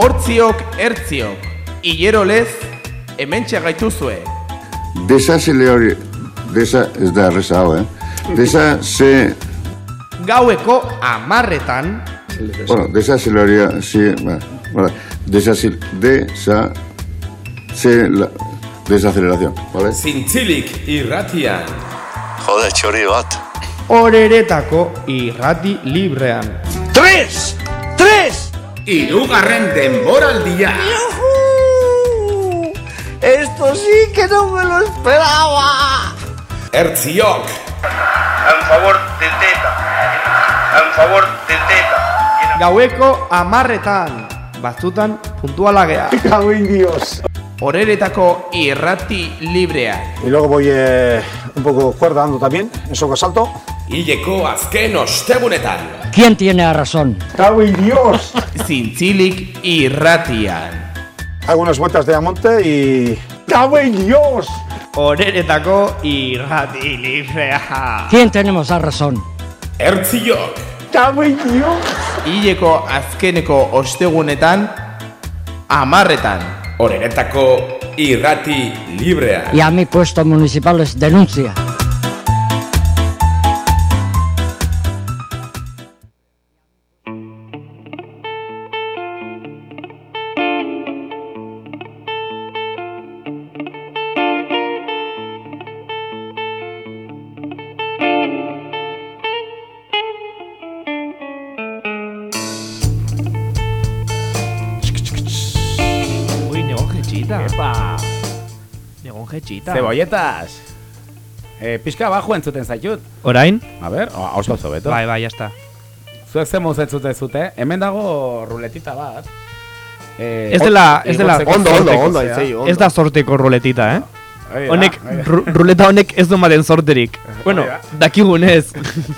hortziok ertziok, hilero lez, hemen gaituzue. Desa hori, desa, ez da erreza hau, eh? Desa se, Gaueko amarretan, bueno, desa hori, si, ba, desa desa, se, la, desaceleración, vale? Zintzilik irratian. Jode, txori bat. Horeretako irrati librean. Tres! Irugarren denboraldia. Esto sí que no me lo esperaba. Ertziok. En favor del Teta. En favor del Teta. Gaueko amarretan. Batzutan puntuala gea. Cago en Dios. horeretako irrati librean. Y luego voy eh, un poco cuerda dando también, en soco salto. Hileko azken ostegunetan. ¿Quién tiene la razón? Cago en Dios. Zintzilik irratian. Hago unas vueltas de amonte y... Cago en Dios. Horeretako irrati librea. ¿Quién tenemos la razón? Ertziok. Cago en Dios. Hileko azkeneko ostegunetan, amarretan. Horeretako irrati librea. Y a mi puesto municipal les denuncia. Jetxita. Cebolletas. Eh, pixka bajo entzuten zaitut. Orain? A ber, haus gauzo beto. Bai, bai, jazta. Zuek ze moz entzuten zute. Hemen dago ruletita bat. Eh, Ez dela, ez dela, Ondo, ondo, ondo, ondo. ez da sorteko ruletita, eh? Honek, ruleta honek ez du maten sorterik. Bueno, da. dakigunez.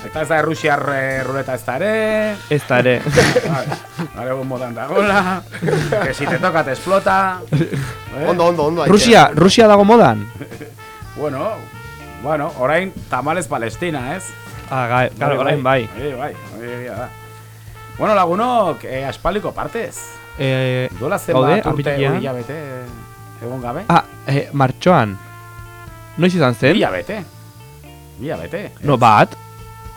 Eta ez da errusiar eh, ruleta ez da ere. Ez da ere. Vale, egun modan dagoela. que si te toca te explota. Eh? Ondo, ondo, ondo. Rusia, Rusia dago modan? Bueno, bueno, orain tamales Palestina, ez? Ah, gai, claro, orain bai. Bai, bai, hori da. Bueno, lagunok, eh, aspaliko partez. Eh, Dola Gaude, zenbat urte apirilean. hilabete egon gabe? ah, eh, martxoan. Noiz izan zen? Hilabete. Hilabete. No, bat.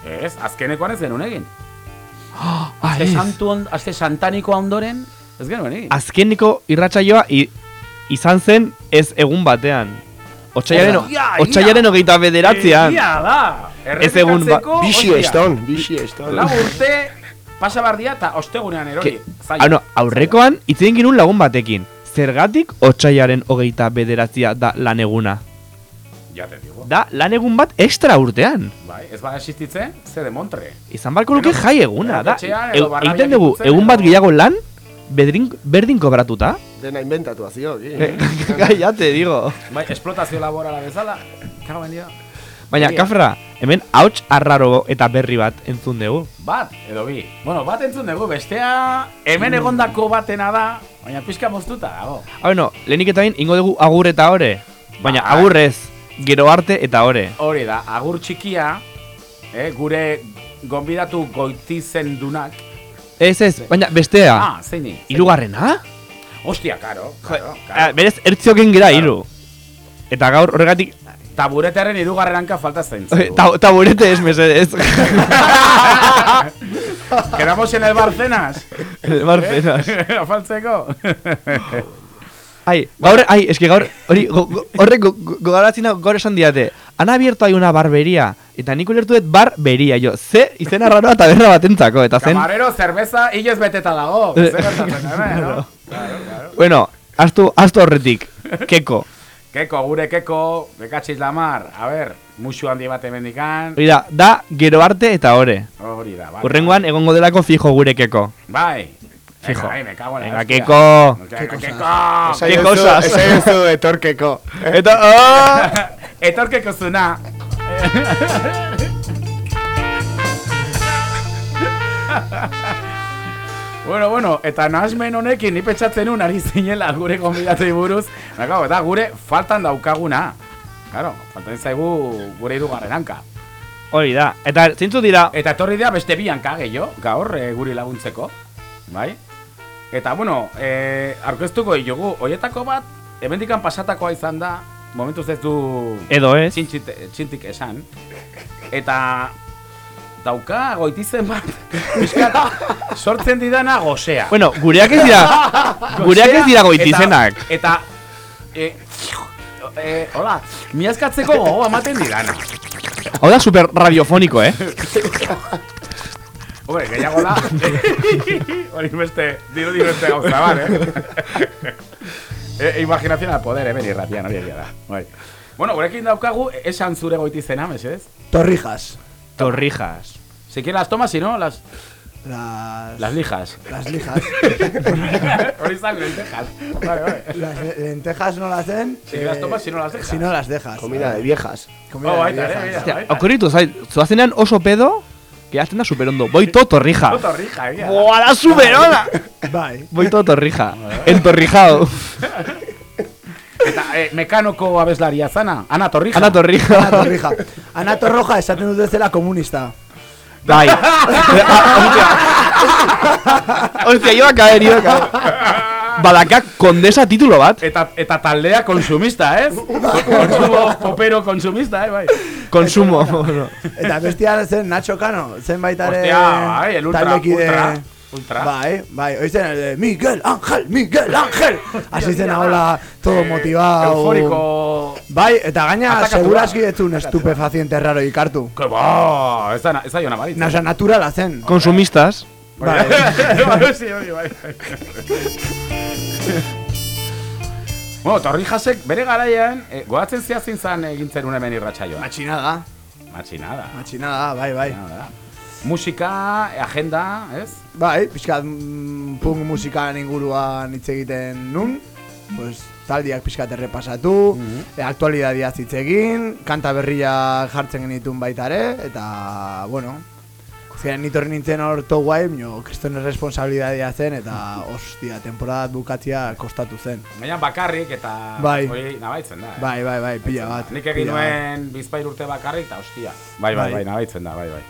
Ez, azkenekoan ez genuen egin. Ah, Azte santu on, azte santaniko ondoren, ez genuen egin. Azkeniko irratsaioa izan zen ez egun batean. Otsailaren, Ia, ia. otsailaren hogeita bederatzean. Egia da! Ez egun ba- Bixi eston, bixi eston. Lau urte, pasa bardia eta ostegunean erori. Ah, no, aurrekoan itzen ginun lagun batekin. Zergatik otsailaren hogeita bederatzia da lan eguna. Ja te digo. Da lan egun bat extra urtean. Bai, ez bada existitzen, ze de Montre. Izan barko luke jai eguna, da. Egiten dugu egun bat gehiago lan, bedrin, berdin kobratuta. Dena inventatu azio, ya te digo. Bai, esplotazio laborala bezala. Kago bendio. Baina, kafra, hemen hauts arraro eta berri bat entzun dugu. Bat, edo bi. Bueno, bat entzun dugu, bestea hemen egondako batena da, baina pixka moztuta dago. Ah, bueno, lehenik eta bain, ingo dugu agur eta ore. Baina, Bai. agurrez, gero arte eta ore. Hori da, agur txikia, eh, gure gonbidatu goitizen dunak. Ez ez, baina bestea. Ah, zeini. Irugarrena? Ostia, karo, karo, Ah, karo. berez, ertzioken Claro. hiru. Eta gaur horregatik, Taburetearen irugarrenanka falta zain. ta, taburete ez mesedez. Quedamos en el Barcenas. El Barcenas. Afaltzeko. Ai, gaur, ai, eski gaur, hori, go- go- horrek go- go- nau, gaur esan diate. Han abierto hay una barbería. Eta nik ulertu dut barbería, jo. Ze, izena raroa eta berra batentzako. Eta zen, Camarero, cerveza, hilez beteta dago. Eh, no? Claro, claro. bueno, astu, astu horretik. Keko. Keko, gure keko, bekatxiz lamar. A ber, musu handi bat hemendikan. Hori da, da, gero arte eta ore. Hori da, bai. Urrengoan egongo delako fijo gure keko. Bai. Fijo. Venga, me cago en la Venga, hostia. keko. ¿Qué cosas? Esaiozu etorkeko. Eta, oh! Etorkeko zuna. Bueno, bueno, eta nahasmen honekin ni pentsatzen un ari zinela gure konbidatei buruz. Baina, eta gure faltan daukaguna. Claro, faltan zaigu gure hirugarren hanka. Hori da. Eta zintzu dira, Eta etorri dira beste bi hanka gehiago, gaur e, guri laguntzeko. Bai? Eta, bueno, eh, arkeztuko ditugu, hoietako bat, hemendikan pasatakoa izan da, momentuz ez du... Edo ez. Txintxit, txintik esan. Eta dauka goitizen bat, pixkat, sortzen didana gozea. Bueno, gureak ez dira, gureak ez dira goitizenak. Eta, eta e, e, hola, miazkatzeko gogo ematen didana. Hau da super radiofoniko, eh? Hombre, gehiago da. Hori beste, diru diru beste gauza bat, eh? e, imaginación al poder, eh, beni irratian, hori egia da. Bai. Bueno, gurekin daukagu, esan zure goitizena, mesedez? Torrijas. Torrijas. Si quieres las tomas, si no, las, Las... las lijas. Las lijas. Hori zan lentejas. Vale, vale. Las le- lentejas no las den. Si las tomas, si no las dejas. Si no las dejas. Comida de viejas. Comida Oh, de viejas. eh, zait, zoazenean oso pedo, que hazten da super ondo. Voy todo torrija. Oto rija, egia. da. Boa, da super onda! Bai. Voy todo torrija. Entorrijado. Eta eh, mekanoko abeslaria zana, Ana Torrija. Ana torrija. Ana Torrija. Ana Torroja esaten dut bezala komunista. Bai. Hostia, iba a caer, iba a caer. Badaka kondesa titulo bat. Eta, eta taldea konsumista, ez? Konsumo popero konsumista, eh, bai. Konsumo. Eta bestia zen Nacho Cano, zen baitare... Hostia, bai, el ultra, taldekide- ultra, ultra. Bai, bai, oizen el de Miguel Ángel, Miguel Ángel. Así zen ahola, todo motivado. Eufórico. Bai, eta gaina, seguraski ez un estupefaciente raro ikartu. Que ba, ez da, ez da jona baritza. Na, oza, naturala zen. Konsumistas. Bai. Bai, sí, hori, bai. bueno, Torrijasek bere garaian, eh, goatzen zehazin zan egintzen une hemen irratsaioa. Matxinada. Matxinada. Matxinada, bai, bai. Matxinada. Musika, agenda, ez? Bai, pixkat mm, punk musikan inguruan hitz egiten nun, pues, taldiak pixkat errepasatu, e, aktualidadia hitz egin, kanta berria jartzen genitun baita ere, eta, bueno, ziren nitorri nintzen hor guai, mino, kriston responsabilidadia zen, eta, ostia, temporada bukatzia kostatu zen. Baina bakarrik eta Bai. hori nabaitzen da. eh? Bai, bai, bai, pila bat. Nik egin nuen bizpair urte bakarrik eta hostia. Bai, bai, Bai. bai, nabaitzen da, bai, bai.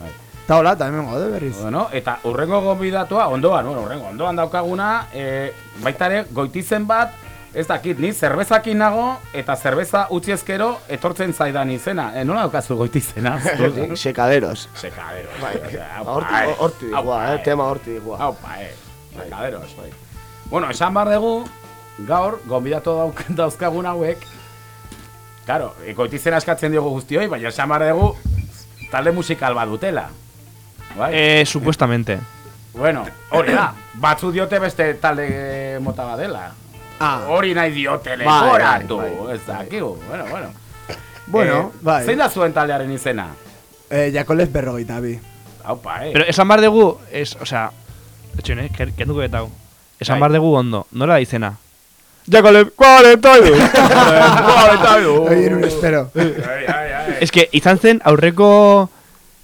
bai. Eta hola, eta hemen gaude berriz. Bueno, eta urrengo gonbidatua, ondoan, bueno, urrengo, ondoan daukaguna, e, baita ere, goitizen bat, ez dakit, ni zerbezakin nago, eta zerbeza utzi ezkero etortzen zaidan izena. E, nola daukazu goitizena? Sekaderos. Sekaderos. Bai, Osea, Ba, aupa, Horti, eh. horti dikoa, eh, eh. tema horti dikoa. Aupa, eh. Sekaderos, bai. Bueno, esan bar dugu, gaur, gonbidatu dauk, dauzkagun hauek, Claro, goitizena eskatzen diogu guztioi, baina esan bar dugu, talde musikal bat dutela. Bai? Eh, supuestamente. Bueno, hori da. Batzu diote beste talde mota bat dela. Ah. Hori nahi diote Bai, leporatu. bai, bai. Ez dakigu. Bueno, bueno. Bueno, Eh, bai. Zein da zuen taldearen izena? Eh, Jakoles berrogeita bi. Haupa, eh. Pero esan bar dugu, es, o sea, etxen, eh, kenduko betau. Esan Bai. bar dugu ondo, nola da izena? Jakole, 42! 42! Oye, un espero. Es que izan zen aurreko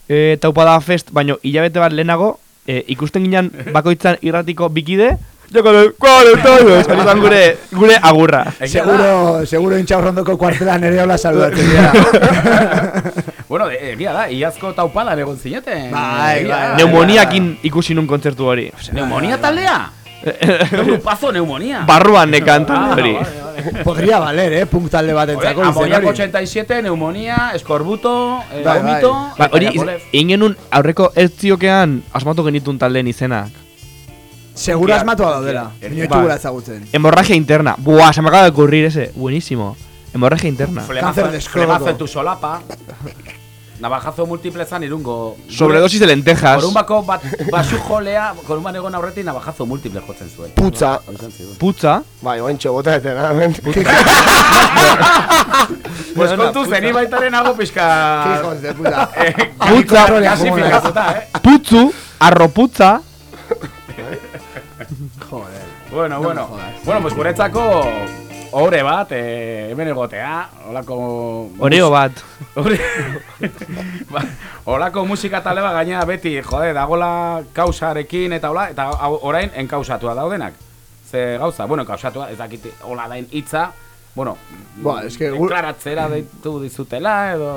eh, taupada fest, baino hilabete bat lehenago, eh, ikusten ginen bakoitzan irratiko bikide, Jakole, 42! Hori zan gure, gure agurra. Seguro, seguro intxaurrondoko kuartelan ere hola saludatzen dira. Bueno, de- egia da, iazko taupadan egon zineten. Bai, Egia bai. da. Neumoniakin ikusi nun kontzertu hori. Neumonia taldea? Grupazo neumonia. Barruan nekantan Ah, hori. vale, vale. Podría valer, eh, punk talde bat Joder, entzako izen Amoniaco hori. 87, neumonia, eskorbuto, eh, Bai, vomito, Ba, eta hori, Jakolev. egin genuen aurreko ertziokean asmatu genitun taldeen izenak. Seguro asmatua daudela. Bai. Inoiz dugula ezagutzen. Hemorragia interna. Buah, se me acaba de ocurrir ese. Buenísimo. Hemorragia interna. Cáncer de escroto. flemazo en tu solapa. Navajazo múltiple zan irungo. Sobredosis de lentejas. Korumbako bat, basu jolea, korumban egon aurretik navajazo múltiple jotzen zuen. Putza. Putza. Bai, ointxo bota etena, hemen. Pues kontu zeni baitaren hago pixka... Hijos de puta. Eh, Putza. Eh? Putzu. Arroputza. Joder. Bueno, No bueno. Bueno, pues guretzako ore bat, eh, hemen egotea, holako... Oreo bat. Hori- Ba, Holako musika talde bat gainera beti, jode, dagola kausarekin eta hola, eta orain enkausatua daudenak. Ze gauza, bueno, enkausatua, ez dakit hola dain hitza, bueno, Ba, eske deklaratzera deitu dizutela edo...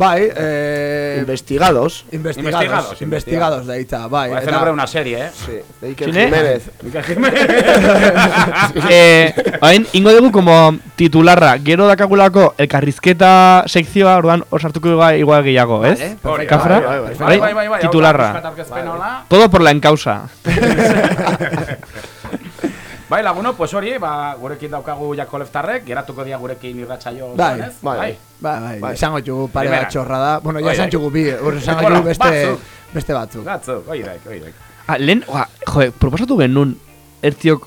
Bai, eh... Investigados. Investigados. Investigados, Investigados, da hitza, bai. Parece nombre de una serie, eh? Sí, de Iker? Jiménez. Iker Jiménez. eh, hain, ingo dugu como titularra, gero dakagulako elkarrizketa sekzioa, orduan hor sartuko igual, igual gehiago, ez? Vale, Hori, Kafra? bai, bai, bai, bai, bai, bai, bai, Titularra. Todo por la encausa. Bai, laguno, pues hori, ba, gurekin daukagu jako leftarrek, geratuko dia gurekin irratsaio Bai, zonez, bai, Bai, bai, Bai. esango txugu pare bat txorrada. Bueno, ja Bai, esan bai. txugu bi, Bueno, txugu beste, batzuk. beste batzuk. Gatzu, oidaik, oidaik. Ah, lehen, oa, joe, proposatu genuen ertziok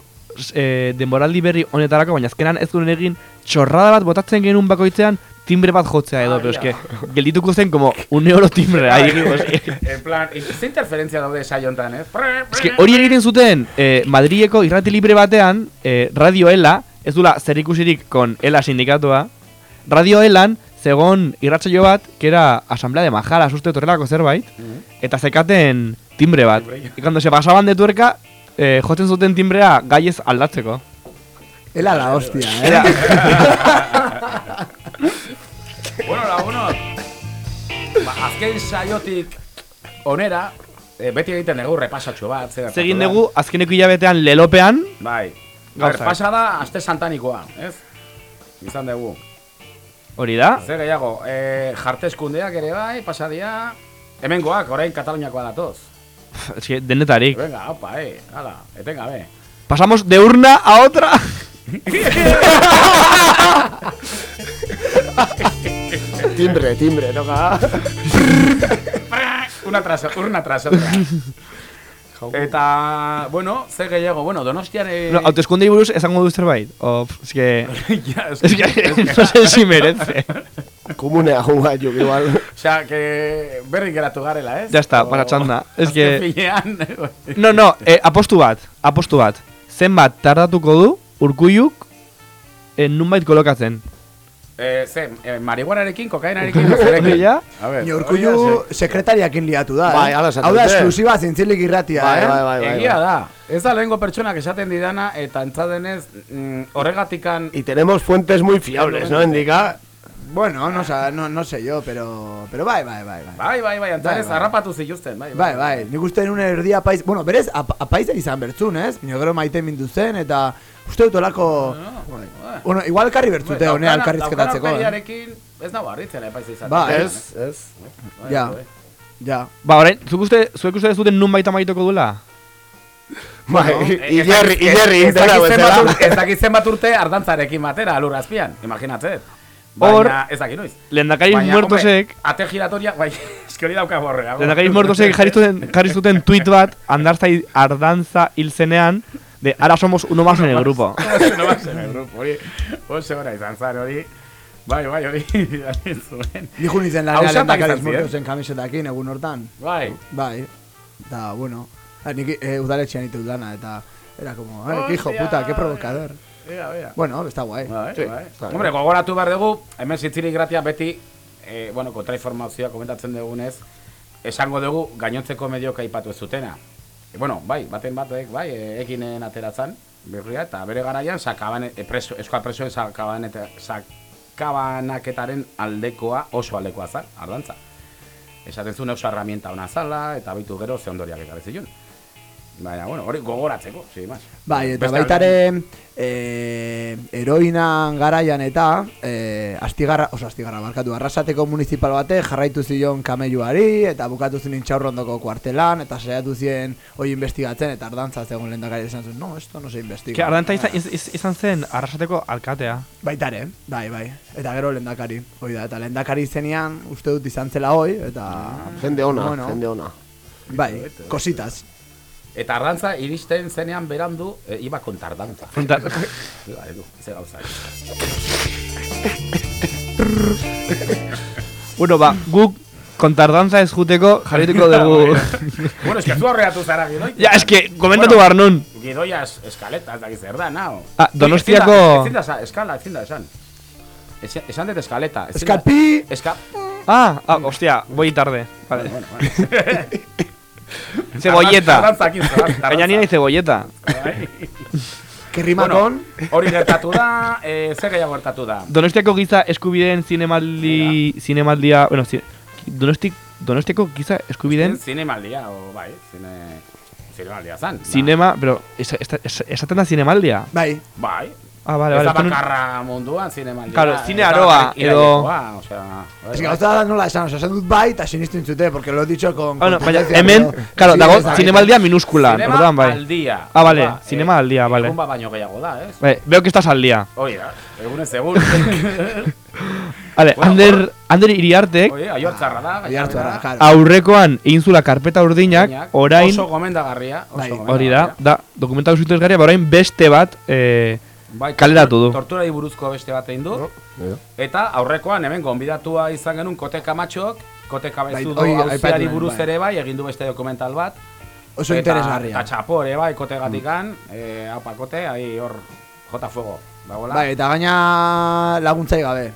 eh, denboraldi berri honetarako, baina azkenan ez duen egin txorrada bat botatzen genuen bakoitzean timbre bat jotzea edo, Ah, pero eske, geldituko zen como un euro timbre, ahí, eske, En plan, ze interferentzia daude saio hontan, ez? eske hori egiten zuten eh, Madrileko irrati libre batean, eh, Radio Ela, ez dula zer ikusirik kon Ela sindikatua, Radio Elan, zegon irratsaio bat, que era Asamblea de Majaras, uste torrelako zerbait, eta zekaten timbre bat. Y cuando se pasaban de tuerca, eh, jotzen zuten timbrea gaiez aldatzeko. Ela la hostia, eh? Era, Bueno, laguno, ba, azken saiotik onera, eh, beti egiten dugu repasatxo bat, zer Zegin dugu, azkeneko hilabetean lelopean, Bai. Gauzak. Gaur, pasa da, aste santanikoa, ez? Izan dugu. hori da, Zer gehiago, eh, jartezkundeak ere bai, pasadia, hemengoak, orain Kataluniakoa datoz. eske, denetarik. Venga, opa, eh, hala, etengabe. Pasamos de urna a otra. Timbre, timbre, toca. Una tras, urna tras otra. Eta, bueno, zer gehiago, bueno, donostiare... No, autoeskundei buruz esango du zerbait. O, pf, eske, ja, es eske, no sé si merece. Komunea junga, juk, igual. Osea, que berri geratu garela, ez? Ya está, O- para txanda. Es que, no, no, eh, apostu bat, apostu bat. Zenbat tardatuko du, urkuiuk, eh, nunbait kolokatzen. Eh, ze, eh, marihuanarekin, kokainarekin, zerekin. Ja? A ver, Inorkuyu sekretariakin liatu da, Bai, eh? Hau da esklusiba zintzilik irratia, Bai, eh? bai, bai, bai. Egia bai. da, ez da lehengo pertsonak esaten didana, eta entzadenez, mm, horregatikan... Y tenemos fuentes muy fiables, ¿no, Indica? Bueno, no, sa- no, no sé yo, pero, pero bai, bai, bai, bai. Bai, bai, bai, antzarez, Bai, bai. harrapatu zituzten, bai, Bai, bai, nik uste nuen erdia apaiz... Bueno, berez, ap apaizen izan bertzun, ez? Bino gero maite mindu zen, eta uste dut olako... bai. Bueno, igual elkarri bertzute honea elkarrizketatzeko, eh? Daukana ez nago harritzen epaiz izan. Bai. Ez, ez. Ja, ja. Ba, orain, zuk uste, zuek uste duzuten nunbait amaituko dula? Bai, Eh, Ilerri, ez- Ilerri, ez Ez dakit zenbat urte ardantzarekin batera, lurazpian, imaginatzet. Hor, ez dakit noiz. Lehendakari muertosek, ate giratoria, bai, eski hori dauka borrea. lehendakari muertosek jarri zuten, tweet bat, andarza, ardantza hil zenean, de ahora somos uno más en el grupo. no vas en el grupo, hori, oso gora izan zan, hori. Bai, bai, hori, zuen. Dijo nintzen xatak lehendakariz izan ziren. mortozen kamisetakin egun hortan. Bai. Bai. Da, bueno. Ah, Nik eh, udaletxean ite udana, eta era como, eh, que hijo puta, qué provocador. Ea, ea. Bueno, está guay. Bai, Sí, bai. está Hombre, gogoratu behar dugu, hemen zitzirik gratia beti, eh, bueno, kontrainformazioa komentatzen dugunez, esango dugu gainontzeko mediok aipatu ez zutena. E, bueno, bai, baten batek, bai, e, ekinen ateratzen, berria, eta bere garaian, sakaban, e, preso, euskal presoen sakaban, eta, sakabanaketaren aldekoa, oso aldekoa zan, ardantza. Esaten zuen oso herramienta ona zala, eta baitu gero ze ondoriak ekarri zion. Baina, bueno, hori gogoratzeko, más. Bai, eta Beste baitare eh, eroinan garaian eta eh, astigarra, oso astigarra barkatu, arrasateko municipal bate jarraitu zion kameluari eta bukatu zen intxaurrondoko kuartelan eta saiatu zien hoi investigatzen eta ardantza zegoen lehendakari esan zuen, no, esto no se investiga. Que ardantza izan, iz- iz- izan zen arrasateko alkatea. Baitare, bai, bai. Eta gero lehendakari, hoi da, eta lehendakari zenean uste dut izan zela hoi, eta... Jende ona, Bueno. jende ona. Bai, kositas. Eta ardantza iristen zenean berandu, e, iba con tardanza. Iba, edu, ze gauza. bueno, ba, guk kontardanza ez juteko jarrituko dugu. bueno, es que zu horreatu zara gidoia. ja, es que, komentatu behar nun. Gidoia es, eskaleta, ez dakiz zer da, nao. Ah, Donostiako- Ezin da, eskala, ezin da, esan. Esan dut eskaleta. Eskalpi! Eska... Ah, ah, hostia, voy tarde. Vale. Bueno, bueno. Cebolleta. Nina y cebolleta. Bai. Que rima Bueno, con... Hori gertatu da, eh, zer gehiago gertatu da. Donostiako giza eskubideen zinemaldi, zinemaldia, bueno, zi, Donosti, Donostiako giza eskubideen Zinemaldia, o, bai, zine... Zinemaldia zan. ba. Cinema, pero es- es- es- esaten da zinemaldia. Bai. Bai. Ah, vale, Ez vale. da no- bakarra munduan zinemaldia. Claro, ez zine aroa, edo- osea, bai. gauza da nola esan, oza, esan dut bai, eta sinistu intzute, porque lo he dicho con... Bueno, con baina hemen, claro, dago ez zinemaldia minúscula, Zinema orduan bai. al día. Ah, vale, Ba, cinema eh, al día, vale. Egun bat baino gehiago da, ez? Bai, veo que estás al día. Hoi da, egunez egun. Vale, Bueno, Ander, Ander Iriartek Oie, aiortzarra da. Aiartzarra, gainera. claro. aurrekoan egin zula karpeta urdinak, orain, Oso gomendagarria. Oso Bai. hori da, da, dokumentatu zituzgarria, ba, orain beste bat eh, Bai, kaleratu du. Torturari buruzko beste bat egin du. Eta aurrekoan hemen gonbidatua izan genuen Kote Kamatxok, Kote Kabezudo Bai, auziari buruz bai. ere bai, egin du beste dokumental bat. Oso interesgarria. Eta txapo ere bai, Kote gatikan, eh, haupa Kote, ahi hor, jota fuego. Dagoela. Bai, eta gaina laguntzai gabe.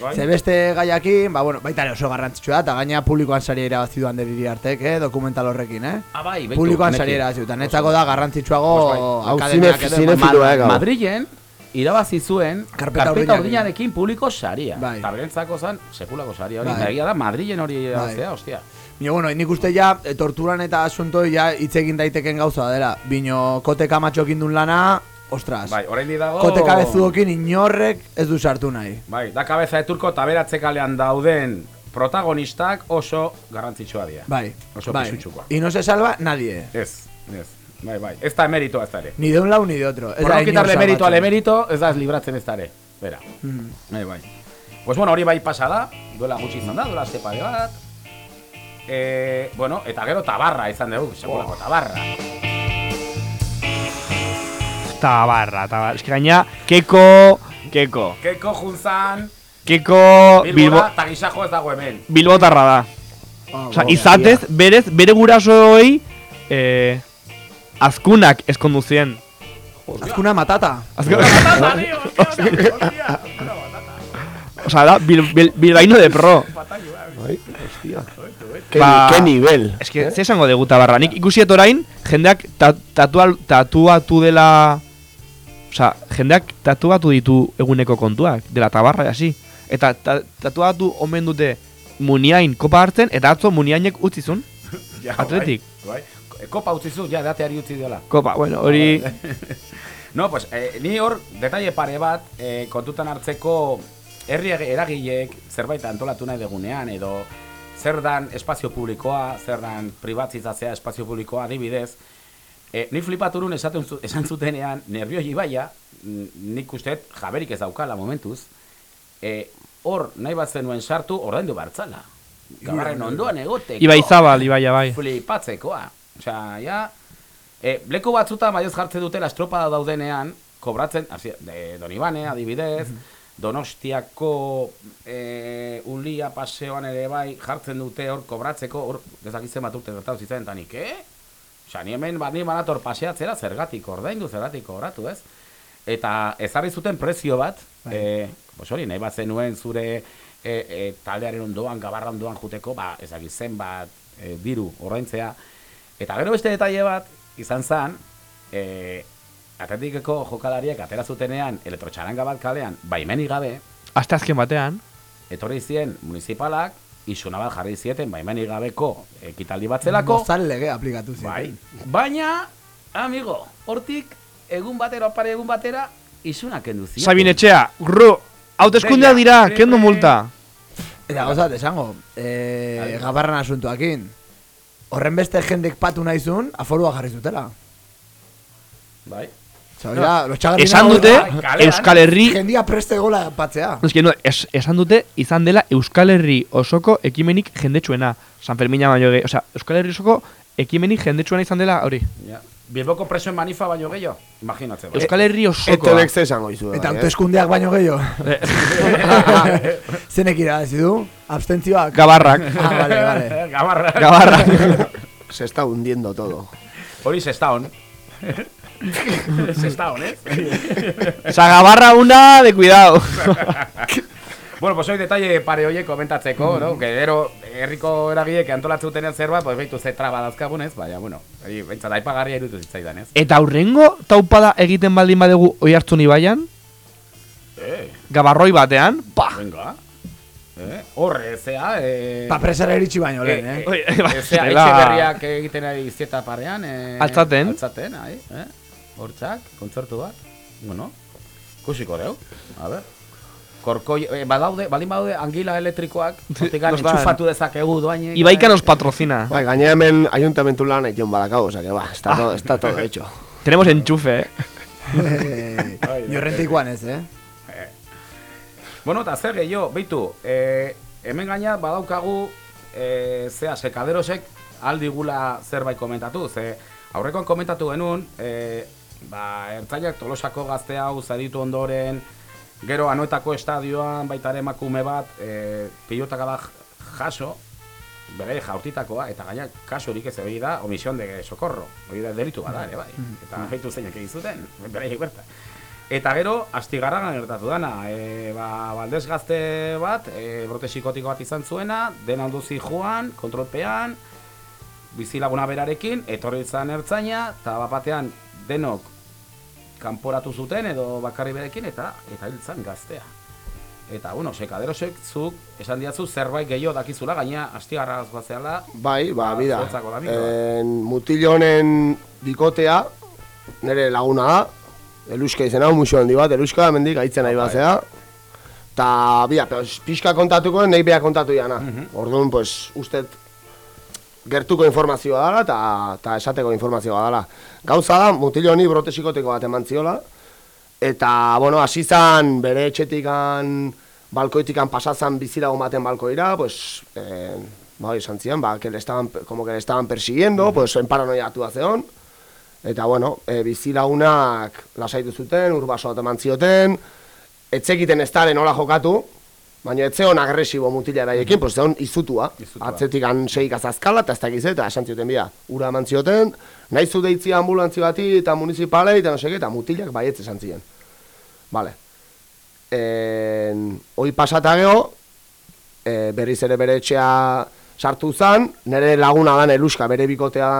Bai. Ze beste gaiakin, ba, bueno, baita ere oso garrantzitsua da, eta gaina publikoan saria irabazi duan deriri artek, eh, dokumental horrekin, eh? Ah, bai, Publikoan saria irabazi dutan, netzako da garrantzitsuago bai. Hau zinefiloa, eh. Madrilen, irabazi zuen Karpeta karpeta urdinarekin. publiko saria. Bai. Eta berentzako zen, sekulako saria hori. Bai. Da, Madrilen hori irabaztea, ostia. Bino, bueno, nik uste ja, e, torturan eta asunto ja hitz egin daiteken gauza da dela. Bino, kote kamatxokin dun lana, ostras. Bai, orain dago... Kote kabezuokin inorrek ez du sartu nahi. Bai, da kabeza de turko eta beratze kalean dauden protagonistak oso garrantzitsua dira. Bai, Oso bai. pisutsukoa. Y no se salva nadie. Ez, ez. Bai, bai. Ez da emeritoa ez da ere. Ni de un lado ni de otro. Ez Por da quitarle mérito al emérito, ez da libratzen ez da ere. Bera. Mm. Bai, bai. Pues bueno, hori bai pasa da, duela gutxi izan da, duela pare bat. Eh, bueno, eta gero tabarra izan dugu, sekulako tabarra. Tabarra, tabarra. Es que gaina, keko, keko. Keko junzan, Keko Bilbo, Bilbora, eta gisajo ez dago hemen. Bilbotarra da. Ah, Osa, izatez, berez, bere gurasoei eh, azkunak eskondu zien. Azkuna matata. Osa, da, bil, bil, bilbaino de pro. Bai, hostia. Qué, Ba, qué nivel. Es que, ze esango dugu tabarra. Nik ikusiet orain, jendeak ta, tatua, tatuatu dela... Osa, jendeak tatuatu ditu eguneko kontuak, dela tabarra y así. Eta ta, tatuatu omen dute muniain kopa hartzen, eta atzo muniainek utzizun. Ja, Atletik. Bai, bai. Kopa utzi zu, ja, dateari utzi dela. Kopa, bueno, hori... No, pues, eh, ni hor, detalle pare bat, eh, kontutan hartzeko herri eragileek zerbait antolatu nahi degunean, edo zer dan espazio publikoa, zer dan privatzizatzea espazio publikoa, adibidez, eh, ni flipaturun esaten zu, esan zutenean, nervio ibaia, mm, nik usteet jaberik ez daukala momentuz, eh, hor nahi bat zenuen sartu, ordaindu bartzala. Gabarren ondoan egoteko. Ibai Zabal, Ibaia, bai. Flipatzekoa. Osea, ja, e, leku batzuta maioz jartzen dutela estropada daudenean, kobratzen, hasi, de, Donibane, adibidez, Donostiako e, Ulia paseoan ere bai jartzen dute hor kobratzeko, hor dezakitzen bat urte gertatu zitzen, eta eh? Osea, ni hemen bat ni banator paseatzera zergatik ordaindu, zergatik kobratu, ez? Eta ezarri zuten prezio bat, e, pues hori, nahi bat zenuen zure e, e, taldearen ondoan, gabarra ondoan juteko, ba, ezagik zen bat e, diru ordaintzea. Eta gero beste detaile bat, izan zen, e, atletikeko jokalariek atera zutenean elektrotxaranga bat kalean, baimenik gabe, Aste azken batean, etorri ziren municipalak, isuna bat jarri zieten baimenik gabeko ekitaldi bat zelako, Mozal lege aplikatu ziren. Bai. Baina, amigo, hortik egun batera, pare egun batera, isuna kendu zieten. Sabin Etxea, gru, hauteskundeak Venga, dira, kendu eh. multa. Eta gauza, esango, eh, gabarran asuntuakin. Horren beste jendek patu nahizun, aforua jarri zutela. Bai. Osa, No, esan dute, Euskal Herri, Jendia preste gola patzea. no, eske, no, es, esan dute, izan dela Euskal Herri osoko ekimenik jendetsuena. San Fermina baino gehi, osea, Euskal Herri osoko ekimenik jendetsuena izan dela hori. Ja. Bilboko presoen manifa baino gehiago, imaginatzen. bai. Euskal Herri osoko. Etolek ze esango izu. Eta hauteskundeak baino gehiago. Zenek irabazi du? Abstentzioak? Gabarrak. Ah, vale, vale. Gabarra. Gabarrak. Se está hundiendo todo. Hori se está on. Se está on, eh? Osa, Gabarra una de cuidado. bueno, pues hoy detalle pare hoiek komentatzeko, no? Que gero herriko eragileek antolatzeutenean zerbat, pues beitu ze traba dauzkagunez, baina, bueno, hori, bentsat, aipagarria irutu zitzaidan, ez? Eta aurrengo taupada egiten baldin badegu oi hartzun ibaian, Eh, gabarroi batean, pa! venga. Eh? Horre, zea... Eh, Pa presara iritsi baino lehen, eh? Oi, eh, bai, zea, dela- etxe berriak egiten ari zieta parean. Eh, Altzaten. Altzaten, ahi, eh? Hortzak, kontzertu bat. Bueno, kusiko deu. A ber. Korkoi, eh, badaude, baldin badaude angila elektrikoak, hortikan enchufatu dezakegu doainik. Ibaica nos patrocina. Bai, gainera hemen ayuntamentu lan egiten badakau, o sea que, ba, está, todo, está todo hecho. Tenemos enchufe, eh. Jorrentikoan ez, eh? Bueno, eta zer gehiago, beitu, e, hemen gaina badaukagu, e, zea, sekaderosek aldigula zerbait komentatu, ze aurrekoan komentatu genuen, e, ba, ertzaiak tolosako gazte hau zaditu ondoren, gero anoetako estadioan baita ere emakume bat, e, pilotaka da jaso, bere jaurtitakoa, eta gaina kasurik ez hori da omisión de socorro, hori da delitu bada ere bai, eta heitu zeinak egin zuten, bere berta. Eta gero, astigarragan gertatu dana, e, ba, baldez gazte bat, e, brote psikotiko bat izan zuena, den alduzi joan, kontrolpean, bizilaguna berarekin, etorri izan ertzaina, eta bat batean denok kanporatu zuten edo bakarri berekin, eta eta hil zan gaztea. Eta, bueno, sekaderosek zuk esan diatzu zerbait gehiago dakizula, gaina astigarragaz bazeala, Bai, ba, bida. zuretzako da, mito, En, mutil honen bikotea, nire laguna da, Eluska izena, musio handi bat, Eluska, mendik, aitzen nahi batzea. Ta, bida, pues, pixka kontatuko, nahi beha kontatu jana. Orduan, pues, ustet gertuko informazioa dela eta eta esateko informazioa dela. Gauza da, mutil honi brote psikotiko bat eman ziola, eta, bueno, hasi zan bere etxetikan, balkoitikan pasatzen bizilagun baten balkoira, pues, eh, ba, izan zian, ba, que le estaban, como que le estaban persiguiendo, pues, en paranoia atua zeon, eta, bueno, e, bizilagunak lasaitu zuten, urbaso bat eman zioten, etzekiten ez dara nola jokatu, baina ez zeon agresibo mutila eraiekin, pues zeon izutua, atzetik an seik azazkala, eta ez dakiz eta esan zioten bia, ura eman zioten, nahi zu deitzia ambulantzi bati eta municipalei, eta no seke, eta mutilak baietz esan ziren. Vale. En, hoi pasata geho, e, berriz ere bere etxea sartu zan, nire laguna dan eluska bere bikotea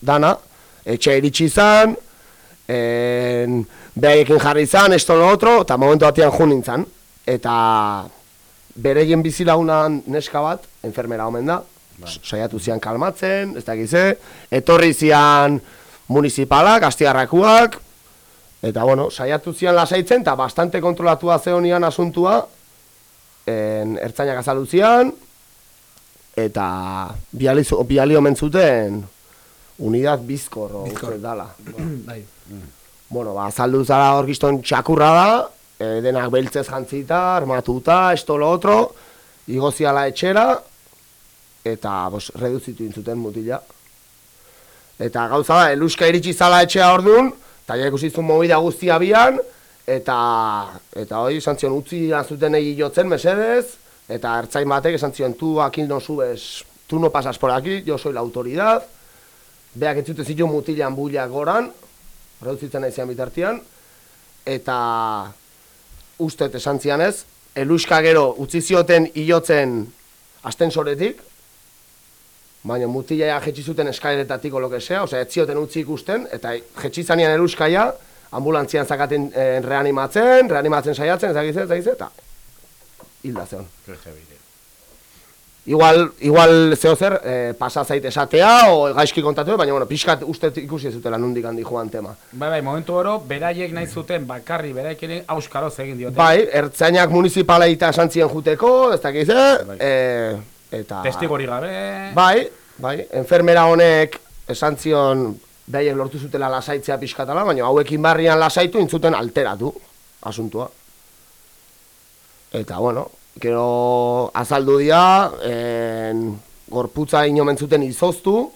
dana, etxe iritsi zan, en, behaiekin jarri zan, esto lo otro, eta momentu batean jun nintzen. Eta bereien bizilagunan neska bat, enfermera omen da, saiatu zian kalmatzen, ez dakize, etorri zian municipalak, astiarrakuak, eta bueno, saiatu zian lasaitzen, eta bastante kontrolatua zeonian asuntua, en, ertzainak azaldu zian, eta biali, biali omen zuten unidad bizkor, uste dala. Bai. Bueno, ba, azaldu zara hor gizton txakurra da, e, denak beltzez jantzita, armatuta, esto lo otro, igoziala etxera, eta bos, reduzitu intzuten mutila. Eta gauza da, eluska iritsi zala etxea orduan, eta ja ikusi zuen movida guztia bian, eta, eta hori esan zion utzi zuten egi jotzen mesedez, eta ertzain batek esan zion, tu aquí no subes, tu no pasas por aquí, yo soy la autoridad, beak ez zuten zituen mutilan builak goran, reduzitzen nahi bitartian, eta ustet esan zianez, eluska gero utzi zioten hilotzen astensoretik, baina mutila jetxi zuten eskailetatiko lo que sea, osea, ez zioten utzi ikusten, eta jetxi zanean eluskaia, ambulantzian zakaten eh, reanimatzen, reanimatzen saiatzen, ezagize, ezagize, eta hilda zeon. Igual, igual zeo zer, eh, pasa zait esatea, o gaizki kontatu, baina, bueno, pixkat uste ikusi ez zutela nundik handi joan tema. Bai, bai, momentu oro, beraiek nahi zuten bakarri, beraiek auskaroz egin diote. Bai, ertzainak municipaleita esan zien juteko, ez dakiz, eh? eh, eta... Testigori gabe. Bai, bai, enfermera honek esan zion behaiek lortu zutela lasaitzea pixkatala, baina hauekin barrian lasaitu intzuten alteratu asuntua. Eta, bueno, gero azaldu dira, en, gorputza inomen zuten izoztu,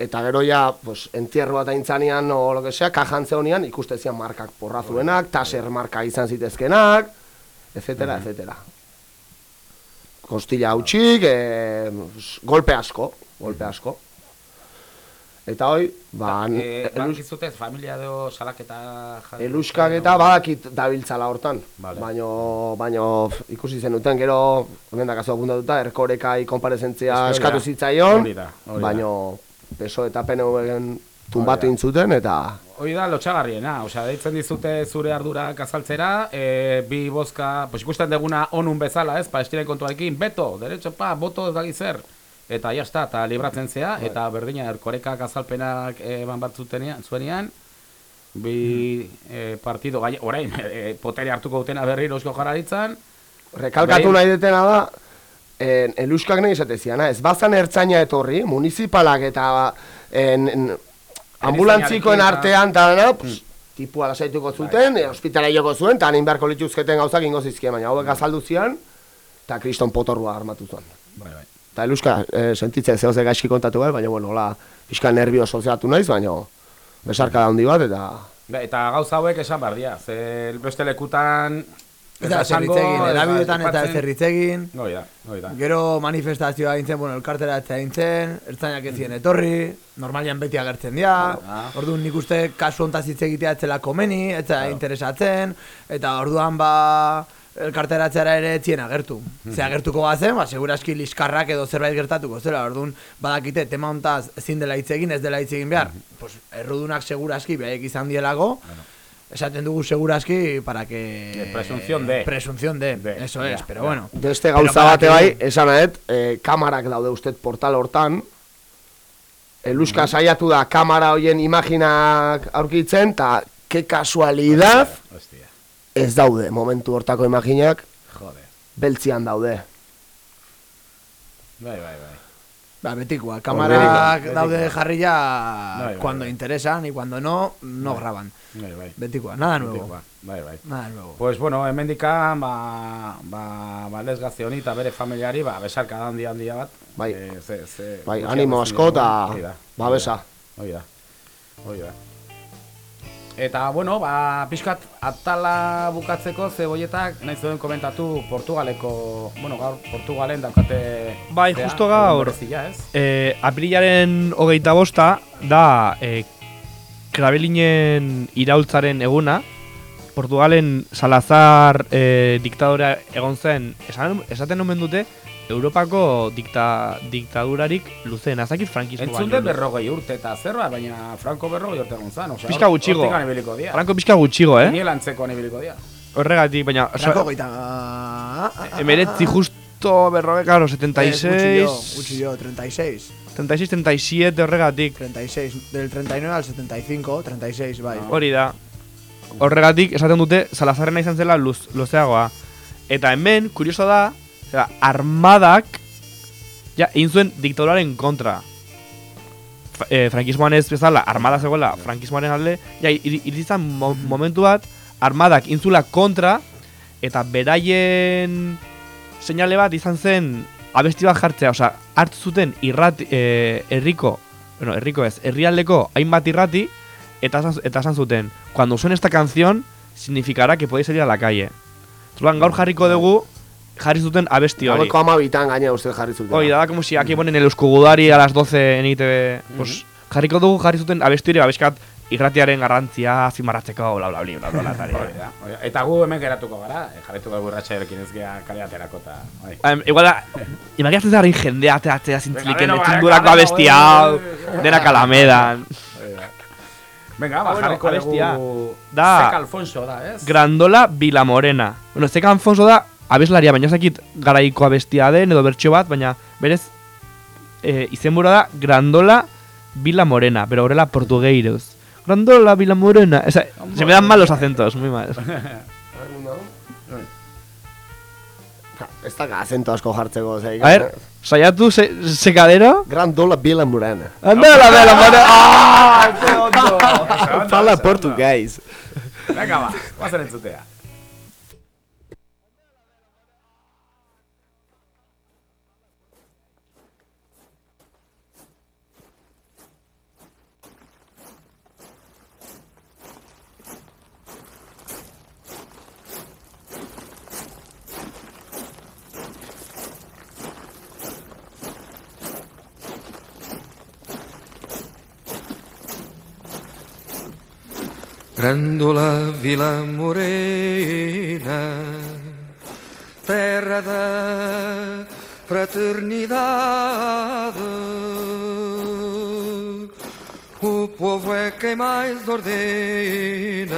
eta gero ja, pues, entierro bat aintzanean, o lo que sea, kajan zeonian, ikuste zian markak porrazuenak, taser marka izan zitezkenak, etcétera, etcétera. Kostila hautsik, e, golpe asko, golpe asko. Eta hoi, ba, Eh, elus, bakizute, familia edo salaketa eluskak eta badakit dabiltzala hortan. Vale. Baino, baino ikusi zenuten gero, hemen da kasu apuntatuta, erkorekai konparezentzia Hori da, eskatu zitzaion, hori da, hori da. baino PSO eta PNV-en tumbatu intzuten eta... Hoi da, lotxagarriena, osea, deitzen dizute zure ardurak azaltzera, e, bi bozka, pues ikusten deguna onun bezala, ez, palestiren kontuarekin, beto, derecho, pa, boto ez dagi zer, eta jazta, eta libratzen zea, eta berdina, erkorekak azalpenak eman bat zutenean, zuenean, bi e, partido, gai, orain, e, potere hartuko dutena berriro eusko jarraritzan, Rekalkatu nahi detena da, en, eluskak nahi esateziana, ez bazan ertzaina etorri, municipalak eta en, en, ambulantzikoen artean, eta dena, pues, tipua lasaituko zuten, e, ospitala joko zuen, eta hain beharko lituzketen gauzak ingo zizkien, baina hauek azaldu zian, eta kriston potorrua armatu zuen. Bai, bai. Eta eluska, e, sentitzen zehoz gaizki kontatu bai, baina, bueno, hola, pixka nervio soziatu naiz, baina, besarka da handi bat, eta... Ba, eta gauza hauek esan behar dira, ze beste lekutan... Eta zerritzegin, erabidetan eta zerritzegin. Goi da, goi da. Gero manifestazioa gintzen, bueno, elkartera eta gintzen, ertzainak ez ziren etorri, normalian beti agertzen dira, orduan nik uste kasu hontaz hitz egitea etzela komeni, etzela interesatzen, eta orduan ba elkarteratzera ere etzien agertu. Ze agertuko gazen, ba, seguraski liskarrak edo zerbait gertatuko zela, orduan badakite tema hontaz ezin dela hitz egin, ez dela hitz egin behar, pues, errudunak seguraski behaiek izan dielago, Esaten dugu seguraski para que... Presunción de. Presunción de, eso es, pero bueno. Beste gauza bate bai, esan adet, eh, kamarak daude usted portal hortan, Eluska saiatu da kamera hoien imaginak aurkitzen, eta ke kasualidad ez daude momentu hortako imaginak, Jode. beltzian daude. Bai, bai, bai. Ba, betikoa, kamarak Betikoa. daude jarria Bai, bai, cuando bai. interesan y cuando no, no graban. Bai, bai. Betikoa, nada nuevo. Betikoa, Bai, bai. Nada nuevo. Pues bueno, hemendikan ba ba ba lesgazio honi eta bere familiari ba besarka da handia handia bat. Bai. Eh, ze, ze, Bai, animo asko eta diogu. Hori da, babesa. Hori da. Hori da. Eta, bueno, ba, pixkat atala bukatzeko zeboietak nahi zuen komentatu Portugaleko, bueno, gaur Portugalen daukate... Bai, zea, justo gaur, eh, aprilaren hogeita bosta da eh, Krabelinen iraultzaren eguna. Portugalen Salazar eh, diktadora egon zen, esan, esaten omen dute, Europako dikta, diktadurarik luzeen, azakit frankismo Entzun dut berrogei urte eta zerra, baina Franco berrogei urte egon zan. Osea, Pixka gutxigo. Franco pixka gutxigo, eh? Iniel antzeko anibiliko dira. Horregatik, baina... Franco goita... ah, ah, ah, Emeretzi justo berroge, claro, 76... Eh, gutxi jo, 36. 36, 37 horregatik. 36, del 39 al 75, 36, bai. Hori da. Horregatik esaten dute Salazarrena izan zela luz, luzeagoa. Eta hemen, kurioso da, zera, armadak ja, egin zuen diktaduraren kontra. Fra- eh, frankismoan ez bezala, armada zegoela frankismoaren alde, ja, ir- irizan mo momentu bat, armadak intzula kontra, eta beraien seinale bat izan zen abesti bat jartzea, osea, hartu zuten irrat, eh, herriko, bueno, herriko ez, herrialdeko hainbat irrati, eta eta esan zuten, cuando suene esta canción, significará que podéis salir a la calle. Orduan gaur jarriko dugu, jarri zuten abesti hori. Gaueko amabitan gaina uste jarri zuten. Oye, da como si aquí ponen el Euskogudari a las 12 en ITV, pues jarriko dugu jarri zuten abesti hori, abeskat irratiaren garrantzia azpimarratzeko, bla bla bla bla bla bla. Eta gu hemen geratuko gara, eh, jarretuko dugu irratxarekin ez gea kale aterako eta... Bai. Um, igual da, imaginatzen zara jendea ateratzea zintziliken ba, beno, abesti hau, dena kalamedan. Venga, ba, Bueno, jarriko dugu... da- Zeka Alfonso da, ez? Grandola Vilamorena. Bueno, Zeka Alfonso da abeslaria, baina ez dakit garaiko abestia den edo bertxo bat, baina berez eh, izenbura da Grandola Vilamorena, pero horrela portugueiros. Grandola Vilamorena. Esa, se me dan mal los acentos, muy mal. Ez da acento asko jartzeko. Zei, A ver, saiatu se, sekadero. Grandola Vila Morena. Grandola Vilamorena. ¡Ah! ¡Qué ondo! Fala portugués. Venga, ba, guazen entzutea. Grandola Vila Morena, terra da fraternidade, o povo é quem mais ordena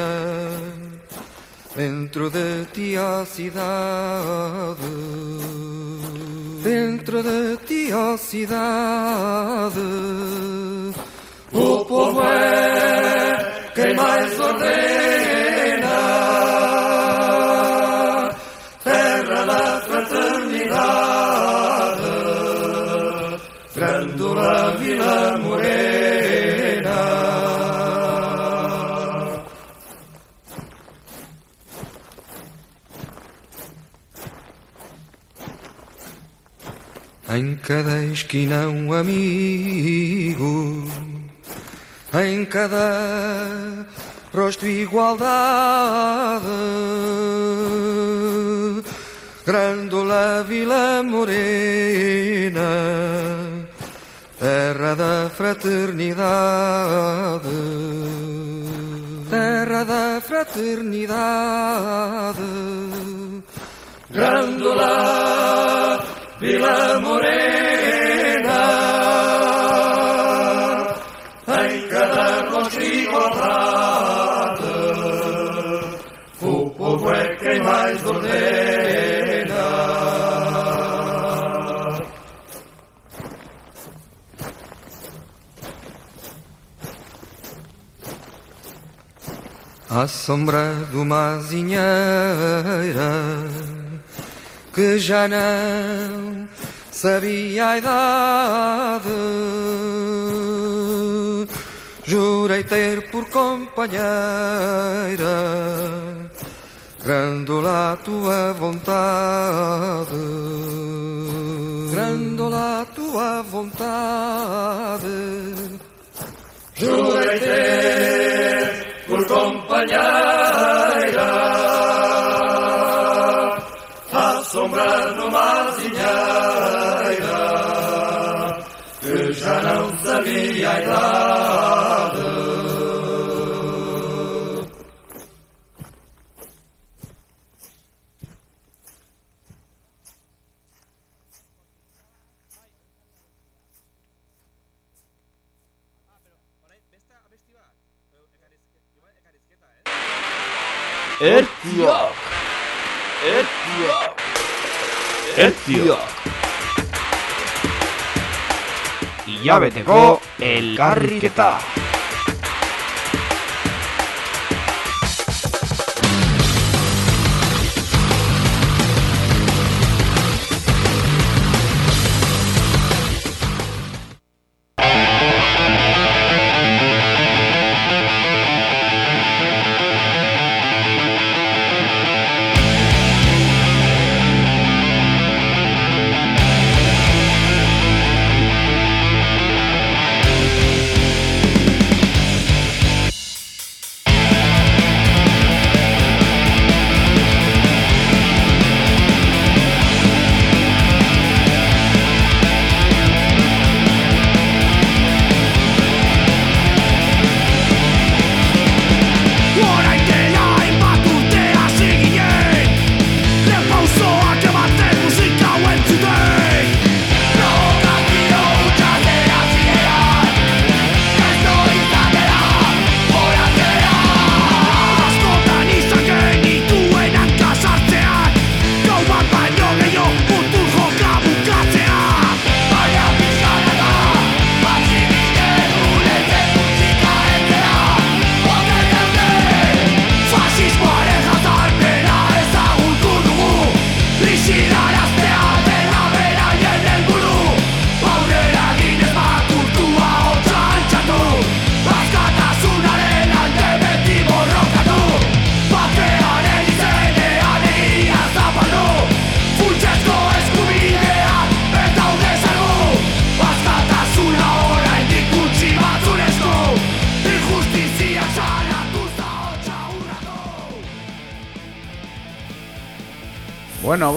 Dentro de ti a cidade. Dentro de ti a cidade O povo é quem mais ordena. Terra da fraternidade Grândola Vila Morena. Em cada esquina um amigo Em cada rosto igualdade. Grândola Vila Morena Terra da fraternidade. Terra da fraternidade. Grândola Vila Morena Em igualdade O povo é quem mais ordena À sombra de uma azinheira que já não sabia a idade. Jurei ter por companheira Grandola tua vontade. Grandola tua vontade. Jurei ter por companheira. A sombra de uma azinheira Que já não sabia a idade Ertziok! Ertziok! Ertziok! Ilabeteko elkarriketa!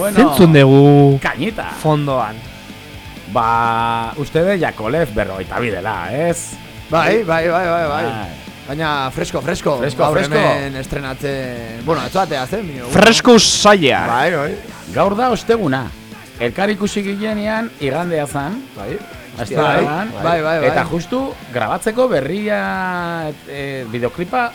Bueno. Zentzun dugu Kañita. fondoan. Ba, uste de Jakolev berroita bidela, ez? Bai, bai, bai, bai, bai. Bai. Baina fresko, fresko. Fresko, Gaur fresko. hemen estrenatzen... Bueno, etzuatea zen, mio. Fresko saia. Bai, bai. Gaur da osteguna. Elkar ikusi ginean igandea zan. Bai. Astelenean. bai, bai, bai. Eta justu grabatzeko berria e, videoklipa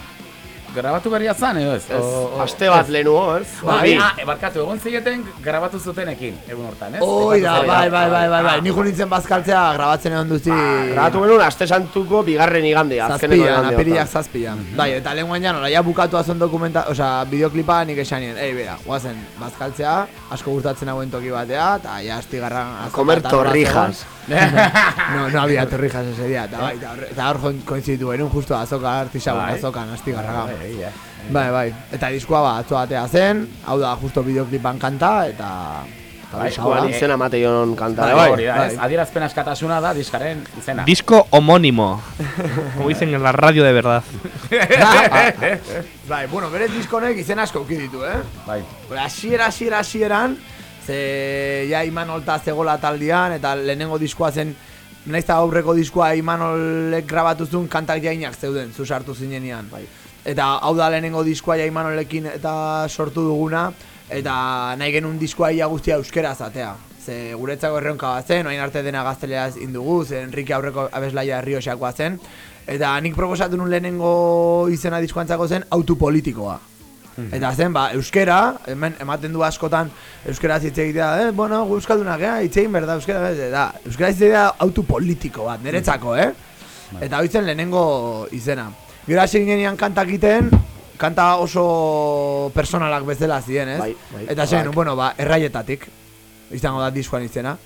grabatu berria zan, edo ez? O- o- aste bat ez. lehenugo, ez? Bai, Bai. ah, barkatu, egon zigeten grabatu zutenekin, egun hortan, ez? Oi da, bai, bai, bai, bai, bai. Ni jo nintzen bazkaltzea grabatzen egon duzi... Grabatu genuen aste santuko bigarren igandea, azkeneko Zazpian, igande apiriak zazpian. Bai, eta lehen guain nola, ja bukatu azon dokumenta, osea, bideoklipa nik esanien, ei, bera, guazen, bazkaltzea, asko gustatzen hauen toki batea, eta ja eta hola torrijas. No, no había torrijas ese día, eta bai, eta hor- koinziditu genuen justo azoka artisagun, Bai. azokan, astigarraga. Bai, bai, bai. Bai, eta diskoa ba, atzo batea zen, hau da justo bideoklipan kanta, eta... Bai, Bai, da. izena mateion kanta, Bai, bai. bai. Adierazpen askatasuna da diskaren izena. Disco homónimo. Como dicen en la radio de verdad. Bai, bueno, bere diskonek izen asko uki ditu, eh? Bai. Hora, Hasiera, hasiera, hasieran, ze ja Imanolta zegola taldean, eta lehenengo diskoa zen, naiz eta aurreko diskoa Imanolek grabatu zuen kantak jainak zeuden, zu sartu zinenean. Bai. Eta hau da lehenengo diskoa ja Imanolekin eta sortu duguna, eta nahi genuen diskoa ia guztia euskera zatea. Ze guretzako erronka bat zen, oain arte dena gazteleaz indugu, ze Enrique aurreko abeslaia Rioxakoa zen. Eta nik proposatu nun lehenengo izena diskoantzako zen autopolitikoa. Eta zen, ba, euskera, hemen ematen du askotan euskera hitz egitea, eh, bueno, gu euskaldunak, eh, hitz egin berda euskera, da, euskera hitz egitea autopolitiko bat, niretzako, eh? Eta hori zen lehenengo izena. Gero hasi ginean kantak egiten, kanta oso personalak bezala ziren, ez? Bai, bai. Eta zen, Bai. bueno, ba, erraietatik, izango da diskoan izena.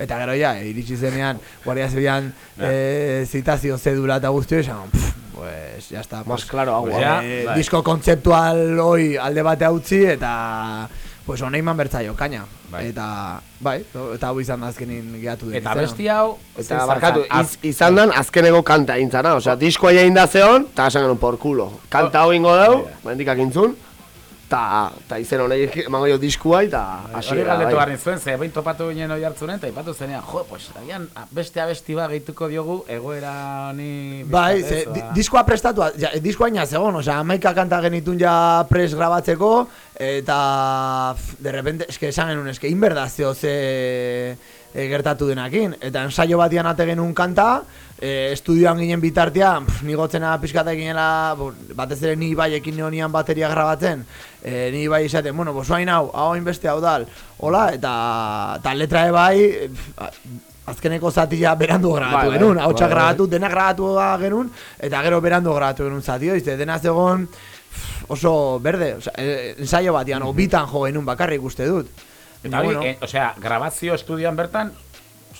Eta gero ja, iritsi zenean, Guardia Zibilan eh, zitazio zedula eta guztio, esan, pff, pues, ya está. Más pues, claro, agua. pues, Ja, eh, bai. disko kontzeptual hoi alde bate utzi eta pues honei man bertzaio, kaina. Bai. Eta, bai, eta hau izan da azkenin gehiatu den. Eta besti hau... Eta barkatu, iz, izan dan azkeneko kanta intzana, osea, diskoa jain da zeon, eta esan genuen por culo. Kanta hau ingo dau, mendikak eta ta izen honek emango jo diskua, eta hasi Hori galdetu bai. zuen, ze behin topatu ginen hori hartzunen, eta ipatu zenean, jo, pues, agian a- beste abesti bat gehituko diogu, egoera honi... Bai, ze, di, ba- diskoa prestatu, ja, diskoa ina zegoen, osea, amaika kanta genitun ja pres grabatzeko, eta, de repente, eske esan genuen, eske inberdazio ze e, gertatu denakin, eta ensaio batian ate genuen kanta, e, estudioan ginen bitartean, nigotzena pixkata ginela, batez ere ni bai ekin neonian bateria grabatzen, e, ni bai esaten, bueno, pues hain hau, hau hain beste hau dal, hola, eta, eta letra e bai, pff, a- azkeneko zatia berandu grabatu Bai, bai, genuen, hau bai, bai. grabatu, dena grabatu genuen, eta gero berandu grabatu genuen zatio, izte, dena zegoen oso berde, osea, e, ensaio batian, o bitan jo genuen bakarrik uste dut. Eta hori, eh, osea, grabazio estudioan bertan,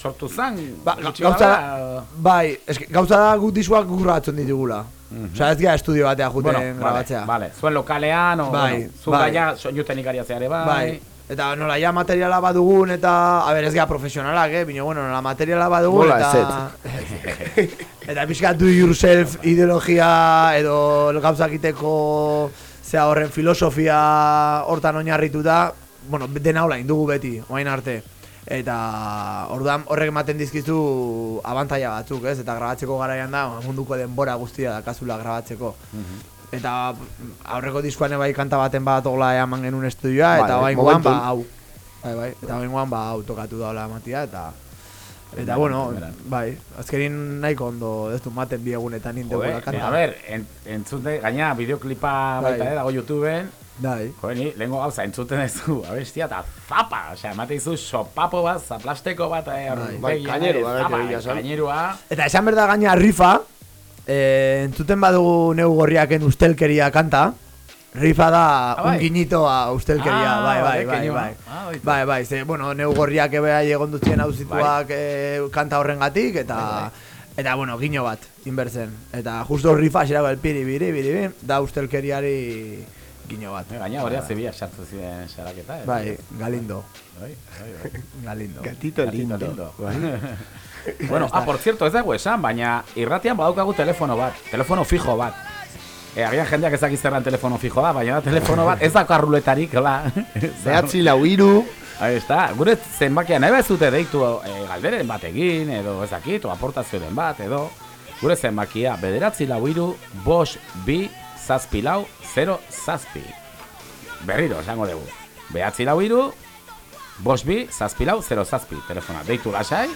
sortu zan, Ba, gauza da, bai, eske, gauza da guk diskoak guk grabatzen ditugula. Osea, ez gara estudio batea juten bueno, vale, grabatzea. vale, zuen lokalean, o, Bai, bueno, zu bai. gaia soinuten ikariatzea ere, bai. Bai. Eta nola ja materiala badugun eta, a ber, ez gara profesionalak, eh? Bino, bueno, nola materiala badugun Nola eta... eta pixka do yourself ideologia edo gauza egiteko zea horren filosofia hortan oinarrituta, bueno, dena hola indugu beti, oain arte. Eta orduan horrek ematen dizkizu abantaia batzuk, ez? Eta grabatzeko garaian da munduko denbora guztia dakazula grabatzeko. Eta aurreko diskoan bai kanta baten bat ogla eman genuen estudioa Bai, eta bai, guan ba hau. Bai, bai, eta bain guan ba hau tokatu daula matia eta eta bueno, bai, azkenin nahiko ondo ez du maten bi egunetan indegula Joder, kanta. a ber, en, entzute, gaina bideoklipa Bai. baita, eh, dago YouTubeen, Bai. Jo, ni lehenko gauza entzuten ez du, abestia eta zapa, osea, emate izu sopapo bat, zaplasteko bat, eh, Bai. Bai, kainerua, zapa, bete bila esan. kainerua, Eta esan berda gaina rifa, eh, entzuten badugu neu gorriaken ustelkeria kanta, rifa da Ah, bai. un guiñito a ustelkeria, Ah, bai, bai, bai, bai. ah. Bai, bai, ze, bueno, neu gorriak ebe egon duzien hau zituak eh, kanta horrengatik eta Bai, eta bueno, guiño bat inbertzen. Eta justo rifa xerago el piri biri biri biri, da ustelkeriari guiño bat. Eh, gaina hori zebia sartu ziren saraketa, eh. Bai, Galindo. Bai, bai, bai. Galindo. Gatito lindo. bueno, ah, por cierto, ez dago esan, baina irratian badaukagu telefono bat, telefono fijo bat. E, agian jendeak ezak izterran telefono fijo da, baina telefono bat, ez dako arruletarik, hola. Behatzi lau iru, Ahí está, gure zenbakia nahi bezute deitu e, galderen bat egin, edo ez dakit, o aportazioen bat, edo gure zenbakia bederatzi lau iru, bos, bi, zazpi lau, zero, zazpi. Berriro, esango dugu. Behatzi lau iru, bos, bi, zazpi lau, zero, zazpi. Telefona, deitu lasai,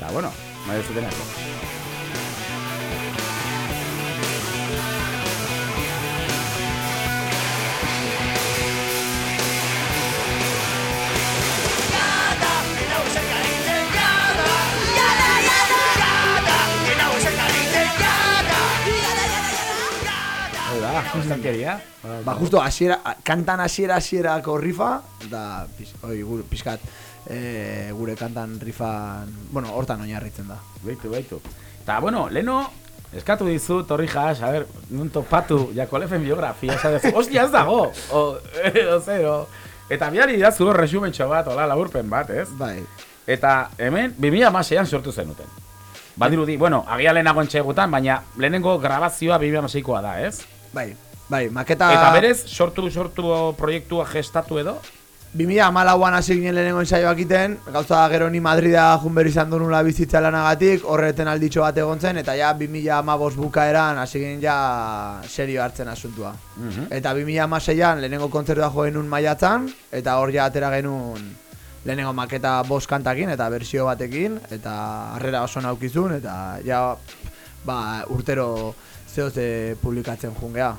Eta, bueno, nahi zutenako. Hau da, estankeria. Ba, justo hasiera, kantan hasiera hasierako rifa, da, pis, oi, gure, pizkat, e, gure kantan rifan, bueno, hortan oinarritzen da. Beitu, beitu. Eta, bueno, leno, eskatu dizu, torri jas, a ver, nun topatu, jako lefen biografia, esan dezu, ostia ez dago, o, edo zero. Eta biari da zuro resumentxo bat, hola, laburpen bat, ez? Bai. Eta hemen, 2006an sortu zenuten. Badirudi, bueno, agia lehenago entxegutan, baina lehenengo grabazioa 2006koa da, ez? Bai, bai, maketa... Eta berez, sortu, sortu proiektua gestatu edo? 2014an hasi ginen lehenengo ensaioak iten, gauza da gero ni Madrida jun berri izan dunula bizitza lanagatik, horreten alditxo bat egon zen, eta ja 2015 bukaeran hasi ginen ja serio hartzen asuntua. Mhm. Eta 2016an lehenengo kontzertua jo genuen maiatzan, eta hor ja atera genuen lehenengo maketa bost kantakin eta bersio batekin, eta harrera oso naukizun, eta ja ba, urtero zehoze publikatzen jungea.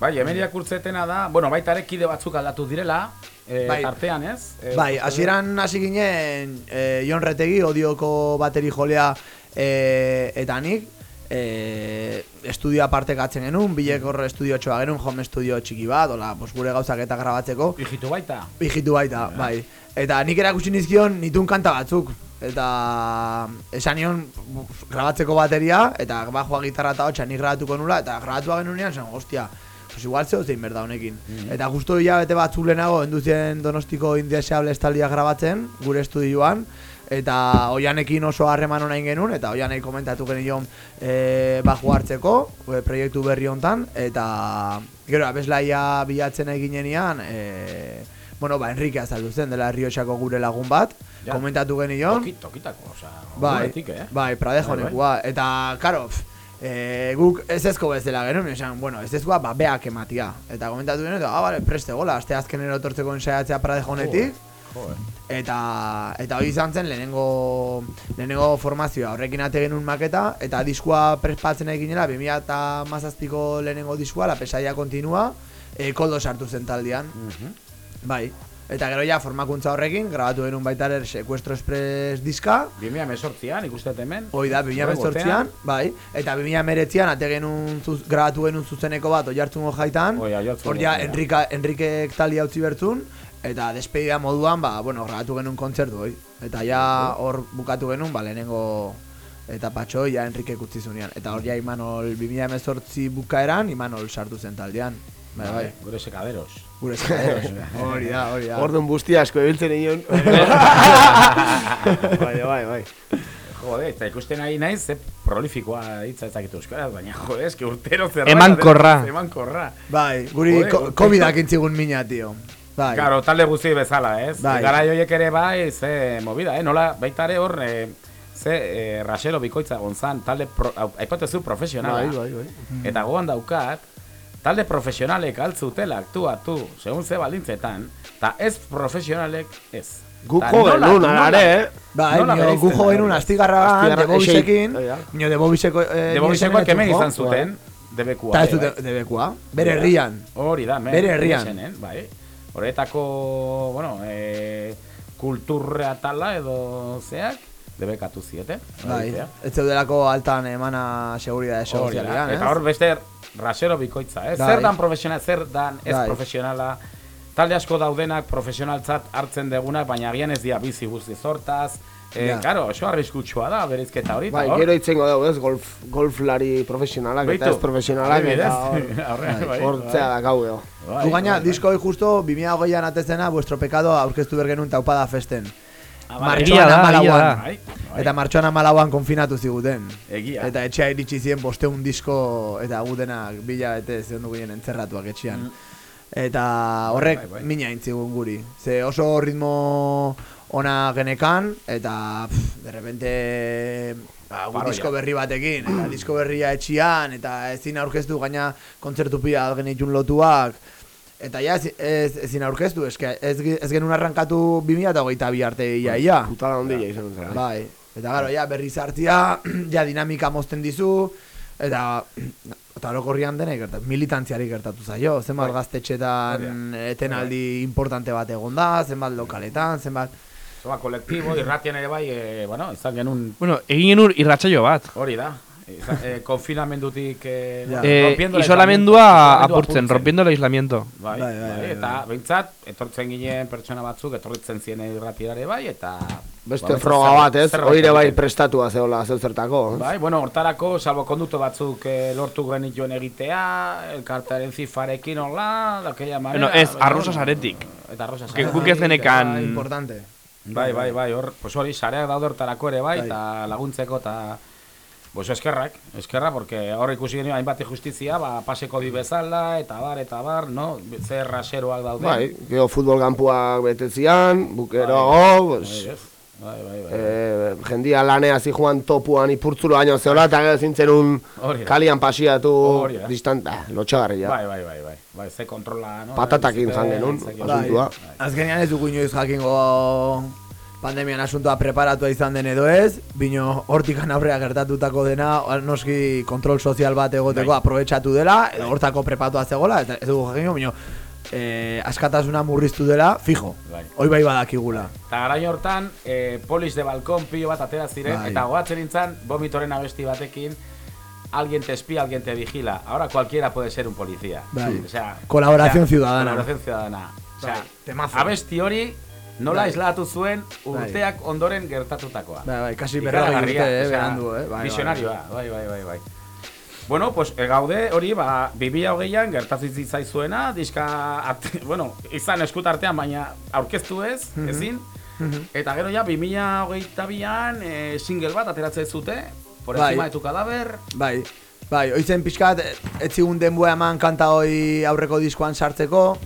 Bai, hemen irakurtzetena da, bueno, baita ere kide batzuk aldatu direla, e, Bai. tartean, ez? E, Bai, hasieran hasi ginen e, Jon Retegi, odioko bateri jolea e, eta nik e, estudio aparte gatzen genuen, bilek horre estudio txoa genuen, home estudio txiki bat, hola, pues gure gauzak eta grabatzeko. Ijitu baita. Ijitu baita, bai. Eta nik erakutsi nizkion nitun kanta batzuk. Eta esan nion grabatzeko bateria, eta bajoa gitarra eta hotxa nik grabatuko nula, eta grabatua genunean, zen, hostia, pues igual zeo zein berda honekin. Eta justo hilabete batzuk lehenago, enduzien donostiko indeseable estaldia grabatzen, gure estudioan, eta oianekin oso harreman onain genuen, eta oianek komentatu genion e, bajo hartzeko, e, proiektu berri hontan, eta gero abeslaia bilatzen eginenean, e, bueno, ba, Enrique azaldu zen, dela Rioxako gure lagun bat, Ja. komentatu genion, Toki, tokitako, oza, Bai, eh? bai, pradejo Bai, bai. Eta, karo, pf, e, guk ez ezko bezala genuen, esan, bueno, ez ezkoa, ba, beak ematia. Eta komentatu genuen, eta, ah, bale, preste gola, aste azkenero etortzeko ensaiatzea pradejo honetik. Joder. Eta, eta hori izan zen lehenengo, lehenengo formazioa, horrekin ate genuen maketa, eta diskua prespatzen egin ginela, 2017ko lehenengo diskua, la pesaia kontinua, e, koldo sartu zen taldean. Bai. Eta gero ja formakuntza horrekin, grabatu genuen baita ere Sequestro Express diska, 2018an, ikustet hemen. Hoi da, 2018an, bai. Eta 2019an ate genuen zuz, grabatu genuen zuzeneko bat oiartzungo jaitan. Hor ja. Enrika, Enrikek talia utzi bertzun. Eta despedida moduan, ba, bueno, grabatu genuen kontzertu, hoi. Eta ja hor bukatu genuen, ba, lehenengo eta patxo, ja Enrikek utzi zunean. Eta hor ja Imanol 2018 bukaeran, Imanol sartu zen taldean. Bai, bai. Gure sekaderos. Gure sekaderos. Hori da, hori da. Orduan busti asko ebiltzen egin. bai, bai, bai. Jode, eta ikusten ari naiz, ze prolifikoa hitza ezakitu euskaraz, baina jode, eski urtero zerra. Emankorra. Emankorra. Bai, guri Jode, ko- urte- COVID-ak intzigun mina, tio. Bai. Claro, talde guzti bezala, ez? Bai. Gara joiek ere bai, ze movida, eh? Nola, baita ere hor, eh, ze eh, Raselo Bikoitza gonzan, talde, pro, aipatu zu profesionala. Bai, bai, bai. Eta goan daukat, talde profesionalek altzutela aktuatu, segun ze baldintzetan, eta ez profesionalek ez. Guk Ta jo nola- genuen, nola- are, eh? Bai, nio bereizten gu jo da, genuen hori? astigarragan, Astigarra- debobisekin, esei, ja. nio debobiseko... Eh, Debobisekoak hemen nio izan zuten, debekua. Eta ez bai. debekua, bere herrian. Hori da, Bere herrian. Bai. Horretako, bueno, e, kulturra tala edo zeak, debekatu zieten. Bai, ez zeudelako altan emana seguridade da. sozialean, Eta hor beste rasero bikoitza, eh? Bai. Zer dan profesional, zer dan ez Bai. profesionala. Talde asko daudenak profesionaltzat hartzen degunak, baina agian ez dia bizi guzti zortaz. Eh, Ja. Karo, oso arriskutsua da berizketa hori. Bai, gero itzengo dugu, ez, golf, golflari profesionalak eta ez profesionalak eta bai, hortzea bai. da gau edo. Gu gaina, disko hoi justo 2008an atezena, Vuestro Pecado aurkeztu bergenun taupada festen. Ah, Egia da. Bai, bai. Eta martxoan amalauan konfinatu ziguten. Egia. Eta etxea iritsi ziren bosteun disko eta gutenak bila bete zeon ginen entzerratuak etxean. Eta horrek Bai, bai, mina intzigun guri. Ze oso ritmo ona genekan, eta pff, de repente ba, disko berri batekin, eta disko berria etxian, eta ezin aurkeztu gaina kontzertu pila genitun lotuak, Eta ja, ez, ez, ezin aurkeztu, eske ez, ge- ez genuen arrankatu 2008 bi arte ia ia. Putala ondila izan zara. Bai. Eta gero, ja, berriz hartzia, ja, dinamika mozten dizu, eta, eta orokorrian denek gertatu, militantziari gertatu zaio, zenbat Bai. gaztetxetan etenaldi importante bat egon da, zenbat lokaletan, zenbat... Zoa, kolektibo, irratien ere bai, e, bueno, izan genuen... Bueno, egin genuen irratsaio bat. Hori da. Izan, e, konfinamendutik... E, Eh, rompiendo el isolamendua aislamiento, apurtzen, rompiendo el aislamiento. Bai, Bai, bai, bai, eta behintzat, etortzen ginen pertsona batzuk, etorritzen zien irratirare bai, eta... Beste froga bat, ez? Oire bai prestatua zeola zeuzertako. ez? Bai, bueno, hortarako, salbo konduto batzuk eh, lortu genituen egitea, elkartaren zifarekin hola, daquella manera... Bueno, ez, baina, arrosa saretik. Eta arrosa Que guk ez genekan... importante. Bai, bai, bai, hor, pues hori, sareak daude hortarako ere bai, Bai. eta laguntzeko, eta... Pues eskerrak, eskerra, porque hor ikusi genio hainbat justizia, ba, paseko di bezala, eta bar, eta bar, no? Zer raseroak daude. Bai, gero futbol kanpuak betetzian, bukero, pues, Bai, ez? Bai, bai, bai. eh, jendia lanea zijoan topuan ipurtzulu baino zeola, eta gero zintzen un kalian pasiatu Hori da. distant, ah, lotxagarria. Bai, bai, bai, bai. Bai, ze kontrola, no? Patatakin Zuten, jan genuen, zeki- asuntua. Azkenean ez dugu inoiz jakingo pandemian asuntoa preparatua izan den edo ez, bino hortikan aurrea gertatutako dena, noski kontrol sozial bat egoteko Bai. aprobetxatu dela, edo hortako preparatua zegoela, ez, ez dugu jakingo, bino eh, askatasuna murriztu dela, fijo, Bai. hoi bai badakigula. Eta garain hortan, eh, polis de balkon pilo bat atera ziren, Bai. eta goatzen nintzen, vomitoren abesti batekin, alguien te espía, alguien te vigila. Ahora cualquiera puede ser un policía. Bai. O sea, Colaboración o sea, ciudadana. Colaboración ciudadana. O sea, Bai, temazo. abesti hori nola Bai. islatu zuen urteak ondoren gertatutakoa. Bai, bai, kasi berrogei urte, eh, berandu, eh, bai, Visionarioa, bai, bai, bai, bai. Bueno, pues e, gaude hori, ba, 2008an gertatu zitzaizuena, diska, at, bueno, izan eskutartean, baina aurkeztu ez, Mhm. ezin. Mhm. Eta gero ja, 2008an e, single bat ateratzen zute, por Bai. encima de tu cadáver. Bai, bai, oizen pixkat, ez zigun denboa eman kanta hoi aurreko diskoan sartzeko,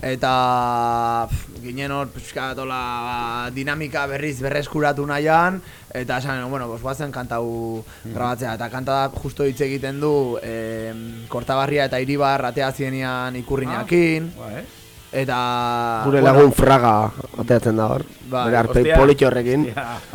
eta pff, ginen hor pixkat hola dinamika berriz berreskuratu nahian, eta esan, bueno, bos, guazen kanta hau grabatzea, eta kanta da justo hitz egiten du em, Kortabarria eta Iribar atea zienean ikurrinakin, Bai. eta... Gure bueno, lagun fraga ateatzen da hor. Bai, Bere arpei politxo horrekin.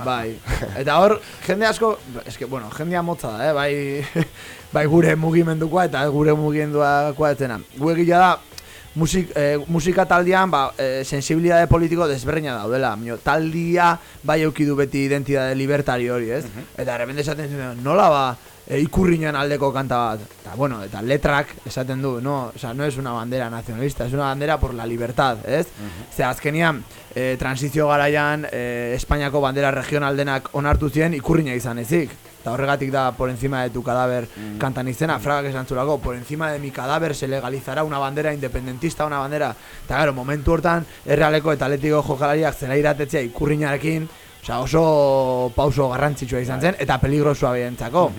Bai. Eta hor, jende asko, eske, bueno, jendea motza da, eh? bai, bai gure mugimendukoa eta gure mugimenduakoa etzena. Gu egia da, musik, eh, musika taldean, ba, eh, sensibilidade politiko desberdina daudela. Mio, taldia bai eukidu beti identidade libertari hori, ez? Eta de repente esaten zuen, nola ba, e, ikurriñan aldeko kanta bat. Eta, bueno, eta letrak esaten du, no, o sea, no es una bandera nacionalista, es una bandera por la libertad, ez? Ze azkenian, e, transizio garaian, e, Espainiako bandera regional denak onartu ziren ikurriña izan ezik. Eta horregatik da por encima de tu cadáver kantan izena, fragak esan zulako, por encima de mi cadáver se legalizará una bandera independentista, una bandera. Eta gero, momentu hortan, errealeko eta atletiko jokalariak zera iratetzea ikurriñarekin, Osea, oso pauso garrantzitsua izan zen, eta peligrosua behentzako.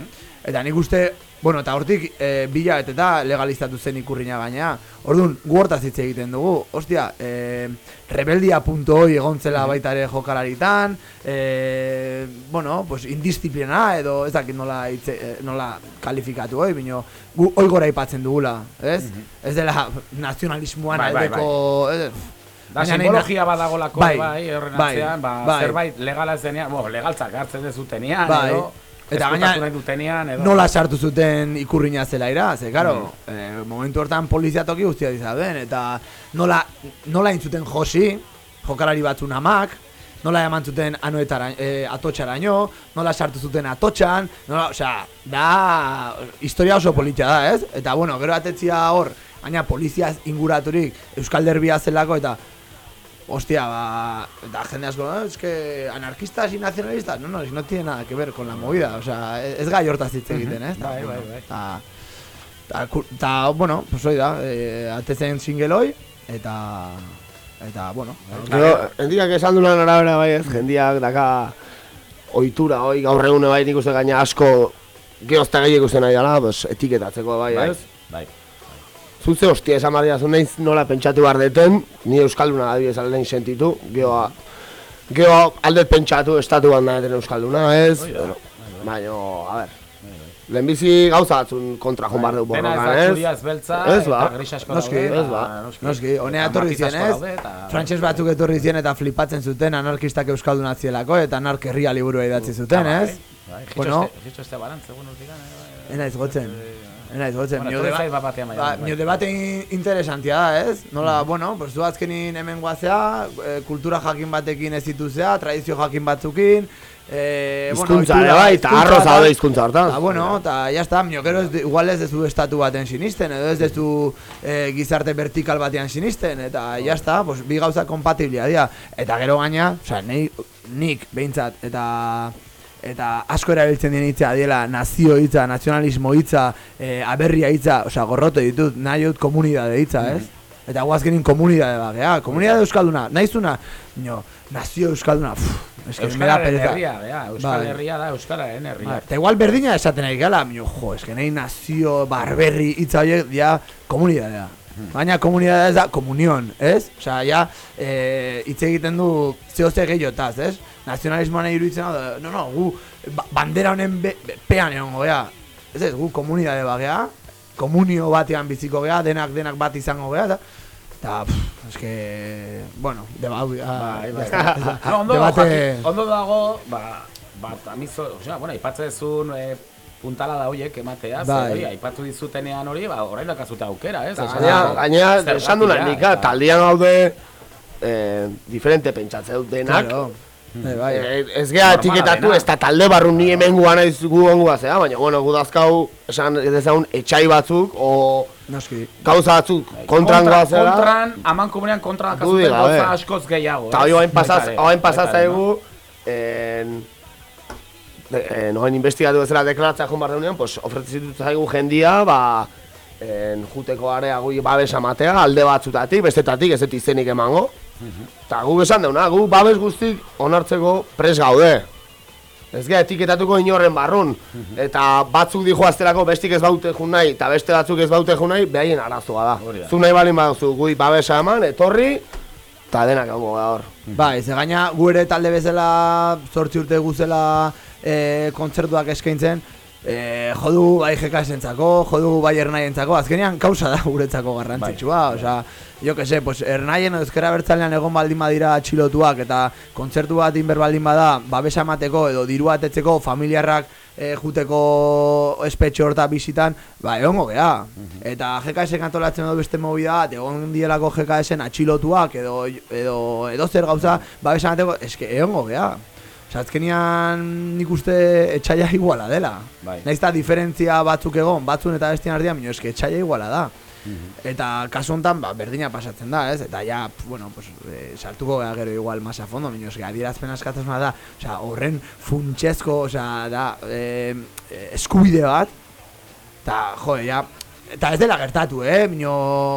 Eta nik uste, bueno, eta hortik e, bila eta legalizatu zen ikurriña gainea. Orduan, gu hortaz hitz egiten dugu. Ostia, e, rebeldia punto hoi egon zela baita ere jokalaritan, e, bueno, pues indisziplina edo ez dakit nola, hitze, e, nola kalifikatu hoi, bino gu hoi gora aipatzen dugula, ez? Ez dela nazionalismoan Bai, bai, aldeko... eh, Da baina nahi simbologia badagolako Bai, bai, horren bai, atzean, ba, bai. zerbait legala ez denean, bo, legaltzak hartzen ez dutenean, Bai. edo, Eta gaina nahi dutenean, edo. nola sartu zuten ikurriña zela ira, ze, karo, eh, momentu hortan polizia toki guztia dizaden, eta nola, nola intzuten josi, jokalari batzun amak, nola eman zuten anoetara, eh, atotxaraino, nola sartu zuten atotxan, nola, osea, da, historia oso politia da, ez? Eta, bueno, gero atetzia hor, baina polizia inguraturik Euskal Derbia zelako, eta, Hostia, ba, eta jende asko, "Ah, es que anarquistas y nacionalistas, no, no, no tiene nada que ver con la movida, o sea, ez gai hortaz hitz egiten, eh? Bai, bai, bai. Ta, ta, bueno, pues hoi da, eh, atezen single hoi, eta, eta, bueno. Gero, hendiak esan dunan arabera bai ez, jendiak daka ohitura hoi gaur egune bai nik uste gaina asko geozta gehiak ikusten nahi dela, pues, etiketatzeko bai, Bai, ez? bai. Zuze hostia esan behar diazu nahiz nola pentsatu behar deten, ni Euskalduna adibidez lehen sentitu, geho, geho aldet pentsatu estatu da eten Euskalduna, ez? Hoi da, Bueno, baina, a ber, lehenbizi gauza batzun kontra joan behar dugu Dena ez borrokan, da ez? txuria ez beltza, Ez ba. eta Noski, daude, ez ba. Noski, honea etorri zien, ez? Frantses batzuk etorri zien eta flipatzen zuten anarkistak euskalduna zielako eta anark herria liburua idatzi zuten, Ah, ez? Bai, bai, Bueno, Jitxo este, este balantze, bueno, urtikan, eh, bai. enaiz gotzen. Enaiz gotzen. Bueno, Mio etorri deba- zait bat batean baina, Ba, bai. mio debate in- interesantia da, ez? Nola, bueno, pues zu azkenin hemen guazea, eh, kultura jakin batekin ez dituzea, tradizio jakin batzukin, eh, Hizkuntza ere bai, eta arroz tal. daude hizkuntza hartan. Ta, bueno, eta ya está, mio gero ez, de- igual ez dezu estatu baten sinisten, edo ez dezu eh, gizarte vertikal batean sinisten, eta ya está, pues, bi gauza kompatiblia dira. Eta gero gaina, osea, nei, nik behintzat, eta eta asko erabiltzen dien hitza diela nazio hitza, nazionalismo hitza, eh, aberria hitza, osea, gorroto ditut, nahi dut komunidade hitza, ez? Eta guazkenin komunidade bagea, komunidade euskalduna, nahizuna, no, nazio euskalduna, pff, es que Euskararen herria, bea, Euskal Bai. Herria da Euskararen herria. Ba, Eta igual berdina esaten ari gala, mio, jo, eske nahi nazio, barberri, hitza horiek, dia, komunidadea. Baina komunidadea ez da, komunion, ez? Osea, ja, eh, hitz egiten du zehozte gehiotaz, ez? Nazionalismoan iruditzen da, no, no, gu, ba- bandera honen be, be, pean egongo gea. Ez ez, gu komunidade bagea, komunio batean biziko gea, denak denak bat izango gea, eta, eta, eske, bueno, deba, ez da. No, ondo, Debate- ondo dago, ba, ba, tamizo, osea, bueno, aipatze dezun e, puntala da horiek ematea, Bai. hori, aipatu dizutenean hori, ba, orain dakazute aukera, ez? Gainera, esan du nahi gatia, nik, ah, eta- taldean gaude eh, diferente pentsatze dut denak. Claro. Bai, bai. Eh, ez gea etiketatu, ez da talde barru ni hemen gu naiz gu ongoa zea, baina bueno, gu dazkau esan dezagun etxai batzuk, o Noski. gauza batzuk kontran Kontra- goa zela. Kontran, aman komunean kontra Dudik dakazuten gabe. gauza askoz gehiago, Eta hori hain pasaz, hain pasaz zaigu, en, de- en, oain investigatu bezala deklaratzea joan barreunean, pues, ofretzitu zaigu jendia, ba, en, juteko area gui babes amatea, alde batzutatik, bestetatik, ez dut izenik emango. Eta gu esan deuna, gu babes guztik onartzeko pres gaude. Ez gea etiketatuko inorren barrun. Eta batzuk dijo azterako bestik ez baute jun nahi, eta beste batzuk ez baute jun nahi, behaien arazoa da. Zu nahi balin baduzu, gui babesa eman, etorri, eta denak egongo da hor. Bai, ze gaina gu ere talde bezala zortzi urte guzela e, kontzertuak eskaintzen e, jodu bai jekasentzako, jodu bai ernaientzako, azkenean kausa da guretzako garrantzitsua, osea, jo que se, pues ernaien ezkera bertzalean egon baldin badira atxilotuak eta kontzertu bat inber baldin bada, babesa emateko edo diru atetzeko familiarrak e, juteko espetxe horta bizitan, ba, egongo gea. Eta GKS antolatzen edo beste movida bat, egon dielako GKSen atxilotuak edo, edo, edo zer gauza, babesa emateko, eske, egongo gea. Azkenian nik uste etxaila iguala dela. Bai. Naiz eta diferentzia batzuk egon, batzun eta bestian artean, baina eske etxaila iguala da. Eta kasu honetan, ba, berdina pasatzen da, ez? Eta ja, bueno, pues, e, sartuko gara gero igual más a fondo, baina eske adierazpen askatasuna da, osea, horren funtsezko, osea, da, e, eskubide bat, eta, jo, ja, eta ez dela gertatu, eh? Mino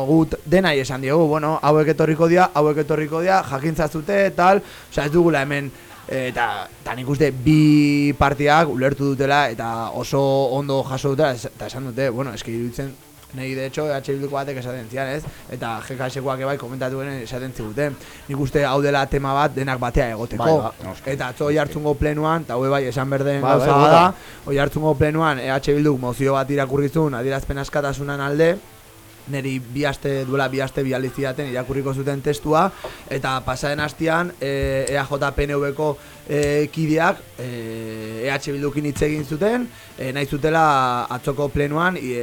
gut denai esan diogu, bueno, hauek etorriko dira, hauek etorriko dira, jakintzazute, tal, osea, ez dugula hemen, eta, eta nik uste bi partiak ulertu dutela eta oso ondo jaso dutela eta esan dute, bueno, eski iruditzen Nei, de hecho, EH Bilduko batek esaten zian, ez? Eta GKS-koak ebai komentatu genen esaten ziguten. Nik uste hau dela tema bat denak batea egoteko. Ba, noski. eta atzo hartzungo plenuan, eta bai esan berden Bai, gauza bai, da, bai. hoi hartzungo plenuan EH Bilduk mozio bat irakurrizun adierazpen askatasunan alde, neri bi aste duela bi aste bialdi zidaten irakurriko zuten testua eta pasaren hastian e, EAJ PNV-ko e, kideak e, EH Bildukin hitz egin zuten e, nahi zutela atzoko plenuan e,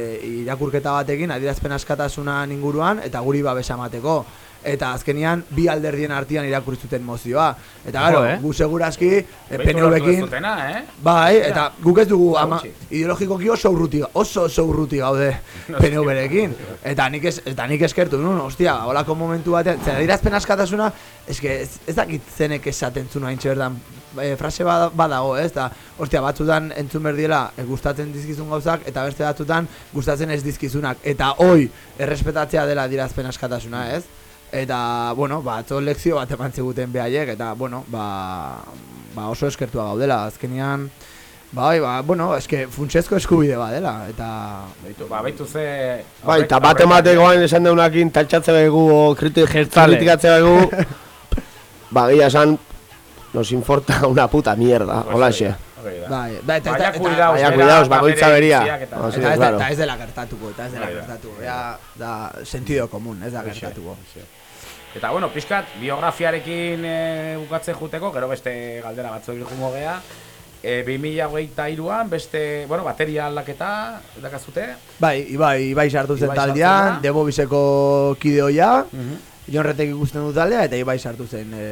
irakurketa batekin adierazpen askatasunan inguruan eta guri babesa emateko eta azkenian bi alderdien artean irakurri zuten mozioa eta gero, eh? gu segurazki e, PNV-kin ez zutena, eh? Bai, eta guk ez dugu ama, ideologikoki oso urruti, oso oso urruti gaude PNV-rekin. Eta nik, ez, eta nik eskertu nun, ostia, holako momentu batean, zer adirazpen askatasuna, eske ez, ez dakit zenek esaten zuen hain berdan e, frase bada- badago, ez? Eta, ostia, batzutan entzun berdiela e, gustatzen dizkizun gauzak, eta beste batzutan gustatzen ez dizkizunak. Eta hoi, errespetatzea dela adirazpen askatasuna, ez? Eta, bueno, ba, atzo lekzio bat eman ziguten behaiek, eta, bueno, ba, ba oso eskertua gaudela, azkenean, Bai, ba, bueno, eske funtsezko eskubide badela, eta... Beitu, ba, beitu ze... Bai, eta bat ematekoan esan deunakin taltxatze begu o kritikatze begu Ba, gila esan Nos importa una puta mierda, hola xe. Bai, bai, eta, Baina eta, Baina eta bakoitza beria. eta- ez, dela gertatuko, eta ez dela gertatuko. Ja, da, sentido komun, ez da gertatuko. Eta bueno, pixkat, biografiarekin e, bukatze juteko, gero beste galdera batzu irgungo gea. E, 2023an beste, bueno, bateria aldaketa dakazute. Bai, Ibai, Ibai sartu zen taldean, da. Debo Bizeko kideoia, Jon Retek ikusten du taldea, eta Ibai sartu zen. E,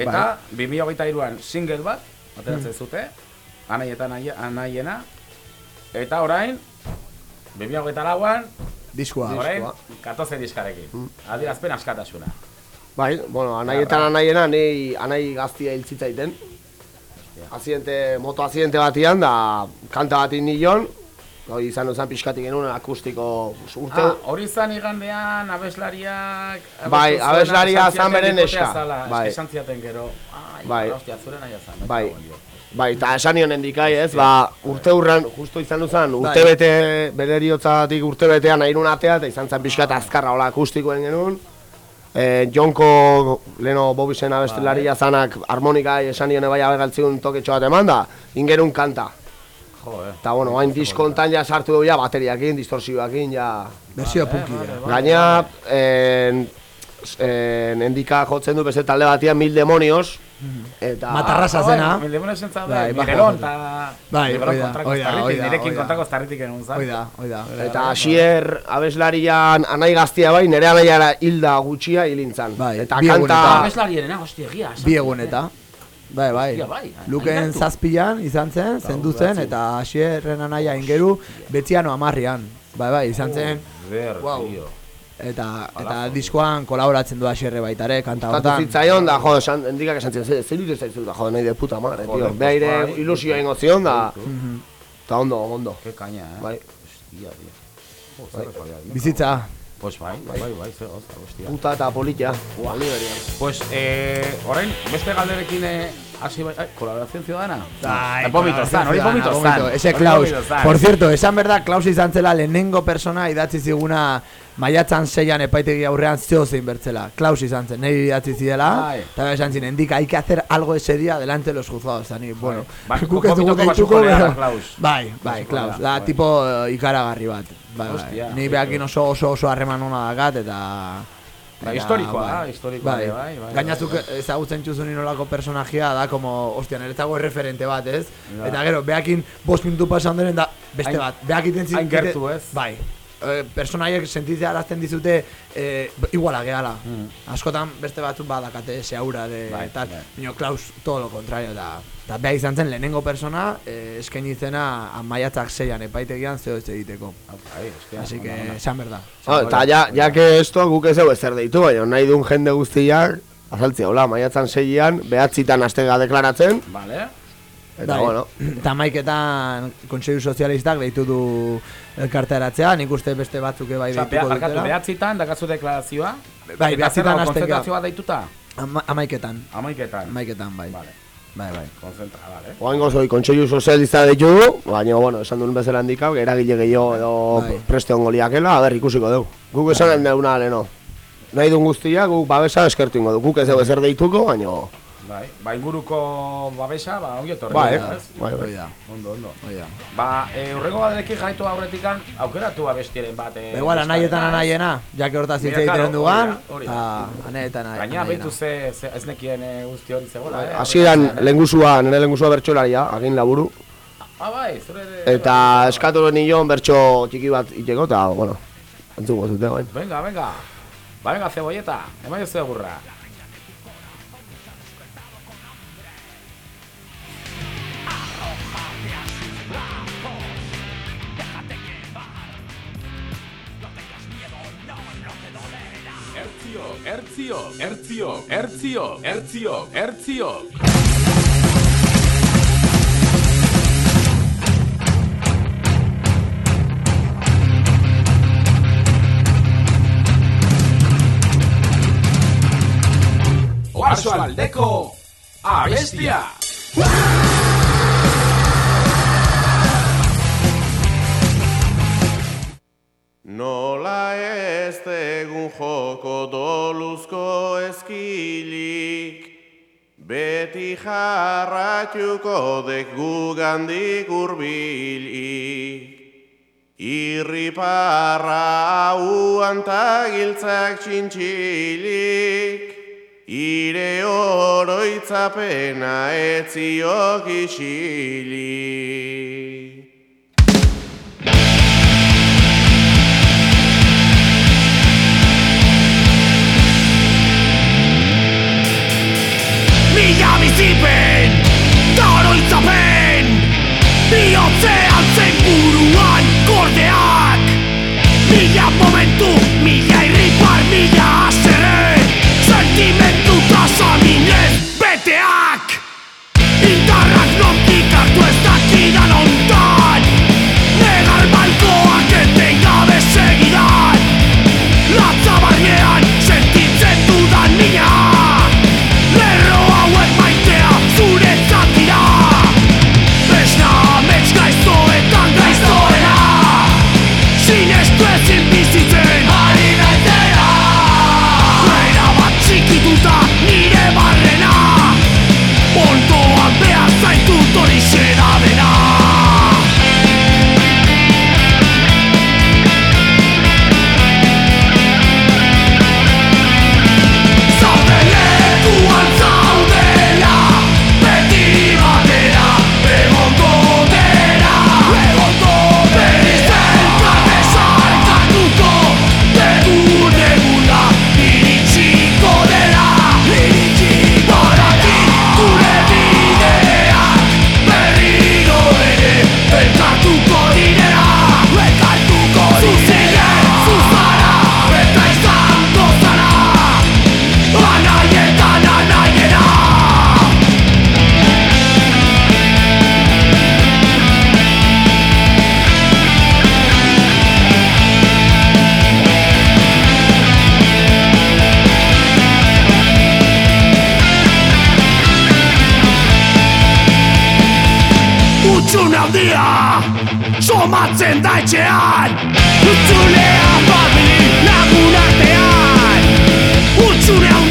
Eta 2023an single bat, ateratzen zute, anai eta anai- anaiena. Eta orain, 2024an, Diskoa. orain. 14 diskarekin. Adierazpen askatasuna. Bai, bueno, anaietan anaiena, nei anai gaztia hil zitzaiten. Aziente, moto aziente batian, da kanta bat nilon, hori izan zen pixkatik genuen akustiko urte. Ah, hori izan igandean abeslariak... Bai, abeslaria zan beren zala, bai. Esan ziaten gero, ai, Bai. hostia, zure nahi azan. Bai, bai, eta esan nion endikai ez, ba, urte hurran, justo izan duzan, urte Bai. bete, bere eriotzatik urte betean nahi atea, eta izan zen pixkat azkarra hola akustikoen genuen. E, Jonko, leno Bobisen abestelaria zanak harmonika esan nion bai abegaltziun toketxo bat eman da, ingerun kanta. Jo, eh. Eta bueno, hain diskontan ja sartu du ja bateriakin, distorsioakin, ja... Versio punki. Gaina, en, en, endika jotzen du beste talde batian mil demonios, eta... Matarrasa zena. Mil demonios entzat da, Bai, Miguelon, bajo. eta... Bai, Miguelon hoi da, kontrako hoi da, estarritik, hoi da, nirekin hoi da. kontrako estarritik genuen zan. Hoi da, hoi da. Eta hasier abeslarian anai gaztia bai, nire anaiara hilda gutxia hilintzan. Bai, eta kanta... eguneta. Abeslariena, hostia, egia. esan Bi zuen, eguneta. Bai, bai. Bai, Luken aipatu. zazpian izan zen, zendu zen, eta hasierren anaia ingeru betziano amarrian. Bai, bai, izan zen. Ber, Wow. Eta, eta diskoan kolaboratzen du hasierre baita ere, kanta hortan. zitzaion da, jo, esan, endikak esan zion, zer iruditzen zaizu da, jo, nahi de puta madre, tío. Beha ire bai. ilusioa ingo zion da, eta ondo, ondo. Qué caña, eh. Bai. Hostia, tío. ¿no? Bizitza. Pues bai, bai, bai, bai, zer gauza, hostia. Puta eta politia. Ua, liberian. Pues, eh, orain, beste galderekin eh, hasi bai, ai, colaboración ciudadana. Bai, Eh, vomito zan, hori zan. vomito, Ese Klaus. Por cierto, esan berda, Klaus izan zela lehenengo persona idatzi ziguna maiatzan seian epaitegi aurrean zeo zein bertzela. Klaus izan zen, nahi idatzi zidela, Bai. eta esan zinen, indika, hay que hacer algo ese día delante de los juzgados. Eta ni, bueno, Bai, guk ez dugu Klaus. Bai, bai, Klaus, da, bai. tipo eh, ikaragarri bat. Bai, bai. Ni behakin oso oso oso harreman ona dakat, eta... Bai, eta, historikoa da, historikoa bai. bai, bai, Gainazuk bai, ezagutzen txuzun inolako personajea da, como, ostia, niretzako referente bat, ez? Eta gero, behakin bost minutu pasa ondoren da, beste bat. Behakin hain gertu, ez? Bai. E, personaiek sentitzea arazten dizute e, iguala gehala. Mm. Askotan beste batzuk badakate ese aura de Bai, tal. bai. Klaus todo lo contrario da. Eta beha izan zen lehenengo persona e, eskaini zena amaiatzak zeian epaitegian zeo ez egiteko. Bai, Así que, esan berda. Ah, eta ja, ja que esto guk ez dugu ezer deitu, baina nahi duen jende guztiak, azaltzea, hola, maiatzan seian, behatzitan astega deklaratzen, Vale. Eta Bai. bueno, Eta maiketan Kontseilu Sozialistak deitu du elkarteratzea, nik uste beste batzuk bai Osa, deituko bea, barkatu, dutela. behatzitan, dakatzu deklarazioa. Bai, behatzitan konzentrazioa deituta? Ama, amaiketan. Amaiketan. Amaiketan, bai. Vale. Bai, bai. Konzentra, vale. oain zoi, kontseilu sozialista ditu du, baina, bueno, esan duen bezala handika, eragile gehiago edo Bai. preste ongo liakela, a ber, ikusiko dugu. Guk esan den deuna, leno. Nahi duen guztia, guk babesa eskertu ingo du. Guk ez dugu ezer deituko, baina... Bai, ba, inguruko babesa, ba, ongi etorri. Bai, bai, bai. Da. Ondo, ondo. Hoi da. Ba, e, urrengo baderekin jaitu aurretikan, aukeratu abestiren bat. E, Ba, igual, anaietan anaiena, jake hortaz hitz egiten dugan, eta anaietan Gaina, anaiena. behitu ze, ze, ez nekien e, guzti hori zegoela, eh? Hasieran lengusua, nire lengusua bertxolaria, agin laburu. Ah, bai, zure... Eta eskatu nion bertxo txiki bat iteko, eta, bueno, entzuko zute, bain. Venga, venga. Ba, venga, cebolleta, emaio ze gurra. Ertzio, ertzio, ertzio, ertzio, ertzio. Oarso aldeko Nola ez egun joko doluzko ezkilik, beti jarratuko dek gugandik urbilik. Irriparra hauan tagiltzak txintxilik, ire oroitzapena etziok isilik. Mila bizipen Ta oroitzapen Biotzean zein buruan gordeak. Mila momentu, mila irripar, mila asere Sentimentu tasaminez beteak. Indarrak nondik hartu ez guztia Somatzen daitxean Utsunea babi lagun artean Utsunea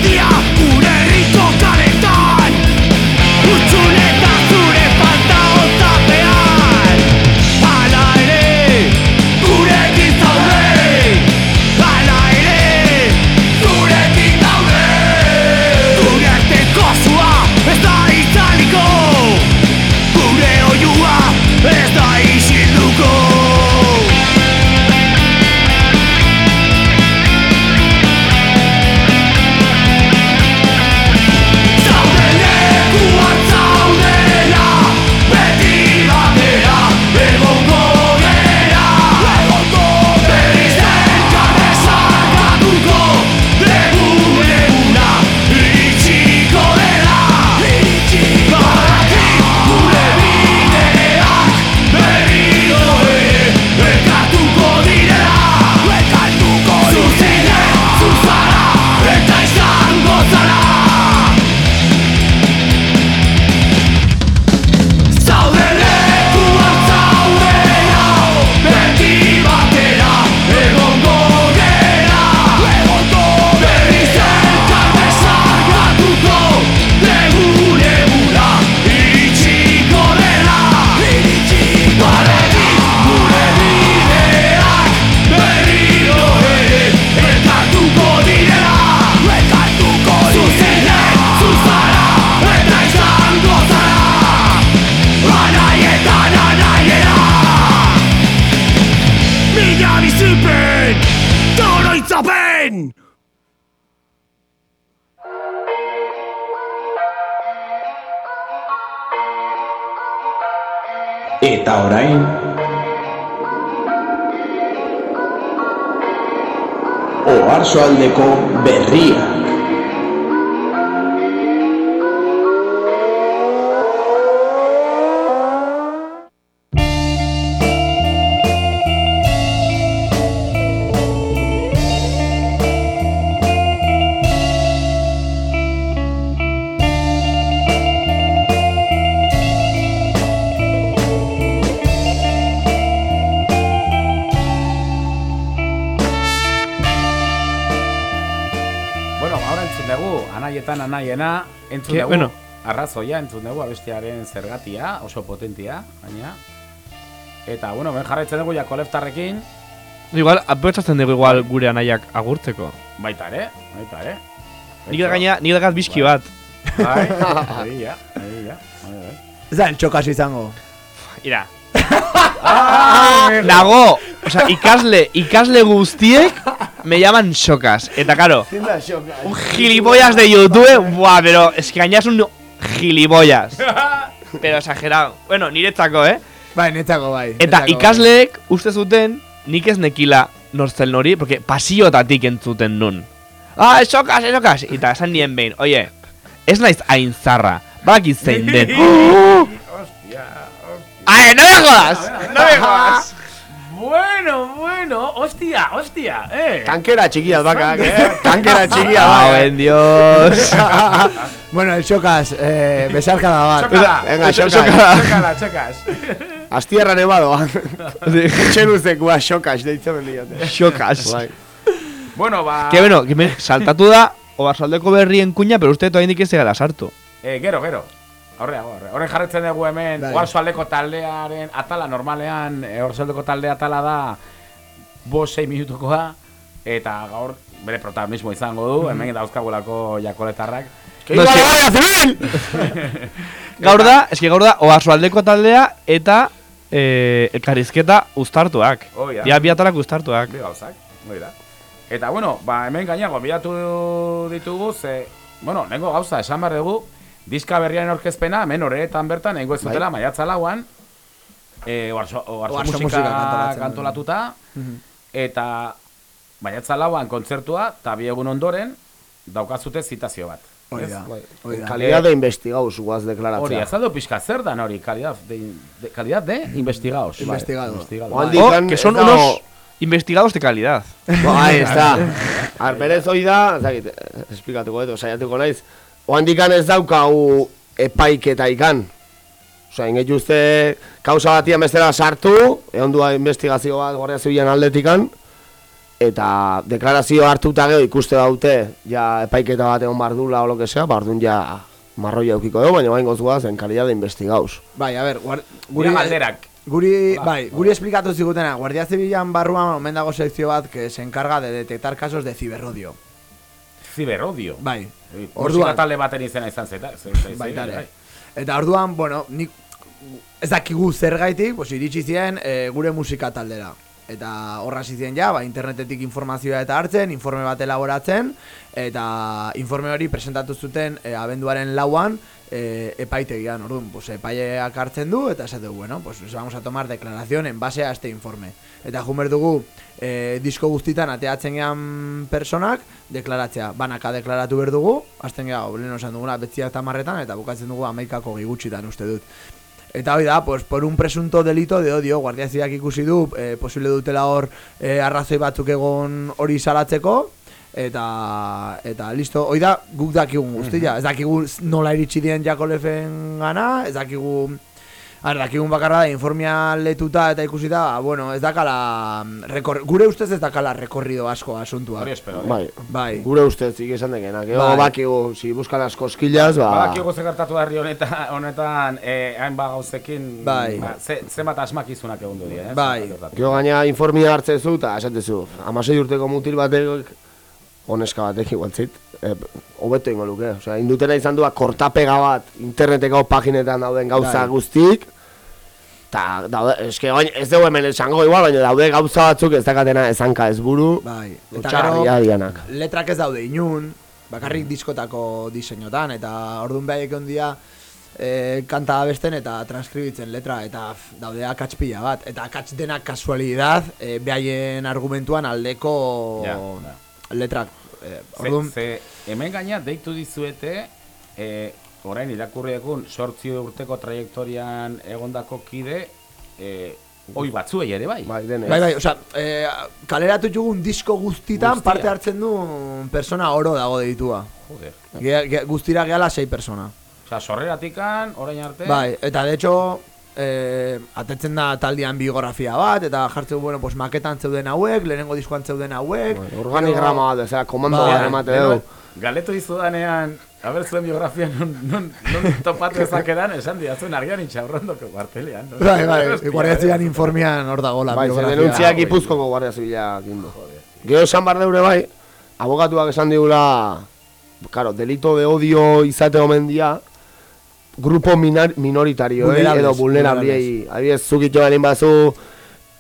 de cómo Entzun dugu, bueno. arrazoia, entzun dugu abestiaren zergatia, oso potentia, baina. Eta, bueno, ben jarraitzen dugu ja koleftarrekin. Igual, aprotxatzen dugu igual gure anaiak agurtzeko. Baita ere, baita ere. Nik gaina, nik dakaz bizki bat. Bai, egia, egia. Zan, txokas izango. Ira, Nago, o sea, ikasle, ikasle guztiek me llaman Shokas. Eta claro, un gilipollas de YouTube, buah, pero es que gaina es un gilipollas. Pero exagerado. Bueno, niretzako, eh? Bai, netzako bai. Eta netzako, ikasleek uste zuten nik ez nekila nortzel nori, porque pasiotatik entzuten nun. Ah, Shokas, Shokas. Eta esan nien behin, oye, ez naiz hain zarra, bakit zein den. Hostia, ¡Ay, no me jodas! ¡No me jodas! Bueno, bueno, hostia, hostia, eh. Tankera txikiaz bakak, eh? Tankera txikia ¡Ah, bakak. en Dios! bueno, el Xokas, eh, besarka da bat. Chocala, Venga, chocala, xokas. chocala, chocas. Astierra nebadoa. Txeruzekua xokas, deitzen diote. Xokas. Bai. Bueno, ba... Que bueno, que me saltatu da, oarsaldeko berrien kuña, pero uste toa indik ez egala sartu. Eh, gero, gero. Horreago, horre. Horren jarretzen dugu hemen, Bai. Oarsoaldeko taldearen atala, normalean, e, Oarsoaldeko talde atala da, bost, sei minutukoa, eta gaur bere protagonismo izango du, hemen dauzkagulako jakoletarrak. No, es que- Gaur da, eski gaur da, oarsoaldeko taldea eta eh, elkarrizketa uztartuak. Hoi da. Ia biatalak uztartuak. Bi gauzak, hori da. Eta, bueno, ba, hemen gainago, bilatu ditugu, ze, bueno, nengo gauza, esan behar dugu, diska berriaren orkezpena, hemen horretan bertan, nengo ez zutela, maiatza lauan, e, oarso, oarso, Oarso musika, musika du. kantolatuta, Mhm. eta maiatza lauan kontzertua, eta bi egun ondoren, daukazute zitazio bat. Hori ez? da, Bai. hori da. Kalidad de investigauz guaz Hori, deklaratzea. azaldu pixka, zer dan hori, kalidad de, de, kalidad de investigaos. Investigado. Investigado. Oaldi- Oh, que son unos investigados de calidad. Bo, ahí está. Ar, berez hoi da, ez dakit, eh, esplikatuko edo, saiatuko naiz. Oandikan ez daukau epaiketa ikan. Osa, ingetu uste kausa batian bestera sartu, egon dua investigazio bat Guardia Zibilan aldetikan, eta deklarazio hartuta gero ikuste daute, ja epaiketa bat egon bardula o lo que sea, bardun ja marroia eukiko dugu, baina bain gozua zen kalidad de investigauz. Bai, a ver, guar, Guri galderak. Guri, Hola, bai, guri esplikatu zigutena, Guardia Zibilan barruan omen dago sekzio bat que se encarga de detectar casos de ciberrodio. Ziberrodio. Bai. Orduan. Talde baten izena izan zeta. ze- ze- ze- baita ere. bai. Eta orduan, bueno, nik ez dakigu zergaitik, pues iritsi ziren e, gure musika taldera. Eta horra ziren ja, ba, internetetik informazioa eta hartzen, informe bat elaboratzen, eta informe hori presentatu zuten e, abenduaren lauan e, epaitegian, orduan, pues, epaileak hartzen du, eta esate du, bueno, pues les vamos a tomar declaración en base a este informe. Eta jumer dugu, e, disko guztitan ateatzen gehan personak, deklaratzea, banaka deklaratu behar dugu, azten geha, lehen esan duguna, betziak tamarretan, eta bukatzen dugu amaikako gigutxitan uste dut. Eta hori da, pues, por un presunto delito de odio, Guardia Zibilak ikusi du, eh, posible dutela hor eh, arrazoi batzuk egon hori salatzeko, eta eta listo, hoi da guk dakigun guztia, ez dakigu nola iritsi dien Jakolefen gana, ez dakigu Ar, dakigun bakarra da, informia letuta eta ikusita, ba, bueno, ez dakala, rekor, gure ustez ez dakala rekorrido asko asuntua. Hori espero? Bai, Bai. gure ustez, ik esan dekenak. Ego Bai. bakigu, si buskan asko eskilaz, ba... Badakigu ze gertatu da herri honetan, honetan eh, hainbat gauzekin, Bai. ba, ze, zenbat asmakizunak egon du eh? Bai. Gero gaina informia hartzen zu, eta esatezu, amasei urteko mutil batek, honeska batek igual zait, e, hobeto ingo luke. Osea, indutena izan duak kortapega bat, interneteko paginetan dauden gauza Bai. guztik, eta daude, eske oin, ez dugu hemen esango igual, baina daude gauza batzuk ez dakatena ezanka ez buru, Bai. Eta gero, letrak ez daude inun, bakarrik diskotako diseinotan, eta orduan behaiek ondia e, kanta abesten eta transkribitzen letra, eta f, daude akats pila bat, eta akats denak kasualidad, e, behaien argumentuan aldeko Ja, letrak. E, Ze, orduan, ze, hemen gaina deitu dizuete, eh, orain irakurri egun, sortzi urteko trajektorian egondako kide, eh, oi batzuei ere bai. Bai, dene. Bai, bai, osea, e, kaleratu jugun disko guztitan Guztia. parte hartzen du persona oro dago deitua. Joder. Ge, ge, guztira gehala sei persona. Osa, sorreratikan, orain arte, Bai, eta de hecho, eh, atetzen da taldean biografia bat, eta jartzen du, bueno, pues maketan zeuden hauek, lehenengo diskoan zeuden hauek. Organigrama bat, ezera, komando Bai, bat emate dugu. Galetu dizudanean, A ber, zuen biografia non, non, non topatu ezakedan, esan diazuen argian itxaurrondoko kuartelean. No? Bai, bai, guardiatzian informian hor dago la Bai, biografia. denuntziak ipuzkoko guardia zibilak indu. Gero esan bar deure bai, abogatuak esan digula, claro, delito de odio izate omen dia, grupo minar, minoritario, eh, Vulnerables, edo vulnerabliei. Adibidez, zuk ito egin bazu,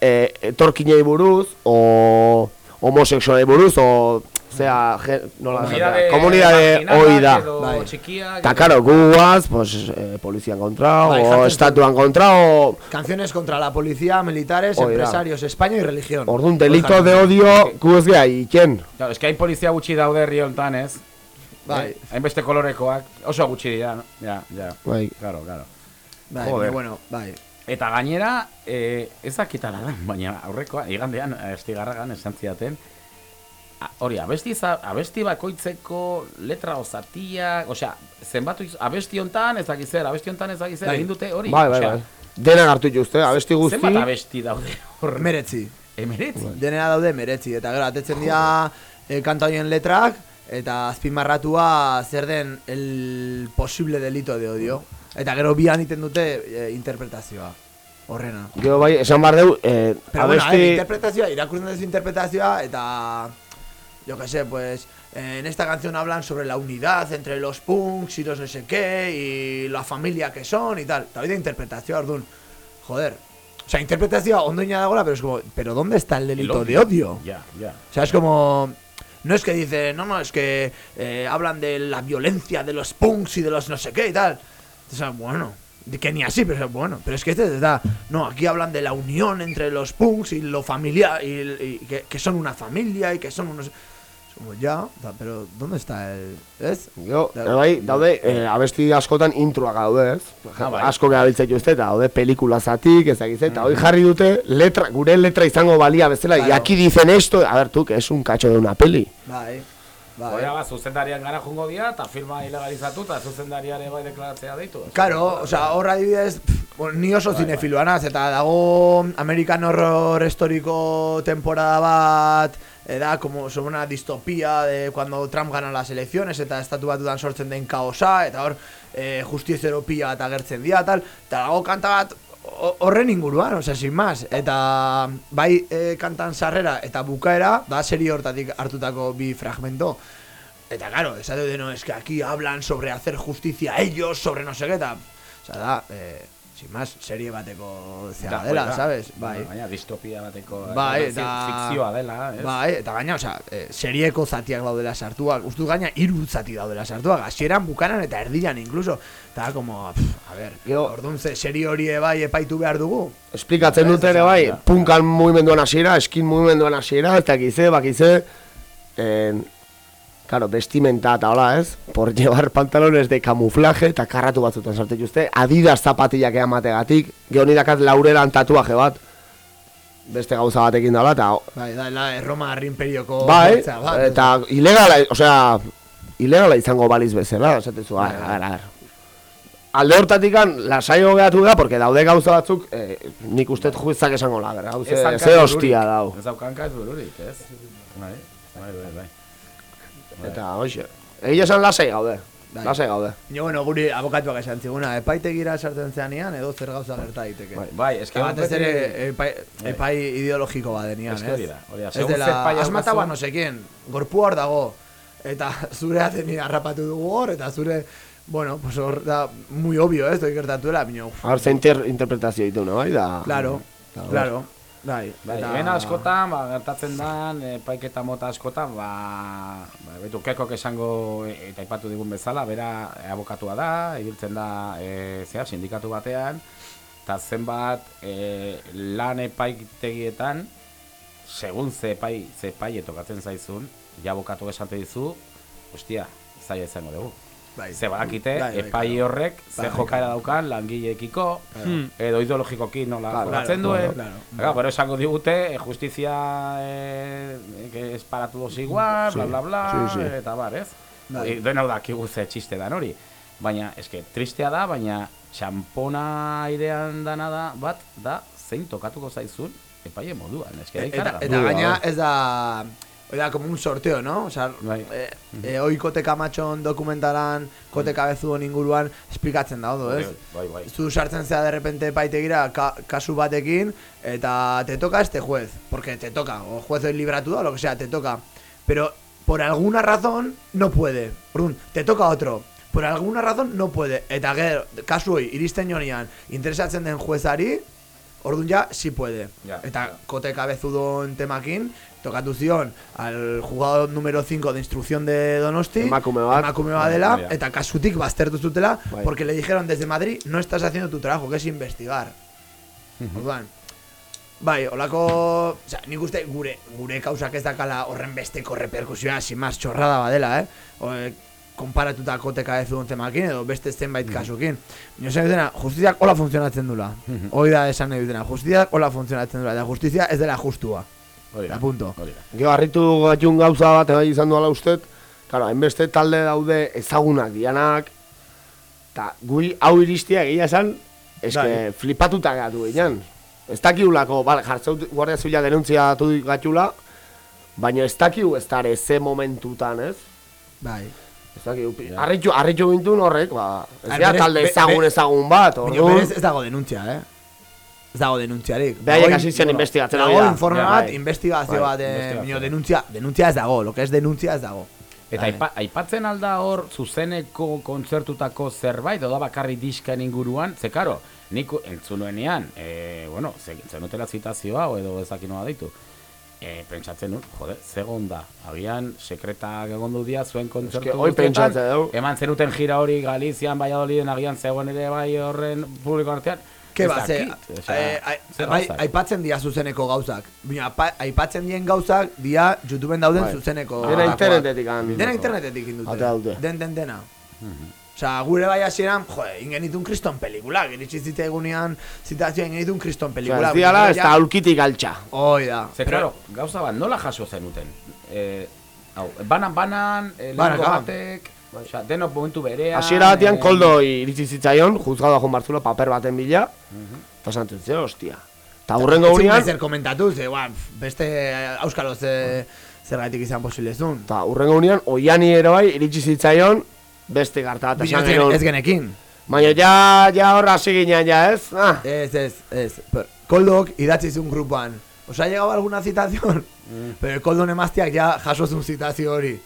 eh, etorkinei buruz, o homosexualei buruz, o, zera, je, nola, Komunidade komunidade marginalak hoi da. edo Bai. txikiak Ta edo- karo, gu guaz, pues, eh, polizian kontra, Bai, o jartzen estatuan kontra, o... Canciones contra la policía, militares, Hoi da. empresarios, España y religión. Orduan, delito de odio, gu ez geha, iken. Claro, es que hain polizia gutxi daude herri hontan, ez? Bai. Eh, Hainbeste kolorekoak, oso gutxi dira, no? Ja, ja. Bai. Claro, claro. Bai, Joder. bueno, bai. Eta gainera, eh, ez dakitara da, baina aurrekoa, igandean, estigarragan esan zidaten, a- hori, abesti, za, abesti bakoitzeko letra ozatia, osea, zenbatu, abesti hontan ez dakiz zer, abesti hontan ez dakiz zer, Bai. egin dute hori. Bai, bai, osea, bai. Denak hartu dituzte, abesti guzti. Zenbat abesti daude hor? Meretzi. Emeretzi? Denera daude meretzi. Eta gero, atetzen dira eh, kanta horien letrak, eta azpimarratua zer den el posible delito de odio. Eta gero bi egiten dute eh, interpretazioa. Horrena. Gero bai, esan bar deu, eh, Pero bueno, a ver, abesti... interpretazioa, irakurtzen duzu interpretazioa, eta... Yo qué sé, pues... eh, en esta canción hablan sobre la unidad entre los punks y los no sé qué, y la familia que son y tal. Eta hori da interpretazioa, orduan. Joder. O sea, interpretazioa ondo ina dagoela, pero es como... ¿Pero dónde está el delito de odio? Ya, ya. O sea, es como... No es que dice, no, no, es que eh, hablan de la violencia de los punks y de los no sé qué y tal. O sea, bueno, que ni así, pero bueno, pero es que este está. No, aquí hablan de la unión entre los punks y lo familiar, y, que son una familia y que son unos. Como ya, da, pero ¿dónde está el.? ¿Es? Gero, bai, daude, eh, abesti askotan introak daude, ez? Ah, bai. Asko gabiltzen dituzte, eta daude pelikula zatik, ez dakiz, eta hori jarri dute, letra, gure letra izango balia bezala, y Claro. aquí dicen esto, a ver, tú, que es un cacho de una peli. Bai, bai. Hori ba, zuzendarian gara jungo dira, eta firma ilegalizatu, eta zuzendariare bai deklaratzea deitu. Claro, o sea, hor adibidez, bueno, ni oso zinefiloa naz, eta dago American Horror Historiko temporada bat, da como sobre una distopía de cuando Trump gana las elecciones, eta estatu batutan sortzen den kaosa, eta hor eh, justizero pila bat agertzen dira, tal, eta dago kanta bat ho- horren inguruan, osea, sin más, eta bai eh, kantan sarrera eta bukaera, da serie hortatik hartutako bi fragmento, Eta claro, esate de no, es que aquí hablan sobre hacer justicia ellos, sobre no sé qué tal. O sea, da, eh, sin más, serie bateko zea Da, dela, da. ¿sabes? Bai. Baina distopia bateko Bai, eh, eta... fikzioa dela, ez? Bai, eta gaina, osea, eh, serieko zatiak daudela sartuak. Ustu gaina, hiru zati daudela sartuak. Hasieran bukanan eta erdian incluso. Eta como, pff, a ver, orduan ze serie hori bai epaitu behar dugu. Esplikatzen dute ere bai, punkan mugimenduan hasiera, eskin mugimenduan hasiera, eta gize, bakize, en, claro, vestimenta eta hola, ez? Por llevar pantalones de camuflaje eta karratu batzutan sartu dituzte, adidas zapatillak emategatik, gehoni dakat laureran tatuaje bat, beste gauza batekin dala, eta Bai, da, la Roma imperioko bai, bertza bat, eta ilegala, osea, ilegala izango baliz bezala, esatezu, a, a, a, a, Alde hortatikan, lasaio gehatu da, porque daude gauza batzuk, eh, nik uste juizak esango la, Ez dauka ze bururik. hostia dau. Ez daukanka ez bururik, ez? Bai, bai, bai. Eta, hoxe, egia esan lasai gaude, Bai. lasai gaude. Jo, bueno, guri abokatuak esan ziguna, epaitegira sartzen zeanean edo zer gauza gerta daiteke. Bai, bai, eske batez ere epai, Bai. epai ideologiko badenean, Eske ez? hori da, hori da, Ez dela, has a no sekien, gorpua hor dago, eta zure ateni harrapatu dugu hor, eta zure, bueno, pues hor da, muy obvio, ez, doi gertatuela, bino, Hor ze inter interpretazio ditu, no, bai, da... claro, claro, bai, Bai, eta- hemen askotan, ba, gertatzen da, epaiketa mota askotan, ba, ba betu, kekok esango, e, eta aipatu digun bezala, bera e, abokatua da, ibiltzen da, e, zea, sindikatu batean, eta zenbat e, lan epaitegietan, segun ze epai, ze epai tokatzen zaizun, ja abokatu esate dizu, ostia, zaila izango dugu. Bai. Ze badakite, Bai, bai, epai claro. horrek, ze Bai, jokaera daukan langileekiko, Hmm. edo ideologikoki nola Claro, jokatzen claro, duen. claro. Claro, pero esango digute, eh, justizia eh, que es para todos igual, bla, Sí, bla, bla, sí, sí. eta bar, ez? Bai. Bai. Dena dakigu ze txiste dan hori. Baina, eske, tristea da, baina txampona airean dana da, bat, da, zein tokatuko zaizun, epaile moduan, eske, da eta, eta gaina ez da Oida, como un sorteo, ¿no? O sea, Bai. eh, eh, oi kote kamatxon dokumentaran, kote kabezu inguruan, esplikatzen daudo, ez? Bai, bai. Zu sartzen zea de repente paitegira ka, kasu batekin, eta te toca este juez, porque te toca, o juez hoy libratu da, o lo que sea, te toca. Pero por alguna razón no puede. Orduan, te toca otro. Por alguna razón no puede. Eta gero, kasu hoi, iristen jonean, interesatzen den juezari, orduan ja, sí puede. Ja. Eta kote kabezudon temakin, tokatu zion al jugador número 5 de instrucción de Donosti, Emakume bat. emakume bat dela, eta kasutik baztertu zutela, Bai. porque le dijeron desde Madrid, no estás haciendo tu trabajo, que es investigar. Orduan, bai, olako, oza, nik uste gure, gure kausak ez dakala horren besteko reperkusioa, sin más txorrada badela, eh? O, eh, konparatutako teka ez duen temakin, edo beste zenbait kasukin. Nio zen dutena, justiziak hola funtzionatzen dula. Hoi da esan nahi dutena, justiziak hola funtzionatzen dula, eta justizia ez dela justua. Da. Eta punto. Da. Gero harritu gatun gauza bat bai izan duela ustet, Claro, hainbeste talde daude ezagunak dianak, eta guri hau iristia egia esan, eske Bai. flipatuta gatu ginen. Ez dakiulako, bale, jartzeu guardia zibila denuntziatu gatula, baina ez dakiu ez dara ze momentutan, ez? Bai. Ez dakiu, harritu, harritu gintun horrek, ba, ez dira berez- talde ezagun ezagun bat, orduan. ez dago denuntzia, eh? Ez dago denuntziarik. Behaiek Dago- hasi zen bueno, investigatzen Dago hori da. informe Ja, bat, bai. investigazio Bai, bat, eh, investigazio. baina denuntzia, denuntzia ez dago, lo que es denuntzia ez dago. Eta aipa, aipatzen alda hor zuzeneko kontzertutako zerbait, edo da bakarri diskaen inguruan, ze karo, nik entzunuenean, e, bueno, ze, zenutela zitazioa, edo ezakin noa deitu, e, pentsatzen nun, jode, zegon da, agian sekretak egondu dia zuen kontzertu dugu. eman zenuten jira hori Galizian, Valladoliden, agian zegoen ere bai horren publiko artean, Ke ba, ze, eh, aipatzen dira zuzeneko gauzak. Baina apa- aipatzen dien gauzak dia YouTubeen dauden Bai. zuzeneko. Dena gakoak. internetetik han. Dena internetetik indute. Den, den, dena. Osa, gure bai hasieran, jo, ingenitun kriston pelikulak, iritsi zitzaigunean zitazioa ingenitun kriston Osea, pelikulak. ez diala, ez da aulkitik altxa. Hoi da. Ze, claro, gauza bat, nola jaso zenuten? E, hau, banan, banan, e, Banaka. lehenko batek, osea, denok momentu berean... Hasiera batean eh, koldo iritsi zitzaion, juzgado joan bartzula paper baten bila, eta santzen ze, hostia. Eta hurrengo Ezin gunean, zer komentatu, ze, guan, beste auskalo ze, zergatik izan posiblezun. eta hurrengo gunean, oiani ere bai, iritsi zitzaion, beste garta bat esan ez genuen. ez genekin. Baina ja, ja horra hasi ginen, ja, ez? Ah. Ez, ez, ez. Per, Koldok idatzi zuen grupan. ¿Os ha llegado alguna citación? Mm. Pero el Koldo Nemastiak ya jaso zuen zitazio hori.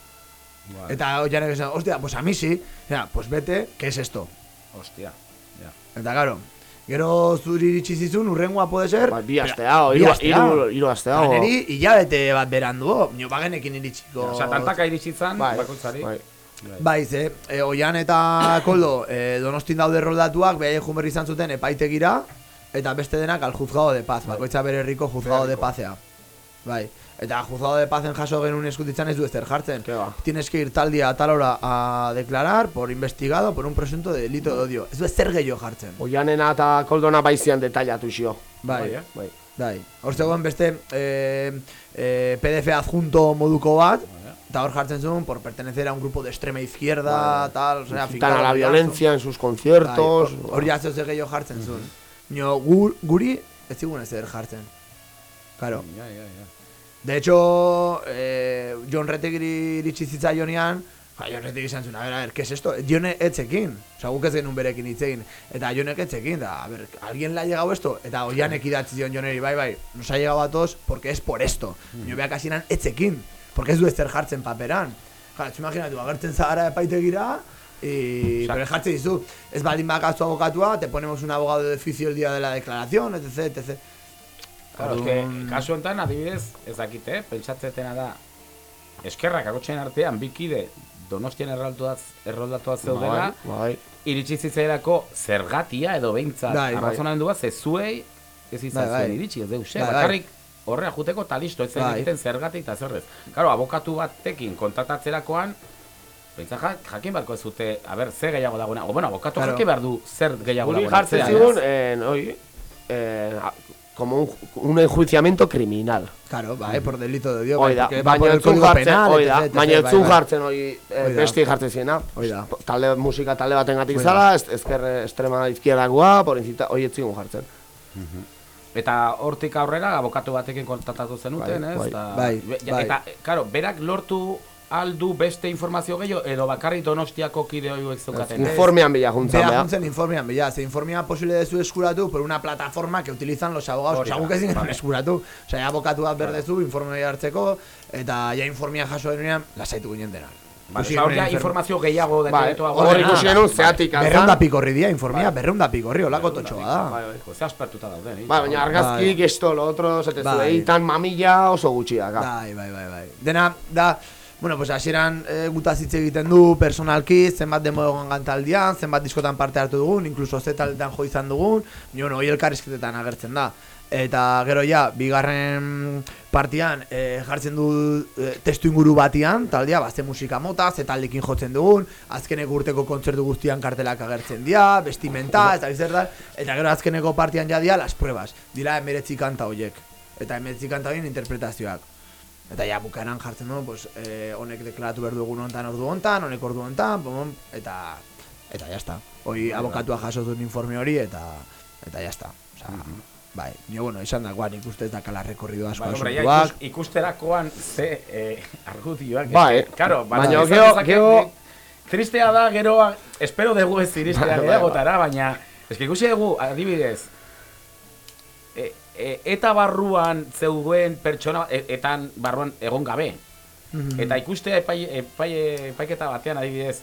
Vale. Eta oianek esan, hostia, pues a mí sí. Ya, pues vete, ¿qué es esto? Hostia, ja. Eta claro, gero zuri iritsi zizun, urrengoa puede ser... Ba, bi astea, o, hiru- hiru- hiru astea, o. Neri hilabete bat berandu, nio bagenekin iritsiko... Osea, tantaka iritsi zan, Bai, bakoitzari. bai. Bai, ze, e, Oian eta Koldo e, donostin daude roldatuak, behai jun berri izan zuten epaitegira, eta beste denak al juzgado de paz, bakoitza bere herriko juzgado de pazea. Bai, eta juzgado de pazen jaso genuen eskutitzan ez du ezer jartzen. Tienes que ir tal día a tal hora a declarar por investigado por un presunto delito de odio. Ez du ezer gehiago jartzen. Oianena eta koldona baizian detailatu xio. Bai, Bai, eh? Bai. Bai. Beste eh, eh, PDF adjunto moduko bat, eta hor jartzen zuen por pertenecer a un grupo de extrema izquierda, tal, o sea, Incitan a la violencia en sus conciertos. Bai, hor- hor ja zeu gehiago jartzen zuen. Nio, gu, guri ez zigun ezer jartzen. Claro. Ja, ja, ja. De hecho, eh, John Retegiri iritsi zitzaionean, ja, John Retegiri izan zuen, a ver, a ver, ¿qué es esto? Jone etzekin, oza, guk ez genuen berekin hitzein, eta Jonek etzekin, da, a ver, ¿alguien le ha llegado esto? Eta oianek idatzi zion Joneri, bai, bai, nos ha llegado a todos porque es por esto. Nio beak etzekin, porque ez du ezer jartzen paperan. Ja, ez imaginatu, agertzen zagara epaitegira, y... Pero jartzen dizu, ez baldin bakazu abokatua, te ponemos un abogado de oficio el día de la declaración, etc, etc. Claro, eske, kasu honetan, adibidez, ez dakite, eh? pentsatzetena da, eskerrak akotxen artean, bikide, donostian erroldatuaz, erroldatuaz zeudela, Bai, bai. iritsi zitzairako zergatia edo behintzat, Bai, bai. arrazonamendu bat, zezuei, ez izan Bai, zuen iritsi, ez deuse, Bai, bai. bakarrik horrea juteko eta listo, ez zen egiten zergatik eta zerrez. Karo, abokatu batekin kontatatzerakoan, Pentsa ja, jakin beharko ez dute, a ber, zer gehiago dagoena. O, bueno, abokatu Claro. jakin behar du zer gehiago Guri dagoena. jartzen atzean, zigun, en, oi, eh, a- como un, un enjuiciamiento criminal. Claro, bai, por delito de odio, Hoi da, porque va por baina el etzun código jartzen, penal, hoi da, baina bai, etzun jartzen hoi eh, besti jartzen ziena. Hoi da. Talde, musika talde baten gatik ez, ezker estrema izquierdagoa, por incita, hoi etzun jartzen. Eta hortik aurrera abokatu batekin kontatatu zenuten, Bai, ez? bai. Bai, bai. Eta, karo, berak lortu aldu beste informazio gehiago, edo bakarrik donostiako kide horiek zeukaten. Informean bila juntzan, bea. juntzen informean, bella. Se informea posible de su eskuratu por una plataforma que utilizan los abogados. Da, guk ezin vale. eskuratu. Osa, ja abokatu bat berdezu, informea hartzeko, eta ja informea jaso denean, lasaitu ginen dena. Vale, genuen ja informazio gehiago Bai, detalituago. hor ikusi genuen zeatik alzan. Berreunda pikorri dia, informea, berreunda pikorri, olako totxoa da. Bai, bai. Aspertuta dauden, eh? Bai, baina argazkik esto, lo otro, zatezu, Bai. eitan mamilla oso gutxia. Bai, bai, bai, bai. Dena, da, bueno, pues hasieran e, gutaz hitz egiten du personalki, zenbat demo egon gantaldian, zenbat diskotan parte hartu dugun, incluso ze taldetan jo izan dugun, ni bueno, hoi elkarrizketetan agertzen da. Eta gero ja, bigarren partian e, jartzen du e, testu inguru batian, taldea, ba, ze musika mota, ze taldekin jotzen dugun, azkeneko urteko kontzertu guztian kartelak agertzen dira, bestimenta, eta zer da, eta gero azkeneko partian ja dira las pruebas, dira emeretzi kanta hoiek, eta emeretzi kanta horien interpretazioak. Eta ja bukaeran jartzen du, pues, eh, honek deklaratu behar dugun hontan ordu hontan, honek ordu hontan, pom, eta eta ya está. Hoi abokatua jaso duen informe hori eta eta ya está. Osea, bai, ni bueno, esan dagoa nik uste ez dakala rekorrido asko Bai, hombre, ja, asuntuak. ikus, ikusterakoan ze eh, argudioak. Bai, eske, Claro, baina izan gero- gero- Tristea da, gero, espero dugu ez iristea Bai, bai, gehiagotara, baina, eske ikusi dugu, adibidez, e, eta barruan zeuden pertsona, e, etan barruan egon gabe. Mhm. Eta ikustea epai, epai, epaiketa batean adibidez,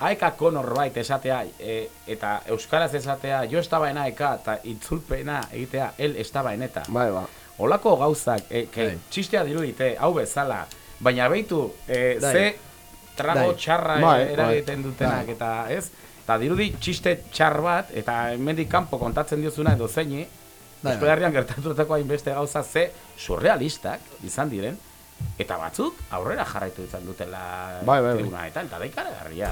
aekako norbait esatea, e, eta euskaraz esatea, jo estaba en aeka, eta itzulpena egitea, el estaba en eta. Bai, ba. Olako gauzak, e, que Bai. txistea dirudite, hau bezala, baina beitu, e, Bai. ze trago Bai. txarra Bai, e, eragiten dutenak, eta ez? Eta dirudi txiste txar bat, eta hemendik kanpo kontatzen diozuna edo zeini, Bai, Euskal Herrian gertatutako hainbeste gauza ze surrealistak izan diren, eta batzuk aurrera jarraitu izan dutela Bai, bai, bai. eta eta da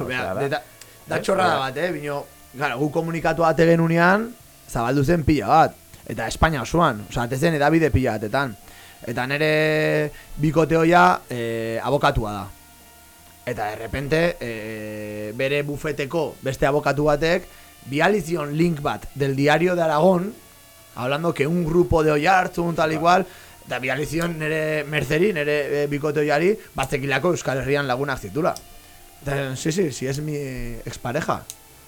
osea, de- da, da Ez, txorrada bai. bat, eh, bino, gara, gu komunikatu bat egin unean, zabaldu zen pila bat. Eta Espainia osoan, osea, atezen edabide pila batetan. Eta nere bikote hoia eh, abokatua da. Eta de repente eh, bere bufeteko beste abokatu batek bializion link bat del diario de Aragón hablando que un grupo de Oiartzun tal igual eta bializion nere merceri, nere eh, bikote hoiari batzekilako Euskal Herrian lagunak zitula. Eta, sí, sí, sí, es mi expareja.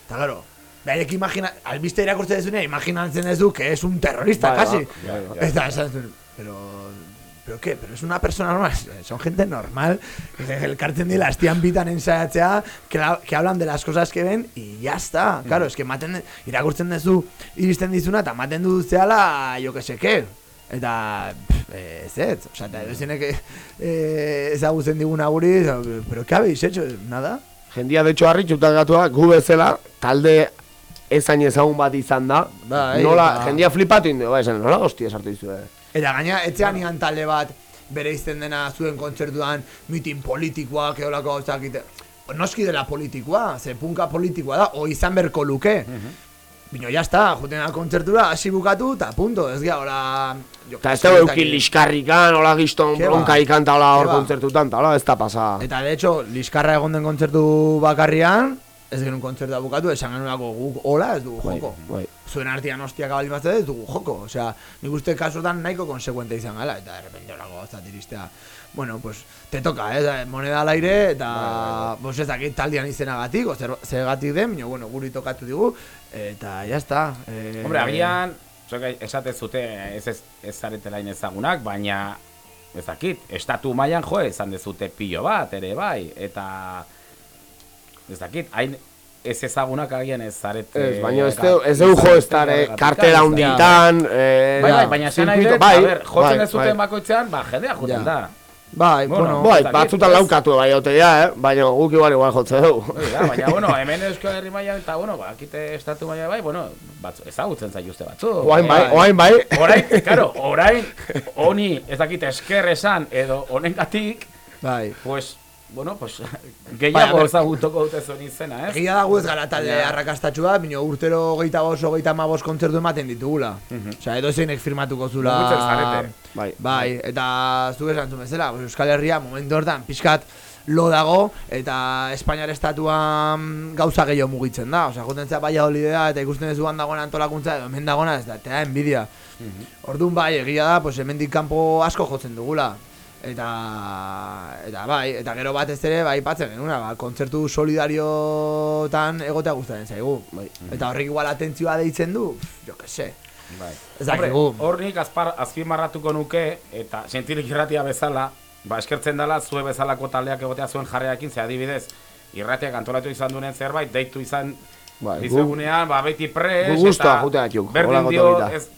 Eta, claro, Behaiek imagina, albiste irakurtzen dezune, imaginatzen dezu que es un terrorista, Bai, ba, casi. bai, bai. Eta, esan pero... ¿Pero qué? ¿Pero es una persona normal? Son gente normal, que elkartzen dira astian bitan ensaiatzea, que, la- que hablan de las cosas que ven, y ya está. Claro, es que maten, irakurtzen dezu, iristen dizuna, eta maten du zehala, yo que sé qué. Eta, eh, ez ez, osea, eta edozenek eh, ezagutzen diguna guri, pero ¿qué habéis hecho? Nada? Jendia de hecho harritxutan gatua, gu bezala, talde ezain ezagun bat izan da. Bai, nola, eta- jendia flipatu indio, bai, esan, nola hostia sartu dizu, eh. Eta gaina, etxean ian talde bat bere izten dena zuen kontzertuan mitin politikoak eolako gauzak ite. Noski dela politikoa, ze punka politikoa da, o izan berko luke. Bino, ya está, juten da kontzertura, hasi bukatu, eta punto, ez gara, hola... jo, Eta ez sé, eukin liskarrikan, hola giston Ke ba. bronka ikanta hola hor ba. kontzertutan, eta hola ez da pasa. Eta de hecho, liskarra egon den kontzertu bakarrian, ez genuen kontzertua bukatu, esan genuenako guk hola ez dugu Bai, joko. bai. Zuen artian hostiak abali bat ez dugu joko. Osea, nik uste kasutan nahiko konsekuente izan gala, eta de repente horako gauzat iristea. Bueno, pues, te toca, eh, moneda al aire, eta, pues ez dakit taldian izenagatik, o zer- zergatik den, baina, bueno, guri tokatu digu, eta, ya está. Eh, Hombre, agian, zuek esate zute ez ez, ez zaretela ezagunak, baina ez dakit, estatu mailan jo izan dezute pilo bat ere bai, eta ez dakit, hain ez ezagunak agian ez zarete... Ez, baina ez deu, ez deu jo ez dare, kartela hunditan, Bai, bai, baina esan nahi dut, bai, jotzen bai, dezuten bai. bakoitzean, ba, jendea joten Ja. da. Bai, Bueno, Bai, ez batzutan ez? laukatu bai ote da, eh? Baina guk igual igual jotze dugu. Baina, bueno, hemen Euskal Herri mailan eta, bueno, ba, akite estatu maila bai, bueno, batzu, ezagutzen zaituzte batzu. Oain bai, oain bai. Orain, claro, orain, honi, ez dakit esker esan, edo honengatik, bai. pues, bueno, pues, a gehiago ezagutuko dute zuen izena, ez? Egia da gu ez gara talde Ja. arrakastatxua, bino urtero geita bos, geita ma bos kontzertu ematen ditugula. Osea, edo zeinek firmatuko zula. Bai. Bai, eta zuk esan zuen bezala, pues Euskal Herria momentu hortan pixkat lo dago, eta Espainiar estatuan gauza gehiago mugitzen da. Osea, joten zea baia olidea, eta ikusten ez duan dagoen antolakuntza, edo hemen dagoena, ez da, eta envidia. Orduan bai, egia da, pues hemendik kanpo asko jotzen dugula. Eta, eta bai, eta gero batez ere, bai, patzen genuna, ba, kontzertu solidariotan egotea guztaren zaigu. Bai. Eta horrek igual atentzioa deitzen du, pff, jo que se. Bai. Ez dakigu. Hor nik azpar, azpimarratuko nuke, eta sentirik irratia bezala, ba, eskertzen dela, zue bezalako taldeak egotea zuen jarreakin, ze adibidez, irratiak antolatu izan duen zerbait, deitu izan Bai, gu- dizugunean, ba, beti gustua eta jutea juk, berdin dio, ez,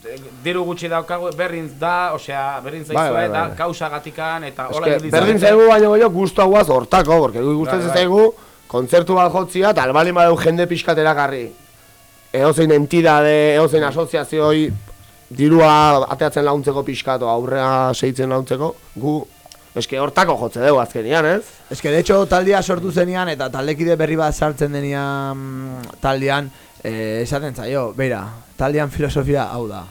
diru gutxi daukagu, berdin da, osea, berdin Bai, zaizue, bai, da, bai. kausagatikan, eta Es hola que ibili berdin zarete. zaigu baino gehiago gustu guaz hortako, porque gu gustatzen Bai, bai. zaigu kontzertu bat jotzia, eta albali badeu jende pixkatera garri. Eozein entidade, eozein asoziazioi, dirua ateatzen launtzeko pixkatu, aurrea seitzen launtzeko, gu, eske hortako jotze dugu azkenian, ez? Que, de hecho, taldea sortu zenean, eta taldekide berri bat sartzen denean mm, taldean, eh, esaten zaio, beira, taldean filosofia hau da.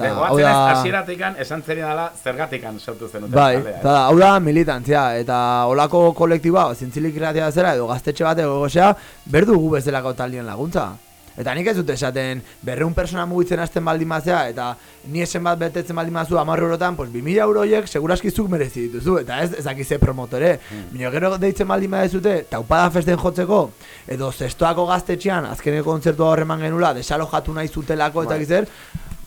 Da, hau da- hasieratekan, esan zeri dela, zergatikan sortu zenuten. Bai, taldea, da, hau da militantzia, eta olako kolektiba, zintzilik irratia zera, edo gaztetxe bat edo gozea, berdu gu bezalako taldien laguntza. Eta nik ez dut esaten, berreun persona mugitzen hasten baldin mazea, eta ni esen bat betetzen baldin mazu amarru eurotan, pues 2000 euroiek seguraski zuk merezi dituzu, eta ez ezakize promotore. Mm. Mino gero deitzen baldin badezute, taupada festen jotzeko, edo zestoako gaztetxean, azkeneko kontzertua horreman genula, desalojatu nahi zutelako, eta Bai. gizer,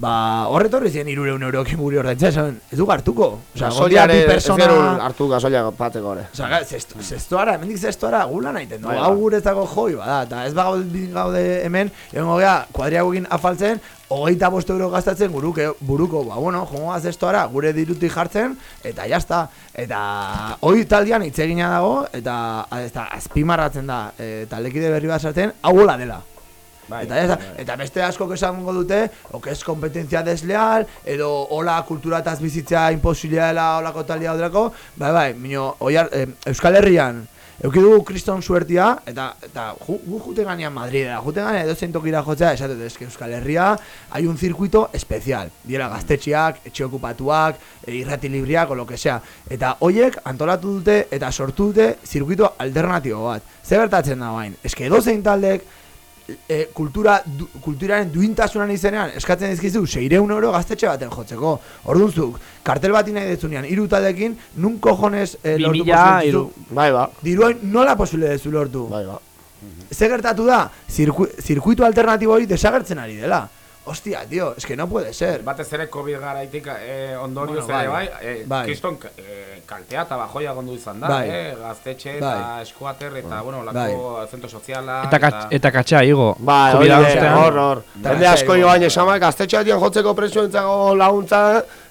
Ba, horretorri ziren irureun eurokin guri ordaintzea, esan, ez du hartuko. Osea, Gasoilare, gondia bi ez persona... gero hartu gasoila pateko ore. Osea, zesto, zestoara, hemendik zestoara gula naiten du. Bai, Hau bai. guretzako joi bada, eta ez bagaude gaude hemen, egongo gea, kuadriagoekin afaltzen, hogeita bost euro gastatzen guruke, buruko, ba, bueno, jongo zestoara, gure dirutik jartzen, eta jazta. Eta hoi taldean hitz egina dago, eta, eta azpimarratzen da, e, taldekide berri bat sartzen, hau dela. Bai, eta, eta, bai. eta beste asko esango dute, o que es kompetentzia desleal, edo hola kulturataz bizitzea imposibilia dela holako taldea delako, bai, bai, mino, oiar, eh, Euskal Herrian, Euki dugu kriston suertia, eta, eta ju, gu juten ganean Madridera, juten ganean edo tokira jotzea, esatet, eske Euskal Herria hay un circuito especial. Diela gaztetxeak, etxe okupatuak, eh, irrati libriak, o lo que sea. Eta hoiek antolatu dute eta sortu dute zirkuito alternatibo bat. Zer gertatzen da bain? Eske edozein taldek e, kultura, du, kulturaren duintasunan izenean eskatzen dizkizu 600 euro gaztetxe baten jotzeko. Orduan zuk, kartel bat nahi dezunean, hiru taldekin, nun kojones e, Bi lortu duzu? Bai, ba. Diruen nola posible dezu lortu? Bai, ba. Ze gertatu da, zirku, zirkuito alternatibo hori desagertzen ari dela. Hostia, tío, es que no puede ser. Batez ere COVID garaitik eh, ondorioz Bueno, ere bai. bai, eh, Bai. kriston eh, kaltea eta bajoia gondu izan da, Bai. eh, gaztetxe eta Bai. eskuater eta, bueno, Bai. lako zentro soziala. Eta, katx, eta katxa, igo. Bai, Covid hori, ostean. hor, hor. Jende asko jo baina esan gaztetxeatien jotzeko presioentzako laguntza,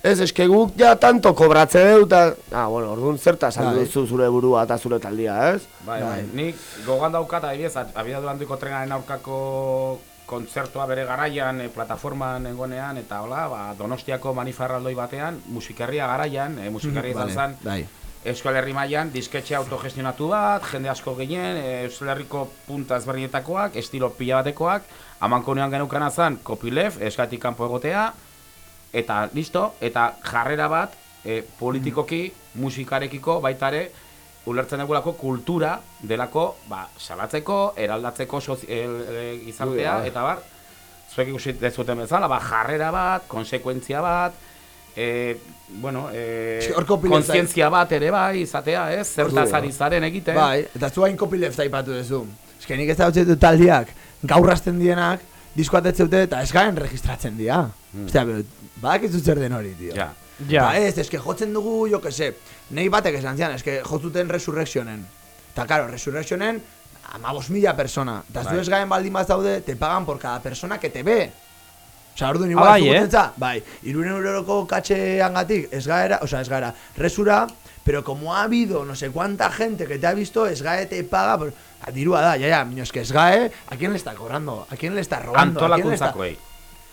ez, eske guk ja tanto kobratze eta... Ah, bueno, orduan zerta Bai. duzu zure burua eta zure taldia, ez? Bai, bai. Nik gogoan daukat, adibidez, abiadura handiko trenaren aurkako kontzertua bere garaian, e, plataforman egonean, eta hola, ba, Donostiako manifarraldoi batean, musikerria garaian, e, musikerria izan Vale, zen, bai. Euskal Herri mailan disketxe autogestionatu bat, jende asko ginen, e, Euskal Herriko punta ezberdinetakoak, estilo pila batekoak, amankonean geneukana zen, kopilef, eskatik kanpo egotea, eta listo, eta jarrera bat, e, politikoki, musikarekiko, baitare, ulertzen dugulako kultura delako, ba, salatzeko, eraldatzeko sozi, el, el, gizartea, bai. eta bar, zuek ikusi dezuten bezala, ba, jarrera bat, konsekuentzia bat, e, bueno, e, kontzientzia bat ere bai, izatea, ez? Zertaz ari zaren egiten. Bai, eta zu hain kopilef zaipatu duzu. Ez nik ez da taldiak, gaur hasten dienak, diskoat ez zeute eta ez garen registratzen dira. Hmm. Ostia, pero, badakizu zer den hori, tío. Ja. Ja. Ba ez, eske jotzen dugu, jo que se, nei batek esan zian, eske jotzuten Resurrectionen. Eta, karo, Resurrectionen, amabos mila persona. Zu Bai. ez gaen baldin bat zaude, te pagan por cada persona que te ve. Osa, orduan Ah, igual, bai, zu eh? gotentza, bai, irunen euroko katxeangatik, ez gaera, o sea, ez gaera, resura, pero como ha habido no sé cuánta gente que te ha visto, Esgae te paga, por... a dirua da, ya, ya, niños, que Esgae, ¿a quién le está cobrando? ¿A quién le está robando? ¿A quién le está- Antolakuntzakoei.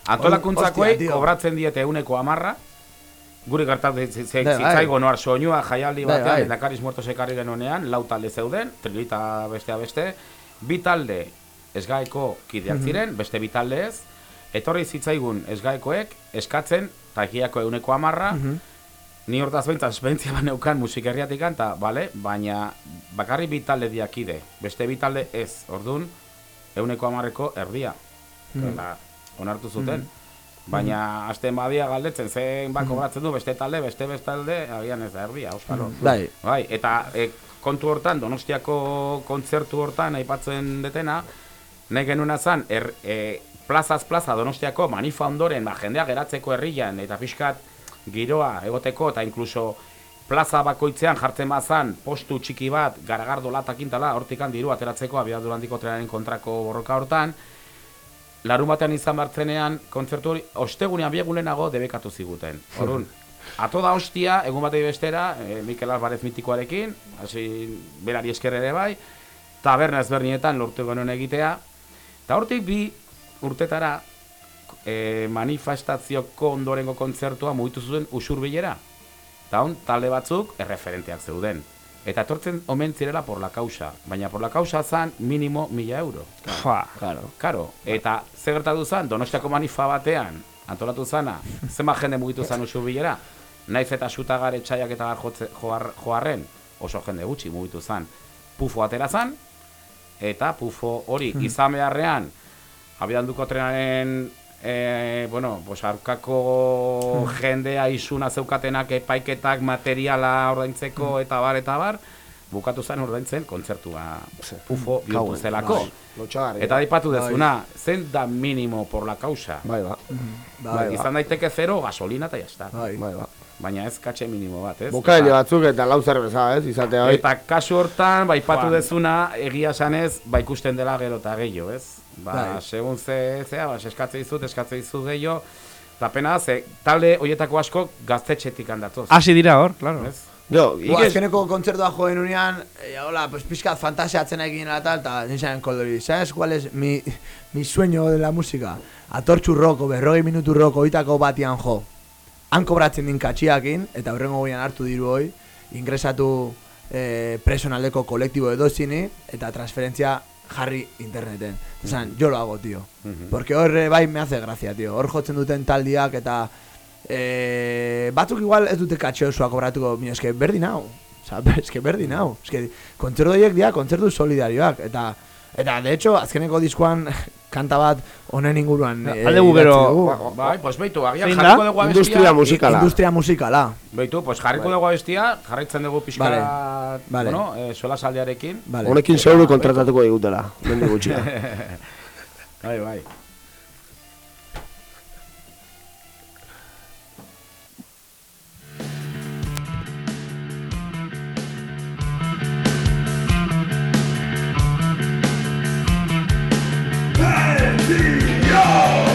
Antolakuntzakoei kobratzen diete euneko amarra, guri zi- Bai, bai. zitzaigo noar soinua jaialdi Bai, batean, bai. Dakariz muertos ekarri genuenean, lau talde zeuden, trilita bestea beste, bi talde esgaeko kideak Mhm. ziren, beste bi talde ez, etorri zitzaigun esgaekoek eskatzen, takiako euneko amarra, Mhm. ni hortaz behintzat esperientzia bat neukan musikerriatik eta, bale, baina bakarri bi talde diakide, beste bi talde ez, orduan, euneko amarreko erdia. Mm. Eta, onartu zuten. Mm. Baina, hasten badia galdetzen, zein bako kobratzen du, beste talde, beste beste talde, agian ez da erdia, auskalo. Mm. Bai. Bai, eta e, kontu hortan, donostiako kontzertu hortan, aipatzen detena, nahi genuna zan, er, e, plazaz plaza donostiako manifa ondoren, ba, jendea geratzeko herrian, eta pixkat giroa egoteko, eta inkluso plaza bakoitzean jartzen bazan postu txiki bat, garagardo latakintala, hortikan diru ateratzeko abiadura handiko trenaren kontrako borroka hortan, larun batean izan bartzenean, kontzertu hori, ostegunean biegulenago debekatu ziguten. Horun, ato da hostia, egun batei bestera, e, Mikel Alvarez mitikoarekin, hasi berari esker ere bai, taberna ezberdinetan lortu genuen egitea, eta hortik bi urtetara e, manifestazioko ondorengo kontzertua mugitu zuen usurbilera. Eta hon, talde batzuk erreferenteak zeuden. Eta etortzen omen zirela por la causa, baina por la causa zan minimo mila euro. Fa. Claro. Claro. Eta zer gertatu zan, donostiako manifa batean, antolatu zana, zenba jende mugitu zan usurbilera, naiz eta sutagar etxaiak eta joar, joarren, oso jende gutxi mugitu zan. Pufo atera zan, eta pufo hori izan beharrean, abianduko trenaren e, bueno, pues arkako jendea izuna zeukatenak epaiketak materiala ordaintzeko eta bar eta bar bukatu zen ordaintzen kontzertua pufo bihurtu Kauen, zelako. bai. Eta dipatu Bai. dezuna, zen da minimo por la causa. Bai, ba. Bai, izan daiteke zero, gasolina eta jazta. Bai, bai, ba. Baina ez katxe minimo bat, ez? Bokaile batzuk eta lau zerbeza, ez? Izatea, bai. Eta kasu hortan, bai patu Juan. dezuna, egia esanez, ba ikusten dela gero eta gehiago, ez? Ba, Bai. segun ze, zea, ba, eskatze dizut, eskatze dizut gehiago, eta pena, ze talde hoietako asko gaztetxetik handatoz. Hasi dira hor, claro. Ez? Jo, Ua, azkeneko kontzertua joen unean, e, hola, pues pizkat fantasiatzen egin eta tal, eta nintzen kolori, ¿sabes cuál es mi, mi sueño de la música? Atortxu roko, berrogei minutu roko, oitako batian jo. Han kobratzen din katxiakin, eta horrengo goian hartu diru hoi, ingresatu eh, personaldeko kolektibo edo zini, eta transferentzia jarri interneten. Esan, yo lo hago, tío. Porque hor eh, bai me hace gracia, tío. Hor jotzen duten taldiak eta eh, batzuk igual ez dute katxe osoa kobratuko, mira, eske berdin hau. Osa, eske berdin hau. Eske kontzertu dira kontzertu solidarioak eta eta de hecho azkeneko diskoan kanta bat honen inguruan eh, alde gero- dugu. Ba, bai, pues beitu, agian jarriko dugu abestia. Industria musikala. Industria musikala. Beitu, pues jarriko dugu abestia, jarraitzen dugu pixka, Vale. Vale. bueno, eh, sola saldearekin. Vale. Honekin zeure kontratatuko digutela, mendi gutxia. bai, bai. Yeah.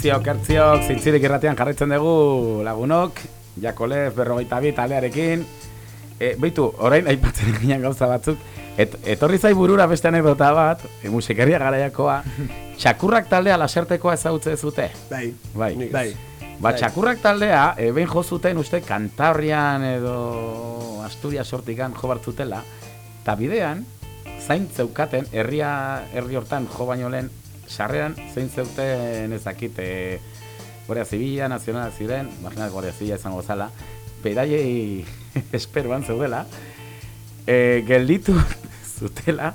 Ertziok, ertziok, zintzirik irratian jarraitzen dugu lagunok, Jakolef, berrogeita bi taldearekin. E, Beitu, orain aipatzen ginen gauza batzuk, et, etorri zai burura beste anekdota bat, e, musikeria garaiakoa, txakurrak taldea lasertekoa ezagutze zute. Bai. Bai. Bai. Ba, Bai. txakurrak taldea, e, behin jo zuten uste Kantabrian edo Asturias sortikan jo bartzutela, eta bidean, zain zeukaten, herria, herri hortan jo baino lehen, sarreran zein zeuten ezakit, e, Guardia Zibila, Nazionala ziren, imaginat Guardia Zibila izango zala, beraiei esperoan zeudela, e, gelditu zutela,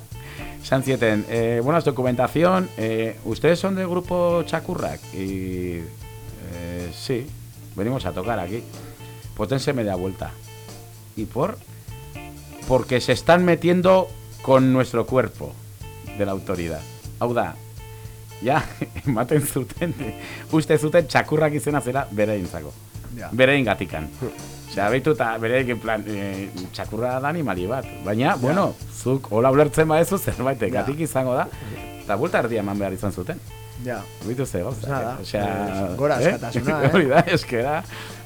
esan zieten, eh, buenas documentación, eh, ¿ustedes son del grupo Chacurrac? Y eh, sí, venimos a tocar aquí. Pues media vuelta. ¿Y por? Porque se están metiendo con nuestro cuerpo de la autoridad. Hau da, ja, ematen zuten, uste zuten txakurrak izena zela bereintzako. Ja. Berein gatikan. Osea, behitu eta bereik en plan, e, txakurra da animali bat. Baina, bueno, zuk hola ulertzen badezu zerbait Ja. gatik izango da. Eta bulta erdia eman behar izan zuten. Ja. Bitu ze gauza. nada, eh? Osea, pues, gora askatasuna, eh? Hori da, eskera.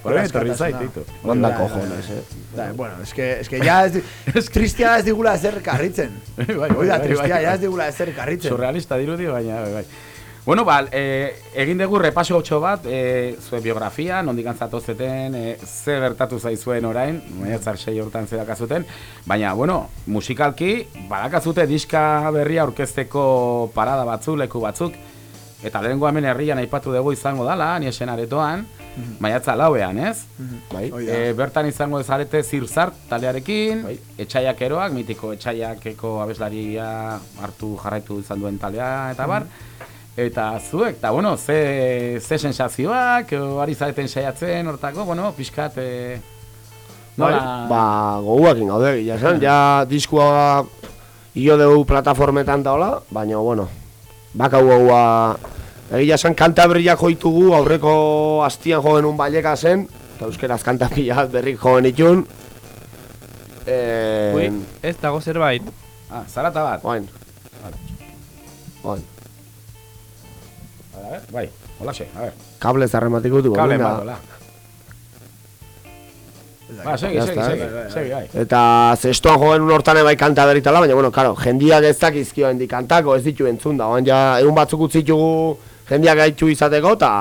Gora Hori etorri zait, ditu. Onda cojones, eh. Da, bueno, es que, es que ya es, es tristia ez digula ezer karritzen. Bai, bai, Hori da, bai, tristia, bai, ya bai. ez digula ezer karritzen. Surrealista dirudi, baina, bai, bai. Bueno, bal, eh, egin dugu repaso gotxo bat, eh, zuen biografia, nondik antzatozeten, eh, ze bertatu zaizuen orain, maiatzar sei hortan zedakazuten, baina, bueno, musikalki, badakazute diska berria aurkezteko parada batzu, leku batzuk, eta lehenengo hemen herrian aipatu dugu izango dala, ni esen aretoan, maiatza lauean, ez? Bai. Hoi da. E, bertan izango ezarete zirzart taldearekin, etxaiak eroak, mitiko etxaiakeko abeslaria hartu jarraitu izan duen taldea eta bar. Eta zuek, eta bueno, ze, ze sensazioak, o, ari zareten saiatzen, hortako, bueno, pixkat, e, Bai, nola... ba, goguakin gaude, ja esan, ja diskua io dugu plataformetan daola, baina, bueno, bakau gogua, egia esan, kanta berriak joitugu, aurreko hastian jo genuen baileka zen, eta euskeraz kanta pila bat berrik jo genitun. Eh, Ui, ez dago zerbait. Ah, zarata bat. Oain. Oain. Ver, bai, holaxe, a ver. Kable zarrematik gutu. Kable venga. bat, hola. Ba, segi, segi, está, segi, eh. segi, bai. Eta zestoan joen un hortan bai kanta beritala, baina, bueno, karo, jendiak ez dakizkio hendik kantako, ez ditu entzun da, oan ja, egun batzuk utzitugu jendiak gaitu izateko, eta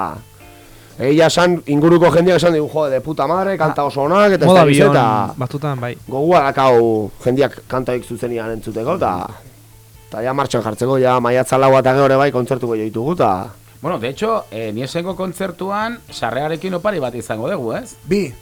egia esan, inguruko jendiak esan digu, jode, de puta madre, kanta oso onak, eta Moda avion, eta batzutan bai. gogua dakau jendiak kantaik zuzenian entzuteko, eta eta ja martxan jartzeko, ja maiatza lau eta gero bai kontzertuko joitugu, eta Bueno, de hecho, eh, niesengo kontzertuan, sarrearekin opari bat izango dugu, ez? Bi.